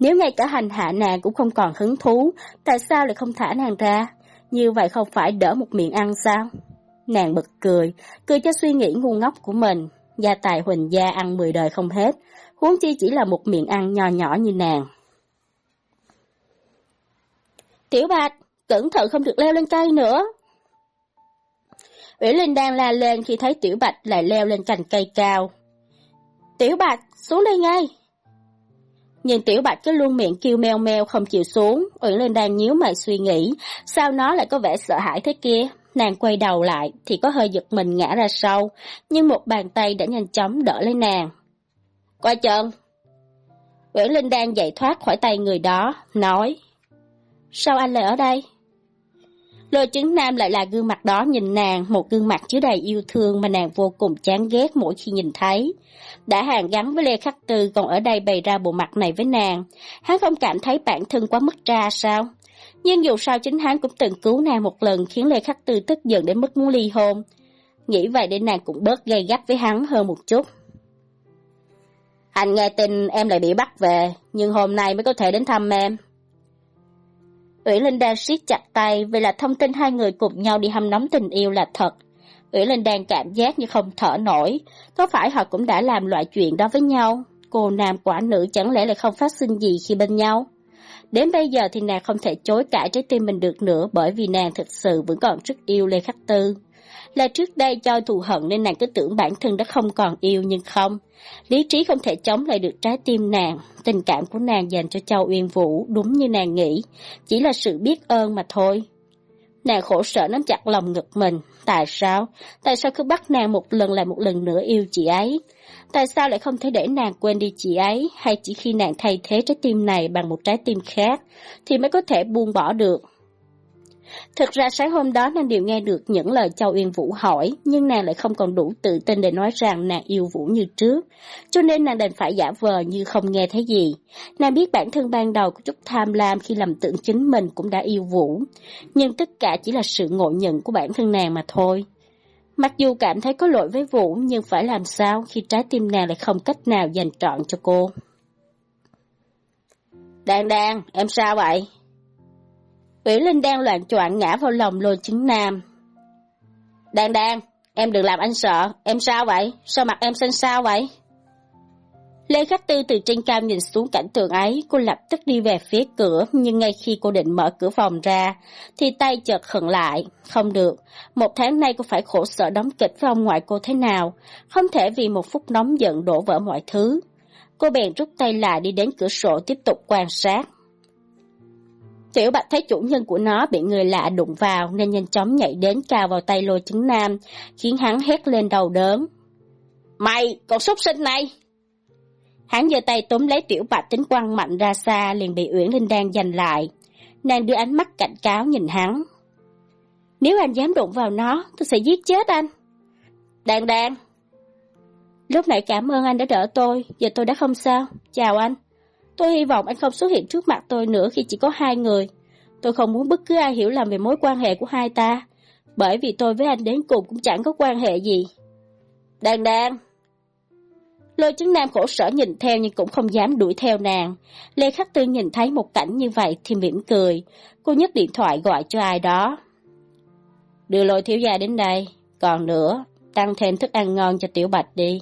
Nếu ngay cả hành hạ nàng cũng không còn hứng thú, tại sao lại không thả nàng ra? Như vậy không phải đỡ một miệng ăn sao? Nàng bật cười, cười cho suy nghĩ ngu ngốc của mình. Gia tài huỳnh gia ăn mười đời không hết, huống chi chỉ là một miệng ăn nho nhỏ như nàng. Tiểu Bạch, cẩn thận không được leo lên cây nữa. Uyển Linh đang la lên khi thấy Tiểu Bạch lại leo lên cành cây cao. Tiểu Bạch, xuống đây ngay. Nhìn Tiểu Bạch cứ luôn miệng kêu meo meo không chịu xuống, Uyển Linh đang nhíu mày suy nghĩ, sao nó lại có vẻ sợ hãi thế kia. Nàng quay đầu lại thì có hơi giật mình ngã ra sau, nhưng một bàn tay đã nhanh chóng đỡ lấy nàng. Qua chân! Nguyễn Linh đang dậy thoát khỏi tay người đó, nói. Sao anh lại ở đây? Lôi chứng nam lại là gương mặt đó nhìn nàng, một gương mặt chứa đầy yêu thương mà nàng vô cùng chán ghét mỗi khi nhìn thấy. Đã hàng gắn với Lê Khắc Tư còn ở đây bày ra bộ mặt này với nàng. Hắn không cảm thấy bản thân quá mất ra sao? Nhưng dù sao chính hắn cũng từng cứu nàng một lần khiến Lê Khắc Tư tức giận đến mức muốn ly hôn. Nghĩ vậy để nàng cũng bớt gây gắt với hắn hơn một chút. Anh nghe tin em lại bị bắt về, nhưng hôm nay mới có thể đến thăm em. Ủy Linh đang siết chặt tay vì là thông tin hai người cùng nhau đi hâm nóng tình yêu là thật. Ủy Linh đang cảm giác như không thở nổi, có phải họ cũng đã làm loại chuyện đó với nhau? Cô nam quả nữ chẳng lẽ lại không phát sinh gì khi bên nhau? Đến bây giờ thì nàng không thể chối cãi trái tim mình được nữa bởi vì nàng thực sự vẫn còn rất yêu Lê Khắc Tư. Là trước đây cho thù hận nên nàng cứ tưởng bản thân đã không còn yêu nhưng không. Lý trí không thể chống lại được trái tim nàng. Tình cảm của nàng dành cho Châu Uyên Vũ đúng như nàng nghĩ, chỉ là sự biết ơn mà thôi. Nàng khổ sở nắm chặt lòng ngực mình. Tại sao? Tại sao cứ bắt nàng một lần lại một lần nữa yêu chị ấy? Tại sao lại không thể để nàng quên đi chị ấy, hay chỉ khi nàng thay thế trái tim này bằng một trái tim khác, thì mới có thể buông bỏ được? Thực ra sáng hôm đó nàng đều nghe được những lời Châu Uyên Vũ hỏi, nhưng nàng lại không còn đủ tự tin để nói rằng nàng yêu Vũ như trước, cho nên nàng đành phải giả vờ như không nghe thấy gì. Nàng biết bản thân ban đầu có chút tham lam khi lầm tưởng chính mình cũng đã yêu Vũ, nhưng tất cả chỉ là sự ngộ nhận của bản thân nàng mà thôi. Mặc dù cảm thấy có lỗi với Vũ nhưng phải làm sao khi trái tim nàng lại không cách nào dành trọn cho cô. Đan Đan, em sao vậy? Uyển Linh đang loạn choạng ngã vào lòng lôi chứng nam. Đan Đan, em đừng làm anh sợ, em sao vậy? Sao mặt em xanh sao vậy? Lê Khắc Tư từ trên cao nhìn xuống cảnh tượng ấy, cô lập tức đi về phía cửa, nhưng ngay khi cô định mở cửa phòng ra, thì tay chợt khẩn lại. Không được, một tháng nay cô phải khổ sở đóng kịch với ông ngoại cô thế nào, không thể vì một phút nóng giận đổ vỡ mọi thứ. Cô bèn rút tay lại đi đến cửa sổ tiếp tục quan sát. Tiểu Bạch thấy chủ nhân của nó bị người lạ đụng vào nên nhanh chóng nhảy đến cao vào tay lôi chứng nam, khiến hắn hét lên đầu đớn. Mày, con súc sinh này! Hắn giơ tay túm lấy Tiểu Bạch tính quăng mạnh ra xa liền bị Uyển Linh đang giành lại. Nàng đưa ánh mắt cảnh cáo nhìn hắn. Nếu anh dám đụng vào nó, tôi sẽ giết chết anh. Đàn đàn. Lúc nãy cảm ơn anh đã đỡ tôi, giờ tôi đã không sao. Chào anh. Tôi hy vọng anh không xuất hiện trước mặt tôi nữa khi chỉ có hai người. Tôi không muốn bất cứ ai hiểu lầm về mối quan hệ của hai ta, bởi vì tôi với anh đến cùng cũng chẳng có quan hệ gì. Đàn đàn. Lôi chứng nam khổ sở nhìn theo nhưng cũng không dám đuổi theo nàng. Lê Khắc Tư nhìn thấy một cảnh như vậy thì mỉm cười. Cô nhấc điện thoại gọi cho ai đó. Đưa lôi thiếu gia đến đây. Còn nữa, tăng thêm thức ăn ngon cho tiểu bạch đi.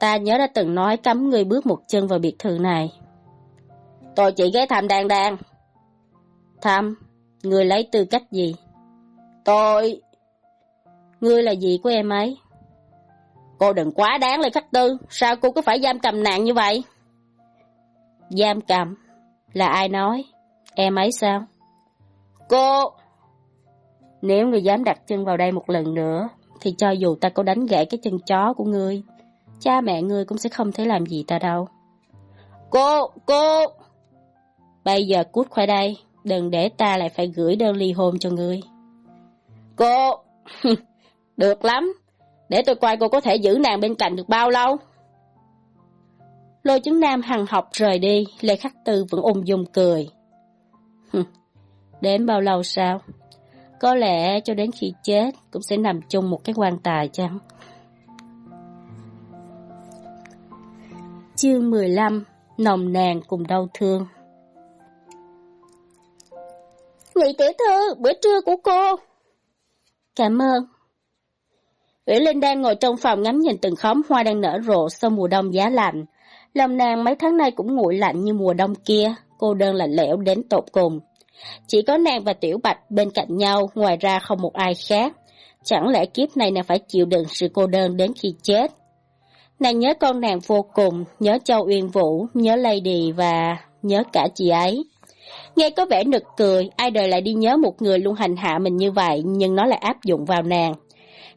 Ta nhớ đã từng nói cấm người bước một chân vào biệt thự này. Tôi chỉ ghé thăm đàn đàn. Thăm? Người lấy tư cách gì? Tôi... Ngươi là gì của em ấy? Cô đừng quá đáng lời khắc tư, sao cô cứ phải giam cầm nạn như vậy? Giam cầm? Là ai nói? Em ấy sao? Cô! Nếu ngươi dám đặt chân vào đây một lần nữa, thì cho dù ta có đánh gãy cái chân chó của ngươi, cha mẹ ngươi cũng sẽ không thể làm gì ta đâu. Cô! Cô! Bây giờ cút khỏi đây, đừng để ta lại phải gửi đơn ly hôn cho ngươi. Cô! Được lắm, để tôi coi cô có thể giữ nàng bên cạnh được bao lâu. Lôi chứng nam hằng học rời đi, Lê Khắc Tư vẫn ung dung cười. Đến bao lâu sao? Có lẽ cho đến khi chết cũng sẽ nằm chung một cái quan tài chăng? Chương 15 Nồng nàn cùng đau thương Ngụy tiểu thư, bữa trưa của cô. Cảm ơn. Uyển Linh đang ngồi trong phòng ngắm nhìn từng khóm hoa đang nở rộ sau mùa đông giá lạnh. Lòng nàng mấy tháng nay cũng nguội lạnh như mùa đông kia, cô đơn lạnh lẽo đến tột cùng. Chỉ có nàng và Tiểu Bạch bên cạnh nhau, ngoài ra không một ai khác. Chẳng lẽ kiếp này nàng phải chịu đựng sự cô đơn đến khi chết? Nàng nhớ con nàng vô cùng, nhớ Châu Uyên Vũ, nhớ Lady và nhớ cả chị ấy. Nghe có vẻ nực cười, ai đời lại đi nhớ một người luôn hành hạ mình như vậy, nhưng nó lại áp dụng vào nàng.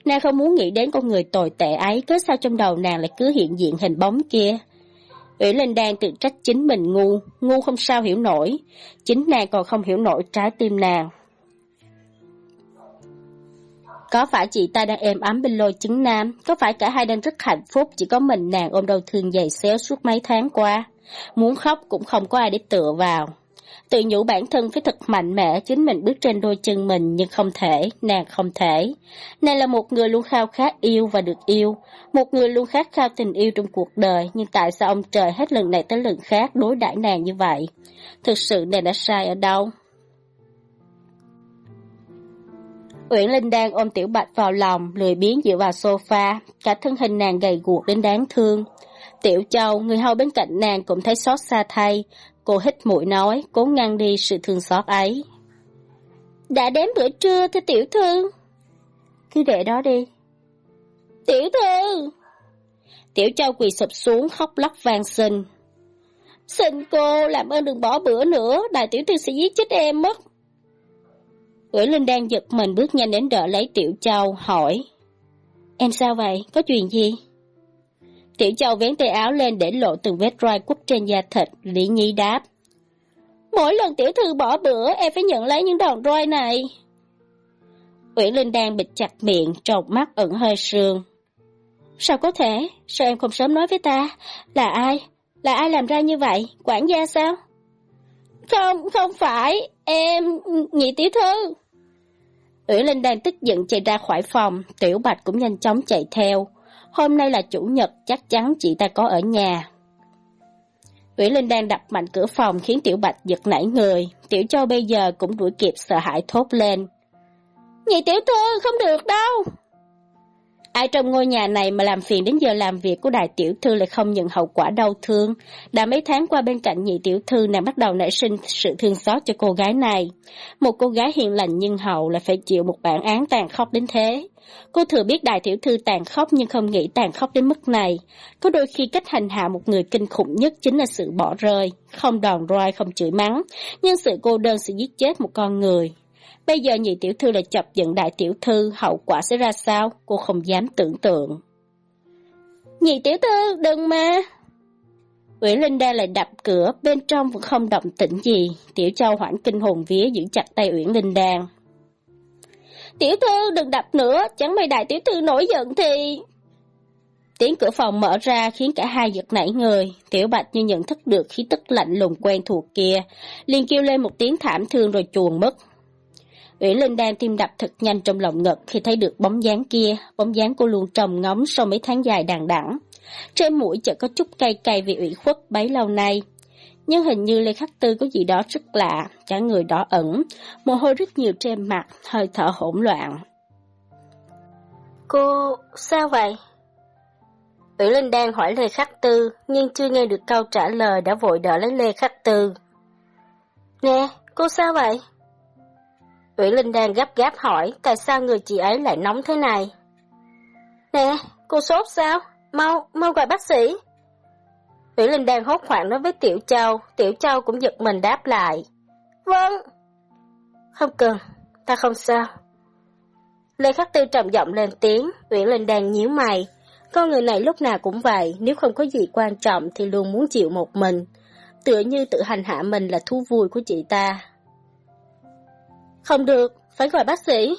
Nàng không muốn nghĩ đến con người tồi tệ ấy, cớ sao trong đầu nàng lại cứ hiện diện hình bóng kia. Uyển Linh đang tự trách chính mình ngu, ngu không sao hiểu nổi. Chính nàng còn không hiểu nổi trái tim nàng. Có phải chị ta đang êm ấm bên lôi chứng nam? Có phải cả hai đang rất hạnh phúc, chỉ có mình nàng ôm đau thương dày xéo suốt mấy tháng qua? Muốn khóc cũng không có ai để tựa vào. Tự nhủ bản thân phải thật mạnh mẽ chính mình bước trên đôi chân mình nhưng không thể, nàng không thể. Nàng là một người luôn khao khát yêu và được yêu, một người luôn khát khao tình yêu trong cuộc đời, nhưng tại sao ông trời hết lần này tới lần khác đối đãi nàng như vậy? Thực sự nàng đã sai ở đâu? Uyển Linh đang ôm Tiểu Bạch vào lòng, lười biến dựa vào sofa, cả thân hình nàng gầy guộc đến đáng thương. Tiểu Châu, người hầu bên cạnh nàng cũng thấy xót xa thay. Cô hít mũi nói, cố ngăn đi sự thương xót ấy. Đã đến bữa trưa thưa tiểu thư. Cứ để đó đi. Tiểu thư! Tiểu Châu quỳ sụp xuống khóc lóc vang xin. Xin cô, làm ơn đừng bỏ bữa nữa, đại tiểu thư sẽ giết chết em mất. Uyển Linh đang giật mình bước nhanh đến đỡ lấy Tiểu Châu, hỏi. Em sao vậy? Có chuyện gì? Tiểu Châu vén tay áo lên để lộ từng vết roi quất trên da thịt, Lý Nhi đáp. Mỗi lần tiểu thư bỏ bữa, em phải nhận lấy những đòn roi này. Uyển Linh đang bịt chặt miệng, trột mắt ẩn hơi sương. Sao có thể? Sao em không sớm nói với ta? Là ai? Là ai làm ra như vậy? Quản gia sao? Không, không phải. Em... Nhị tiểu thư. Uyển Linh đang tức giận chạy ra khỏi phòng, Tiểu Bạch cũng nhanh chóng chạy theo. Hôm nay là chủ nhật, chắc chắn chị ta có ở nhà. Uyển Linh đang đập mạnh cửa phòng khiến Tiểu Bạch giật nảy người. Tiểu Châu bây giờ cũng đuổi kịp sợ hãi thốt lên. Nhị tiểu thư, không được đâu. Ai trong ngôi nhà này mà làm phiền đến giờ làm việc của đại tiểu thư lại không nhận hậu quả đau thương. Đã mấy tháng qua bên cạnh nhị tiểu thư nàng bắt đầu nảy sinh sự thương xót cho cô gái này. Một cô gái hiền lành nhưng hậu lại phải chịu một bản án tàn khốc đến thế. Cô thừa biết đại tiểu thư tàn khốc nhưng không nghĩ tàn khốc đến mức này. Có đôi khi cách hành hạ một người kinh khủng nhất chính là sự bỏ rơi, không đòn roi, không chửi mắng, nhưng sự cô đơn sẽ giết chết một con người. Bây giờ nhị tiểu thư lại chọc giận đại tiểu thư, hậu quả sẽ ra sao? Cô không dám tưởng tượng. Nhị tiểu thư, đừng mà! Uyển Linh Đa lại đập cửa, bên trong vẫn không động tĩnh gì. Tiểu Châu hoảng kinh hồn vía giữ chặt tay Uyển Linh Đan. Tiểu thư đừng đập nữa, chẳng may đại tiểu thư nổi giận thì... Tiếng cửa phòng mở ra khiến cả hai giật nảy người. Tiểu Bạch như nhận thức được khí tức lạnh lùng quen thuộc kia, liền kêu lên một tiếng thảm thương rồi chuồn mất. Uyển Linh đang tim đập thật nhanh trong lòng ngực khi thấy được bóng dáng kia, bóng dáng cô luôn trầm ngóng sau mấy tháng dài đằng đẵng. Trên mũi chợt có chút cay cay vì ủy khuất bấy lâu nay. Nhưng hình như Lê Khắc Tư có gì đó rất lạ, cả người đỏ ẩn, mồ hôi rất nhiều trên mặt, hơi thở hỗn loạn. Cô, sao vậy? Ủy Linh đang hỏi Lê Khắc Tư, nhưng chưa nghe được câu trả lời đã vội đỡ lấy Lê Khắc Tư. Nè, cô sao vậy? Ủy Linh đang gấp gáp hỏi tại sao người chị ấy lại nóng thế này. Nè, cô sốt sao? Mau, mau gọi bác sĩ. Ủy Linh đang hốt hoảng nói với Tiểu Châu, Tiểu Châu cũng giật mình đáp lại. Vâng. Không cần, ta không sao. Lê Khắc Tư trầm giọng lên tiếng, Uyển Linh đang nhíu mày. Con người này lúc nào cũng vậy, nếu không có gì quan trọng thì luôn muốn chịu một mình. Tựa như tự hành hạ mình là thú vui của chị ta. Không được, phải gọi bác sĩ.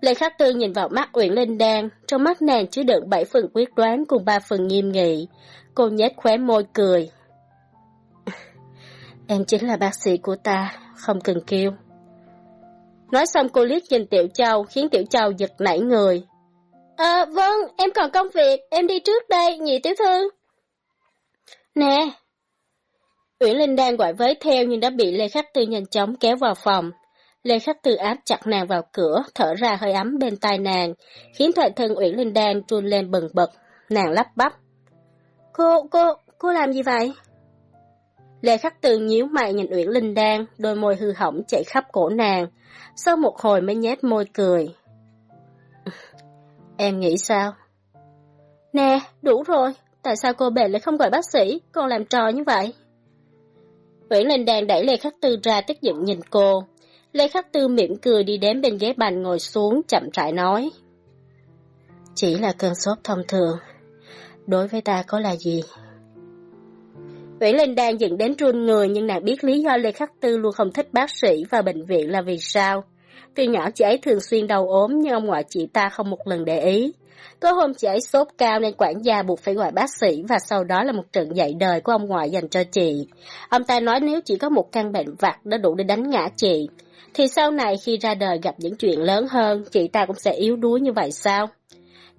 Lê Khắc Tư nhìn vào mắt Uyển Linh Đan, trong mắt nàng chứa đựng bảy phần quyết đoán cùng ba phần nghiêm nghị. Cô nhếch khóe môi cười. em chính là bác sĩ của ta, không cần kêu. Nói xong cô liếc nhìn Tiểu Châu, khiến Tiểu Châu giật nảy người. À, vâng, em còn công việc, em đi trước đây, nhị tiểu thư. Nè! Uyển Linh đang gọi với theo nhưng đã bị Lê Khắc Tư nhanh chóng kéo vào phòng. Lê Khắc Tư áp chặt nàng vào cửa, thở ra hơi ấm bên tai nàng, khiến toàn thân Uyển Linh Đan trun lên bần bật. Nàng lắp bắp. Cô, cô, cô làm gì vậy? Lê Khắc Tư nhíu mày nhìn Uyển Linh Đan, đôi môi hư hỏng chạy khắp cổ nàng. Sau một hồi mới nhét môi cười. Em nghĩ sao? Nè, đủ rồi. Tại sao cô bệ lại không gọi bác sĩ, còn làm trò như vậy? Uyển Linh Đan đẩy Lê Khắc Tư ra tức giận nhìn cô. Lê Khắc Tư mỉm cười đi đến bên ghế bành ngồi xuống chậm rãi nói. Chỉ là cơn sốt thông thường. Đối với ta có là gì? Uyển Linh đang dựng đến run người nhưng nàng biết lý do Lê Khắc Tư luôn không thích bác sĩ và bệnh viện là vì sao. Từ nhỏ chị ấy thường xuyên đau ốm nhưng ông ngoại chị ta không một lần để ý. Có hôm chị ấy sốt cao nên quản gia buộc phải gọi bác sĩ và sau đó là một trận dạy đời của ông ngoại dành cho chị. Ông ta nói nếu chỉ có một căn bệnh vặt đã đủ để đánh ngã chị, thì sau này khi ra đời gặp những chuyện lớn hơn, chị ta cũng sẽ yếu đuối như vậy sao?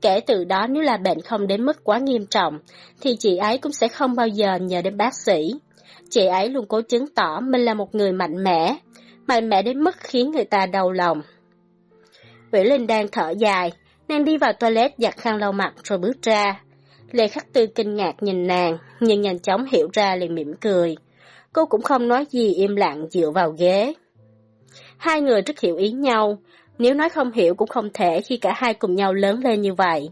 Kể từ đó nếu là bệnh không đến mức quá nghiêm trọng, thì chị ấy cũng sẽ không bao giờ nhờ đến bác sĩ. Chị ấy luôn cố chứng tỏ mình là một người mạnh mẽ, mạnh mẽ đến mức khiến người ta đau lòng. Vĩ Linh đang thở dài, nàng đi vào toilet giặt khăn lau mặt rồi bước ra. Lê Khắc Tư kinh ngạc nhìn nàng, nhưng nhanh chóng hiểu ra liền mỉm cười. Cô cũng không nói gì im lặng dựa vào ghế. Hai người rất hiểu ý nhau, nếu nói không hiểu cũng không thể khi cả hai cùng nhau lớn lên như vậy.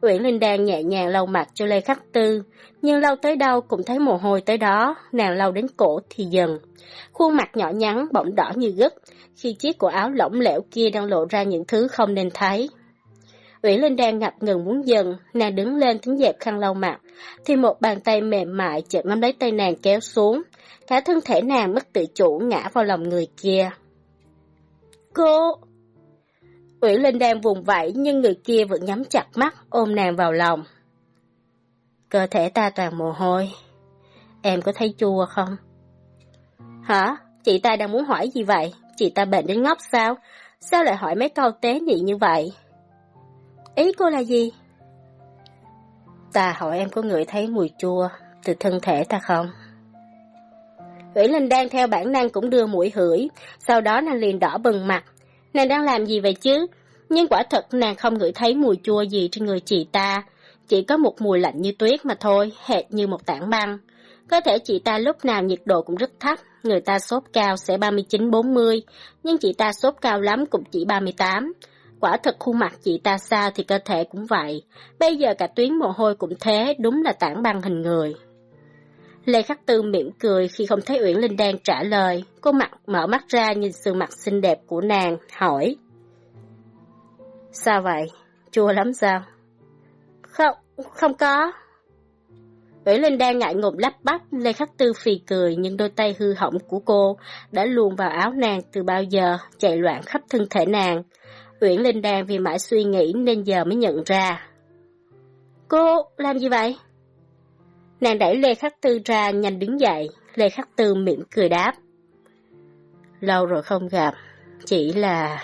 Uyển Linh đang nhẹ nhàng lau mặt cho Lê Khắc Tư, nhưng lau tới đâu cũng thấy mồ hôi tới đó, nàng lau đến cổ thì dần. Khuôn mặt nhỏ nhắn bỗng đỏ như gất, khi chiếc cổ áo lỏng lẻo kia đang lộ ra những thứ không nên thấy. Uyển Linh đang ngập ngừng muốn dần, nàng đứng lên tính dẹp khăn lau mặt, thì một bàn tay mềm mại chợt nắm lấy tay nàng kéo xuống, cả thân thể nàng mất tự chủ ngã vào lòng người kia. Cô! Ủy Linh đang vùng vẫy, nhưng người kia vẫn nhắm chặt mắt, ôm nàng vào lòng. Cơ thể ta toàn mồ hôi. Em có thấy chua không? Hả? Chị ta đang muốn hỏi gì vậy? Chị ta bệnh đến ngốc sao? Sao lại hỏi mấy câu tế nhị như vậy? Ý cô là gì? Ta hỏi em có người thấy mùi chua từ thân thể ta không? Uyển Linh đang theo bản năng cũng đưa mũi hửi, sau đó nàng liền đỏ bừng mặt. Nàng đang làm gì vậy chứ? Nhưng quả thật nàng không ngửi thấy mùi chua gì trên người chị ta, chỉ có một mùi lạnh như tuyết mà thôi, hệt như một tảng băng. Có thể chị ta lúc nào nhiệt độ cũng rất thấp, người ta sốt cao sẽ 39-40, nhưng chị ta sốt cao lắm cũng chỉ 38. Quả thật khuôn mặt chị ta sao thì cơ thể cũng vậy, bây giờ cả tuyến mồ hôi cũng thế, đúng là tảng băng hình người. Lê Khắc Tư mỉm cười khi không thấy Uyển Linh đang trả lời, cô mặt mở mắt ra nhìn sự mặt xinh đẹp của nàng, hỏi. Sao vậy? Chua lắm sao? Không, không có. Uyển Linh đang ngại ngùng lắp bắp, Lê Khắc Tư phì cười nhưng đôi tay hư hỏng của cô đã luồn vào áo nàng từ bao giờ, chạy loạn khắp thân thể nàng. Uyển Linh đang vì mãi suy nghĩ nên giờ mới nhận ra. Cô, làm gì vậy? Nàng đẩy Lê Khắc Tư ra nhanh đứng dậy, Lê Khắc Tư mỉm cười đáp. Lâu rồi không gặp, chỉ là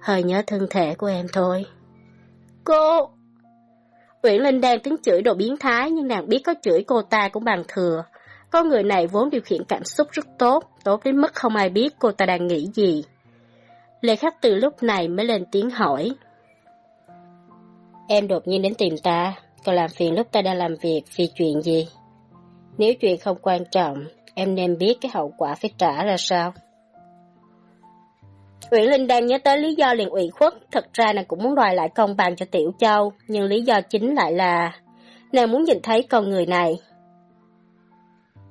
hơi nhớ thân thể của em thôi. Cô! Uyển Linh đang tính chửi đồ biến thái nhưng nàng biết có chửi cô ta cũng bằng thừa. Con người này vốn điều khiển cảm xúc rất tốt, tốt đến mức không ai biết cô ta đang nghĩ gì. Lê Khắc từ lúc này mới lên tiếng hỏi. Em đột nhiên đến tìm ta, còn làm phiền lúc ta đang làm việc vì chuyện gì? Nếu chuyện không quan trọng, em nên biết cái hậu quả phải trả ra sao? Uyển Linh đang nhớ tới lý do liền ủy khuất, thật ra nàng cũng muốn đòi lại công bằng cho Tiểu Châu, nhưng lý do chính lại là nàng muốn nhìn thấy con người này.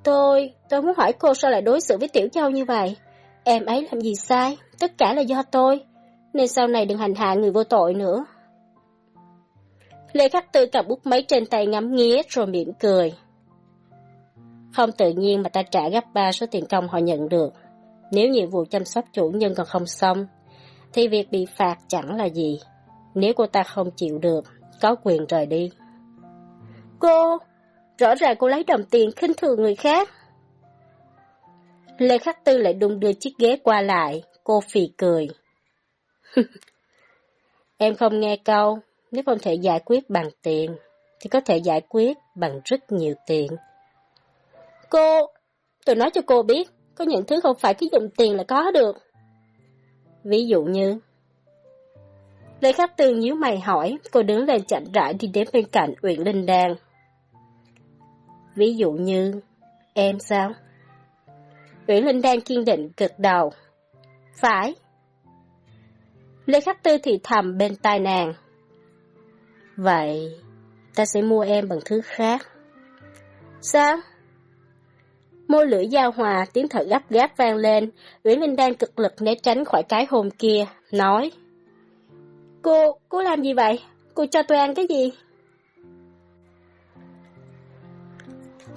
Tôi, tôi muốn hỏi cô sao lại đối xử với Tiểu Châu như vậy? Em ấy làm gì sai? Tất cả là do tôi, nên sau này đừng hành hạ người vô tội nữa. Lê Khắc Tư cầm bút máy trên tay ngắm nghía rồi mỉm cười. Không tự nhiên mà ta trả gấp ba số tiền công họ nhận được. Nếu nhiệm vụ chăm sóc chủ nhân còn không xong, thì việc bị phạt chẳng là gì. Nếu cô ta không chịu được, có quyền rời đi. Cô, rõ ràng cô lấy đồng tiền khinh thường người khác. Lê Khắc Tư lại đung đưa chiếc ghế qua lại, cô phì cười. em không nghe câu, nếu không thể giải quyết bằng tiền, thì có thể giải quyết bằng rất nhiều tiền. Cô, tôi nói cho cô biết, có những thứ không phải cứ dùng tiền là có được. Ví dụ như... Lê Khắc Tư nhíu mày hỏi, cô đứng lên chậm rãi đi đến bên cạnh Uyển Linh Đan. Ví dụ như... Em sao? Uyển Linh Đan kiên định cực đầu. Phải. Lê Khắc Tư thì thầm bên tai nàng. Vậy, ta sẽ mua em bằng thứ khác. Sao? Môi lưỡi giao hòa, tiếng thở gấp gáp vang lên, Uyển Linh đang cực lực né tránh khỏi cái hồn kia, nói. Cô, cô làm gì vậy? Cô cho tôi ăn cái gì?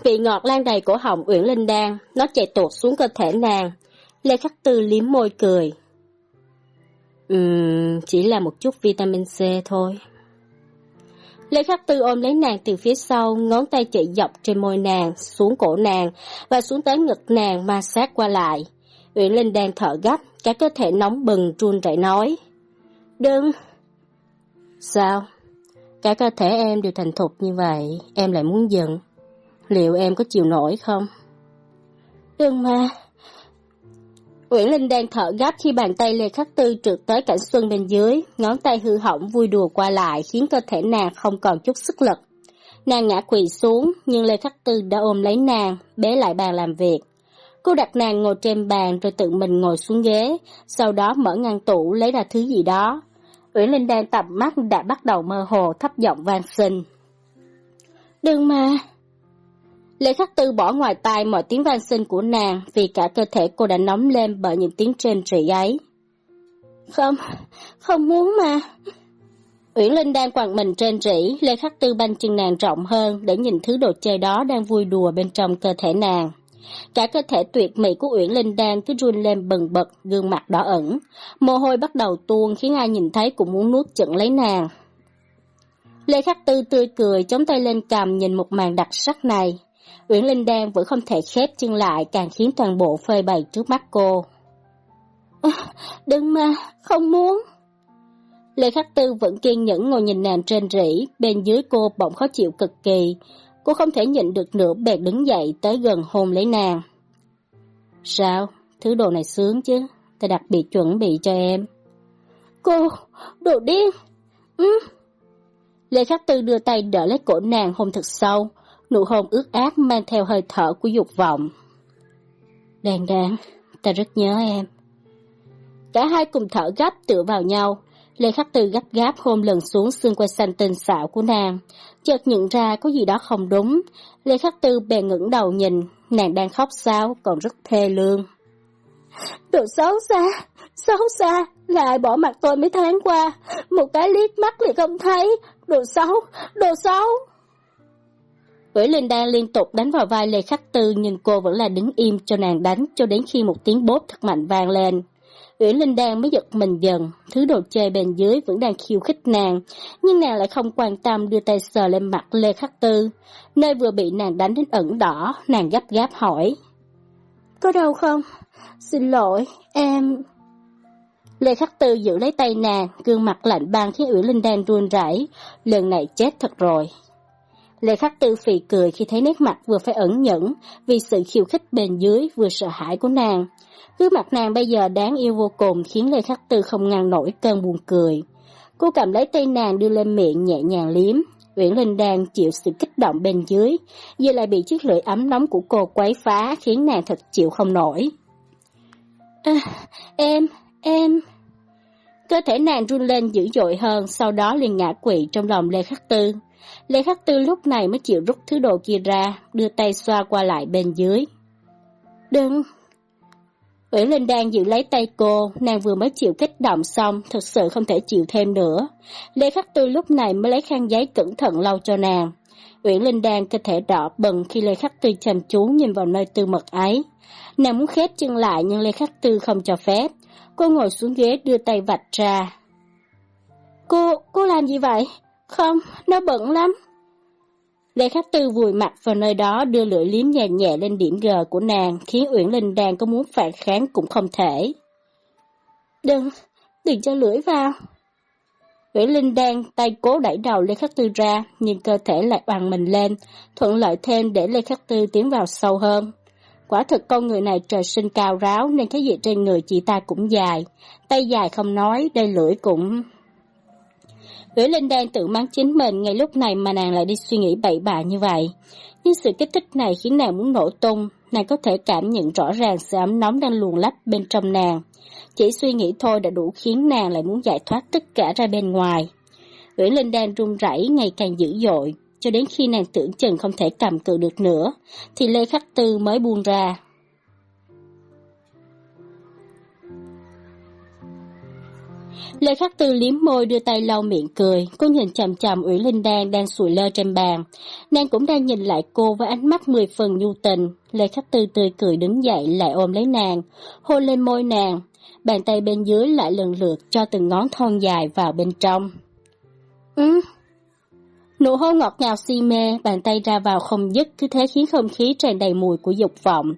Vị ngọt lan đầy cổ họng Uyển Linh đang, nó chạy tuột xuống cơ thể nàng. Lê Khắc Tư liếm môi cười. Ừm, chỉ là một chút vitamin C thôi. Lê Khắc Tư ôm lấy nàng từ phía sau, ngón tay chạy dọc trên môi nàng, xuống cổ nàng, và xuống tới ngực nàng ma sát qua lại. Uyển Linh đang thở gấp, cả cơ thể nóng bừng run rẩy nói. Đừng! Sao? Cả cơ thể em đều thành thục như vậy, em lại muốn giận? Liệu em có chịu nổi không? Đừng mà! Uyển Linh đang thở gấp khi bàn tay Lê Khắc Tư trượt tới cảnh xuân bên dưới, ngón tay hư hỏng vui đùa qua lại khiến cơ thể nàng không còn chút sức lực. Nàng ngã quỳ xuống, nhưng Lê Khắc Tư đã ôm lấy nàng, bế lại bàn làm việc. Cô đặt nàng ngồi trên bàn rồi tự mình ngồi xuống ghế, sau đó mở ngăn tủ lấy ra thứ gì đó. Uyển Linh đang tập mắt đã bắt đầu mơ hồ thấp giọng vang sinh. Đừng mà! Lê Khắc Tư bỏ ngoài tai mọi tiếng van xin của nàng vì cả cơ thể cô đã nóng lên bởi những tiếng trên trì ấy. Không, không muốn mà. Uyển Linh đang quằn mình trên rỉ, Lê Khắc Tư banh chân nàng rộng hơn để nhìn thứ đồ chơi đó đang vui đùa bên trong cơ thể nàng. Cả cơ thể tuyệt mỹ của Uyển Linh đang cứ run lên bần bật, gương mặt đỏ ẩn. Mồ hôi bắt đầu tuôn khiến ai nhìn thấy cũng muốn nuốt chửng lấy nàng. Lê Khắc Tư tươi cười, chống tay lên cầm nhìn một màn đặc sắc này. Uyển Linh Đan vẫn không thể khép chân lại càng khiến toàn bộ phơi bày trước mắt cô. À, đừng mà, không muốn. Lê Khắc Tư vẫn kiên nhẫn ngồi nhìn nàng trên rỉ, bên dưới cô bỗng khó chịu cực kỳ. Cô không thể nhịn được nữa bèn đứng dậy tới gần hôn lấy nàng. Sao? Thứ đồ này sướng chứ, ta đặc biệt chuẩn bị cho em. Cô, đồ điên! Ừ. Lê Khắc Tư đưa tay đỡ lấy cổ nàng hôn thật sâu, nụ hôn ướt át mang theo hơi thở của dục vọng. Đàn đàn, ta rất nhớ em. Cả hai cùng thở gấp tựa vào nhau, Lê Khắc Tư gấp gáp hôn lần xuống xương quai xanh tinh xạo của nàng, chợt nhận ra có gì đó không đúng. Lê Khắc Tư bèn ngẩng đầu nhìn, nàng đang khóc sao, còn rất thê lương. Đồ xấu xa, xấu xa, lại bỏ mặt tôi mấy tháng qua, một cái liếc mắt thì không thấy, đồ xấu, đồ xấu. Quỷ Linh đang liên tục đánh vào vai Lê Khắc Tư nhưng cô vẫn là đứng im cho nàng đánh cho đến khi một tiếng bốp thật mạnh vang lên. Uyển Linh Đan mới giật mình dần, thứ đồ chơi bên dưới vẫn đang khiêu khích nàng, nhưng nàng lại không quan tâm đưa tay sờ lên mặt Lê Khắc Tư. Nơi vừa bị nàng đánh đến ẩn đỏ, nàng gấp gáp hỏi. Có đau không? Xin lỗi, em... Lê Khắc Tư giữ lấy tay nàng, gương mặt lạnh băng khiến Uyển Linh Đan run rẩy, lần này chết thật rồi. Lê Khắc Tư phì cười khi thấy nét mặt vừa phải ẩn nhẫn vì sự khiêu khích bên dưới vừa sợ hãi của nàng. Cứ mặt nàng bây giờ đáng yêu vô cùng khiến Lê Khắc Tư không ngăn nổi cơn buồn cười. Cô cầm lấy tay nàng đưa lên miệng nhẹ nhàng liếm. Uyển Linh đang chịu sự kích động bên dưới, giờ lại bị chiếc lưỡi ấm nóng của cô quấy phá khiến nàng thật chịu không nổi. À, em, em... Cơ thể nàng run lên dữ dội hơn, sau đó liền ngã quỵ trong lòng Lê Khắc Tư. Lê Khắc Tư lúc này mới chịu rút thứ đồ kia ra, đưa tay xoa qua lại bên dưới. Đừng, Uyển Linh đang giữ lấy tay cô, nàng vừa mới chịu kích động xong, thật sự không thể chịu thêm nữa. Lê Khắc Tư lúc này mới lấy khăn giấy cẩn thận lau cho nàng. Uyển Linh đang cơ thể đỏ bừng khi Lê Khắc Tư chăm chú nhìn vào nơi tư mật ấy. Nàng muốn khép chân lại nhưng Lê Khắc Tư không cho phép. Cô ngồi xuống ghế đưa tay vạch ra. Cô, cô làm gì vậy? Không, nó bẩn lắm. Lê Khắc Tư vùi mặt vào nơi đó đưa lưỡi liếm nhẹ nhẹ lên điểm G của nàng, khiến Uyển Linh đang có muốn phản kháng cũng không thể. Đừng, đừng cho lưỡi vào. Uyển Linh đang tay cố đẩy đầu Lê Khắc Tư ra, nhưng cơ thể lại bằng mình lên, thuận lợi thêm để Lê Khắc Tư tiến vào sâu hơn. Quả thực con người này trời sinh cao ráo nên cái gì trên người chị ta cũng dài. Tay dài không nói, đây lưỡi cũng Hứa Linh đang tự mắng chính mình ngay lúc này mà nàng lại đi suy nghĩ bậy bạ như vậy. Nhưng sự kích thích này khiến nàng muốn nổ tung, nàng có thể cảm nhận rõ ràng sự ấm nóng đang luồn lách bên trong nàng. Chỉ suy nghĩ thôi đã đủ khiến nàng lại muốn giải thoát tất cả ra bên ngoài. Hứa Linh đang run rẩy ngày càng dữ dội, cho đến khi nàng tưởng chừng không thể cầm cự được nữa, thì Lê Khắc Tư mới buông ra. Lê Khắc Tư liếm môi đưa tay lau miệng cười, cô nhìn chằm chằm Uyển Linh Đan đang sùi lơ trên bàn. Nàng cũng đang nhìn lại cô với ánh mắt mười phần nhu tình. Lê Khắc Tư tươi cười đứng dậy lại ôm lấy nàng, hôn lên môi nàng. Bàn tay bên dưới lại lần lượt cho từng ngón thon dài vào bên trong. Ừ, Nụ hôn ngọt ngào si mê, bàn tay ra vào không dứt, cứ thế khiến không khí tràn đầy mùi của dục vọng.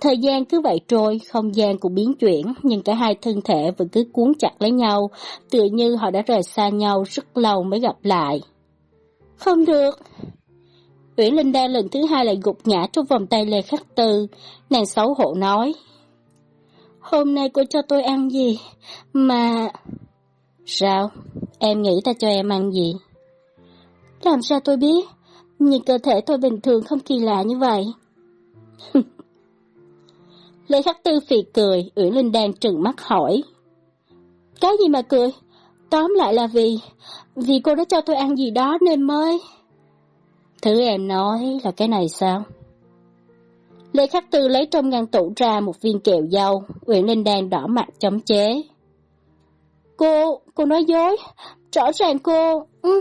Thời gian cứ vậy trôi, không gian cũng biến chuyển, nhưng cả hai thân thể vẫn cứ cuốn chặt lấy nhau, tựa như họ đã rời xa nhau rất lâu mới gặp lại. Không được. Uyển Linh Đa lần thứ hai lại gục ngã trong vòng tay Lê Khắc Tư, nàng xấu hổ nói. Hôm nay cô cho tôi ăn gì? Mà... Sao? Em nghĩ ta cho em ăn gì? Làm sao tôi biết? nhìn cơ thể tôi bình thường không kỳ lạ như vậy. Lê Khắc Tư phì cười, Uyển Linh đang trừng mắt hỏi. Cái gì mà cười? Tóm lại là vì, vì cô đã cho tôi ăn gì đó nên mới... Thứ em nói là cái này sao? Lê Khắc Tư lấy trong ngăn tủ ra một viên kẹo dâu, Uyển Linh đang đỏ mặt chống chế. Cô, cô nói dối, rõ ràng cô... Ừ.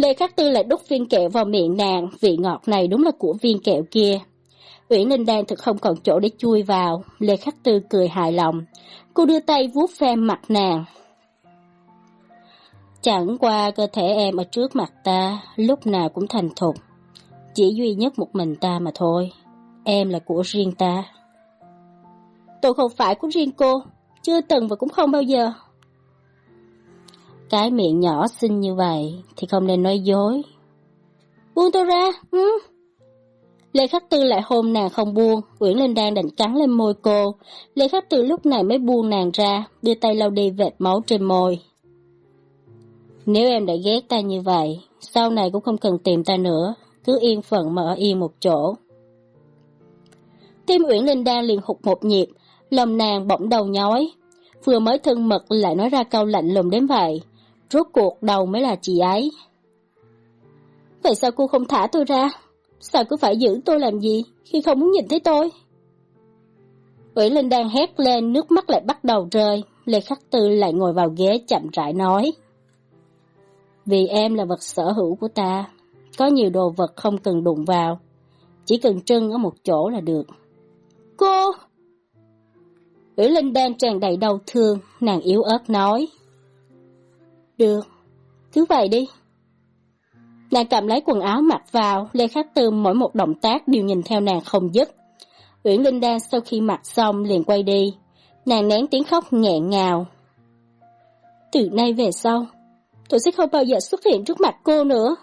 Lê Khắc Tư lại đút viên kẹo vào miệng nàng, vị ngọt này đúng là của viên kẹo kia. Uyển Linh đang thực không còn chỗ để chui vào, Lê Khắc Tư cười hài lòng. Cô đưa tay vuốt ve mặt nàng. Chẳng qua cơ thể em ở trước mặt ta, lúc nào cũng thành thục. Chỉ duy nhất một mình ta mà thôi. Em là của riêng ta. Tôi không phải của riêng cô, chưa từng và cũng không bao giờ. Cái miệng nhỏ xinh như vậy thì không nên nói dối. Buông tôi ra, ừ. Lê Khắc Tư lại hôn nàng không buông, Uyển Linh đang định cắn lên môi cô. Lê Khắc Tư lúc này mới buông nàng ra, đưa tay lau đi vệt máu trên môi. Nếu em đã ghét ta như vậy, sau này cũng không cần tìm ta nữa, cứ yên phận mà ở yên một chỗ. Tim Uyển Linh đang liền hụt một nhịp, lòng nàng bỗng đầu nhói. Vừa mới thân mật lại nói ra câu lạnh lùng đến vậy, rốt cuộc đầu mới là chị ấy. Vậy sao cô không thả tôi ra? Sao cứ phải giữ tôi làm gì khi không muốn nhìn thấy tôi? Ủy Linh đang hét lên, nước mắt lại bắt đầu rơi. Lê Khắc Tư lại ngồi vào ghế chậm rãi nói. Vì em là vật sở hữu của ta, có nhiều đồ vật không cần đụng vào, chỉ cần trưng ở một chỗ là được. Cô! Ủy Linh đang tràn đầy đau thương, nàng yếu ớt nói. Được, cứ vậy đi. Nàng cầm lấy quần áo mặc vào, Lê Khắc Tư mỗi một động tác đều nhìn theo nàng không dứt. Uyển Linh Đan sau khi mặc xong liền quay đi, nàng nén tiếng khóc nghẹn ngào. Từ nay về sau, tôi sẽ không bao giờ xuất hiện trước mặt cô nữa.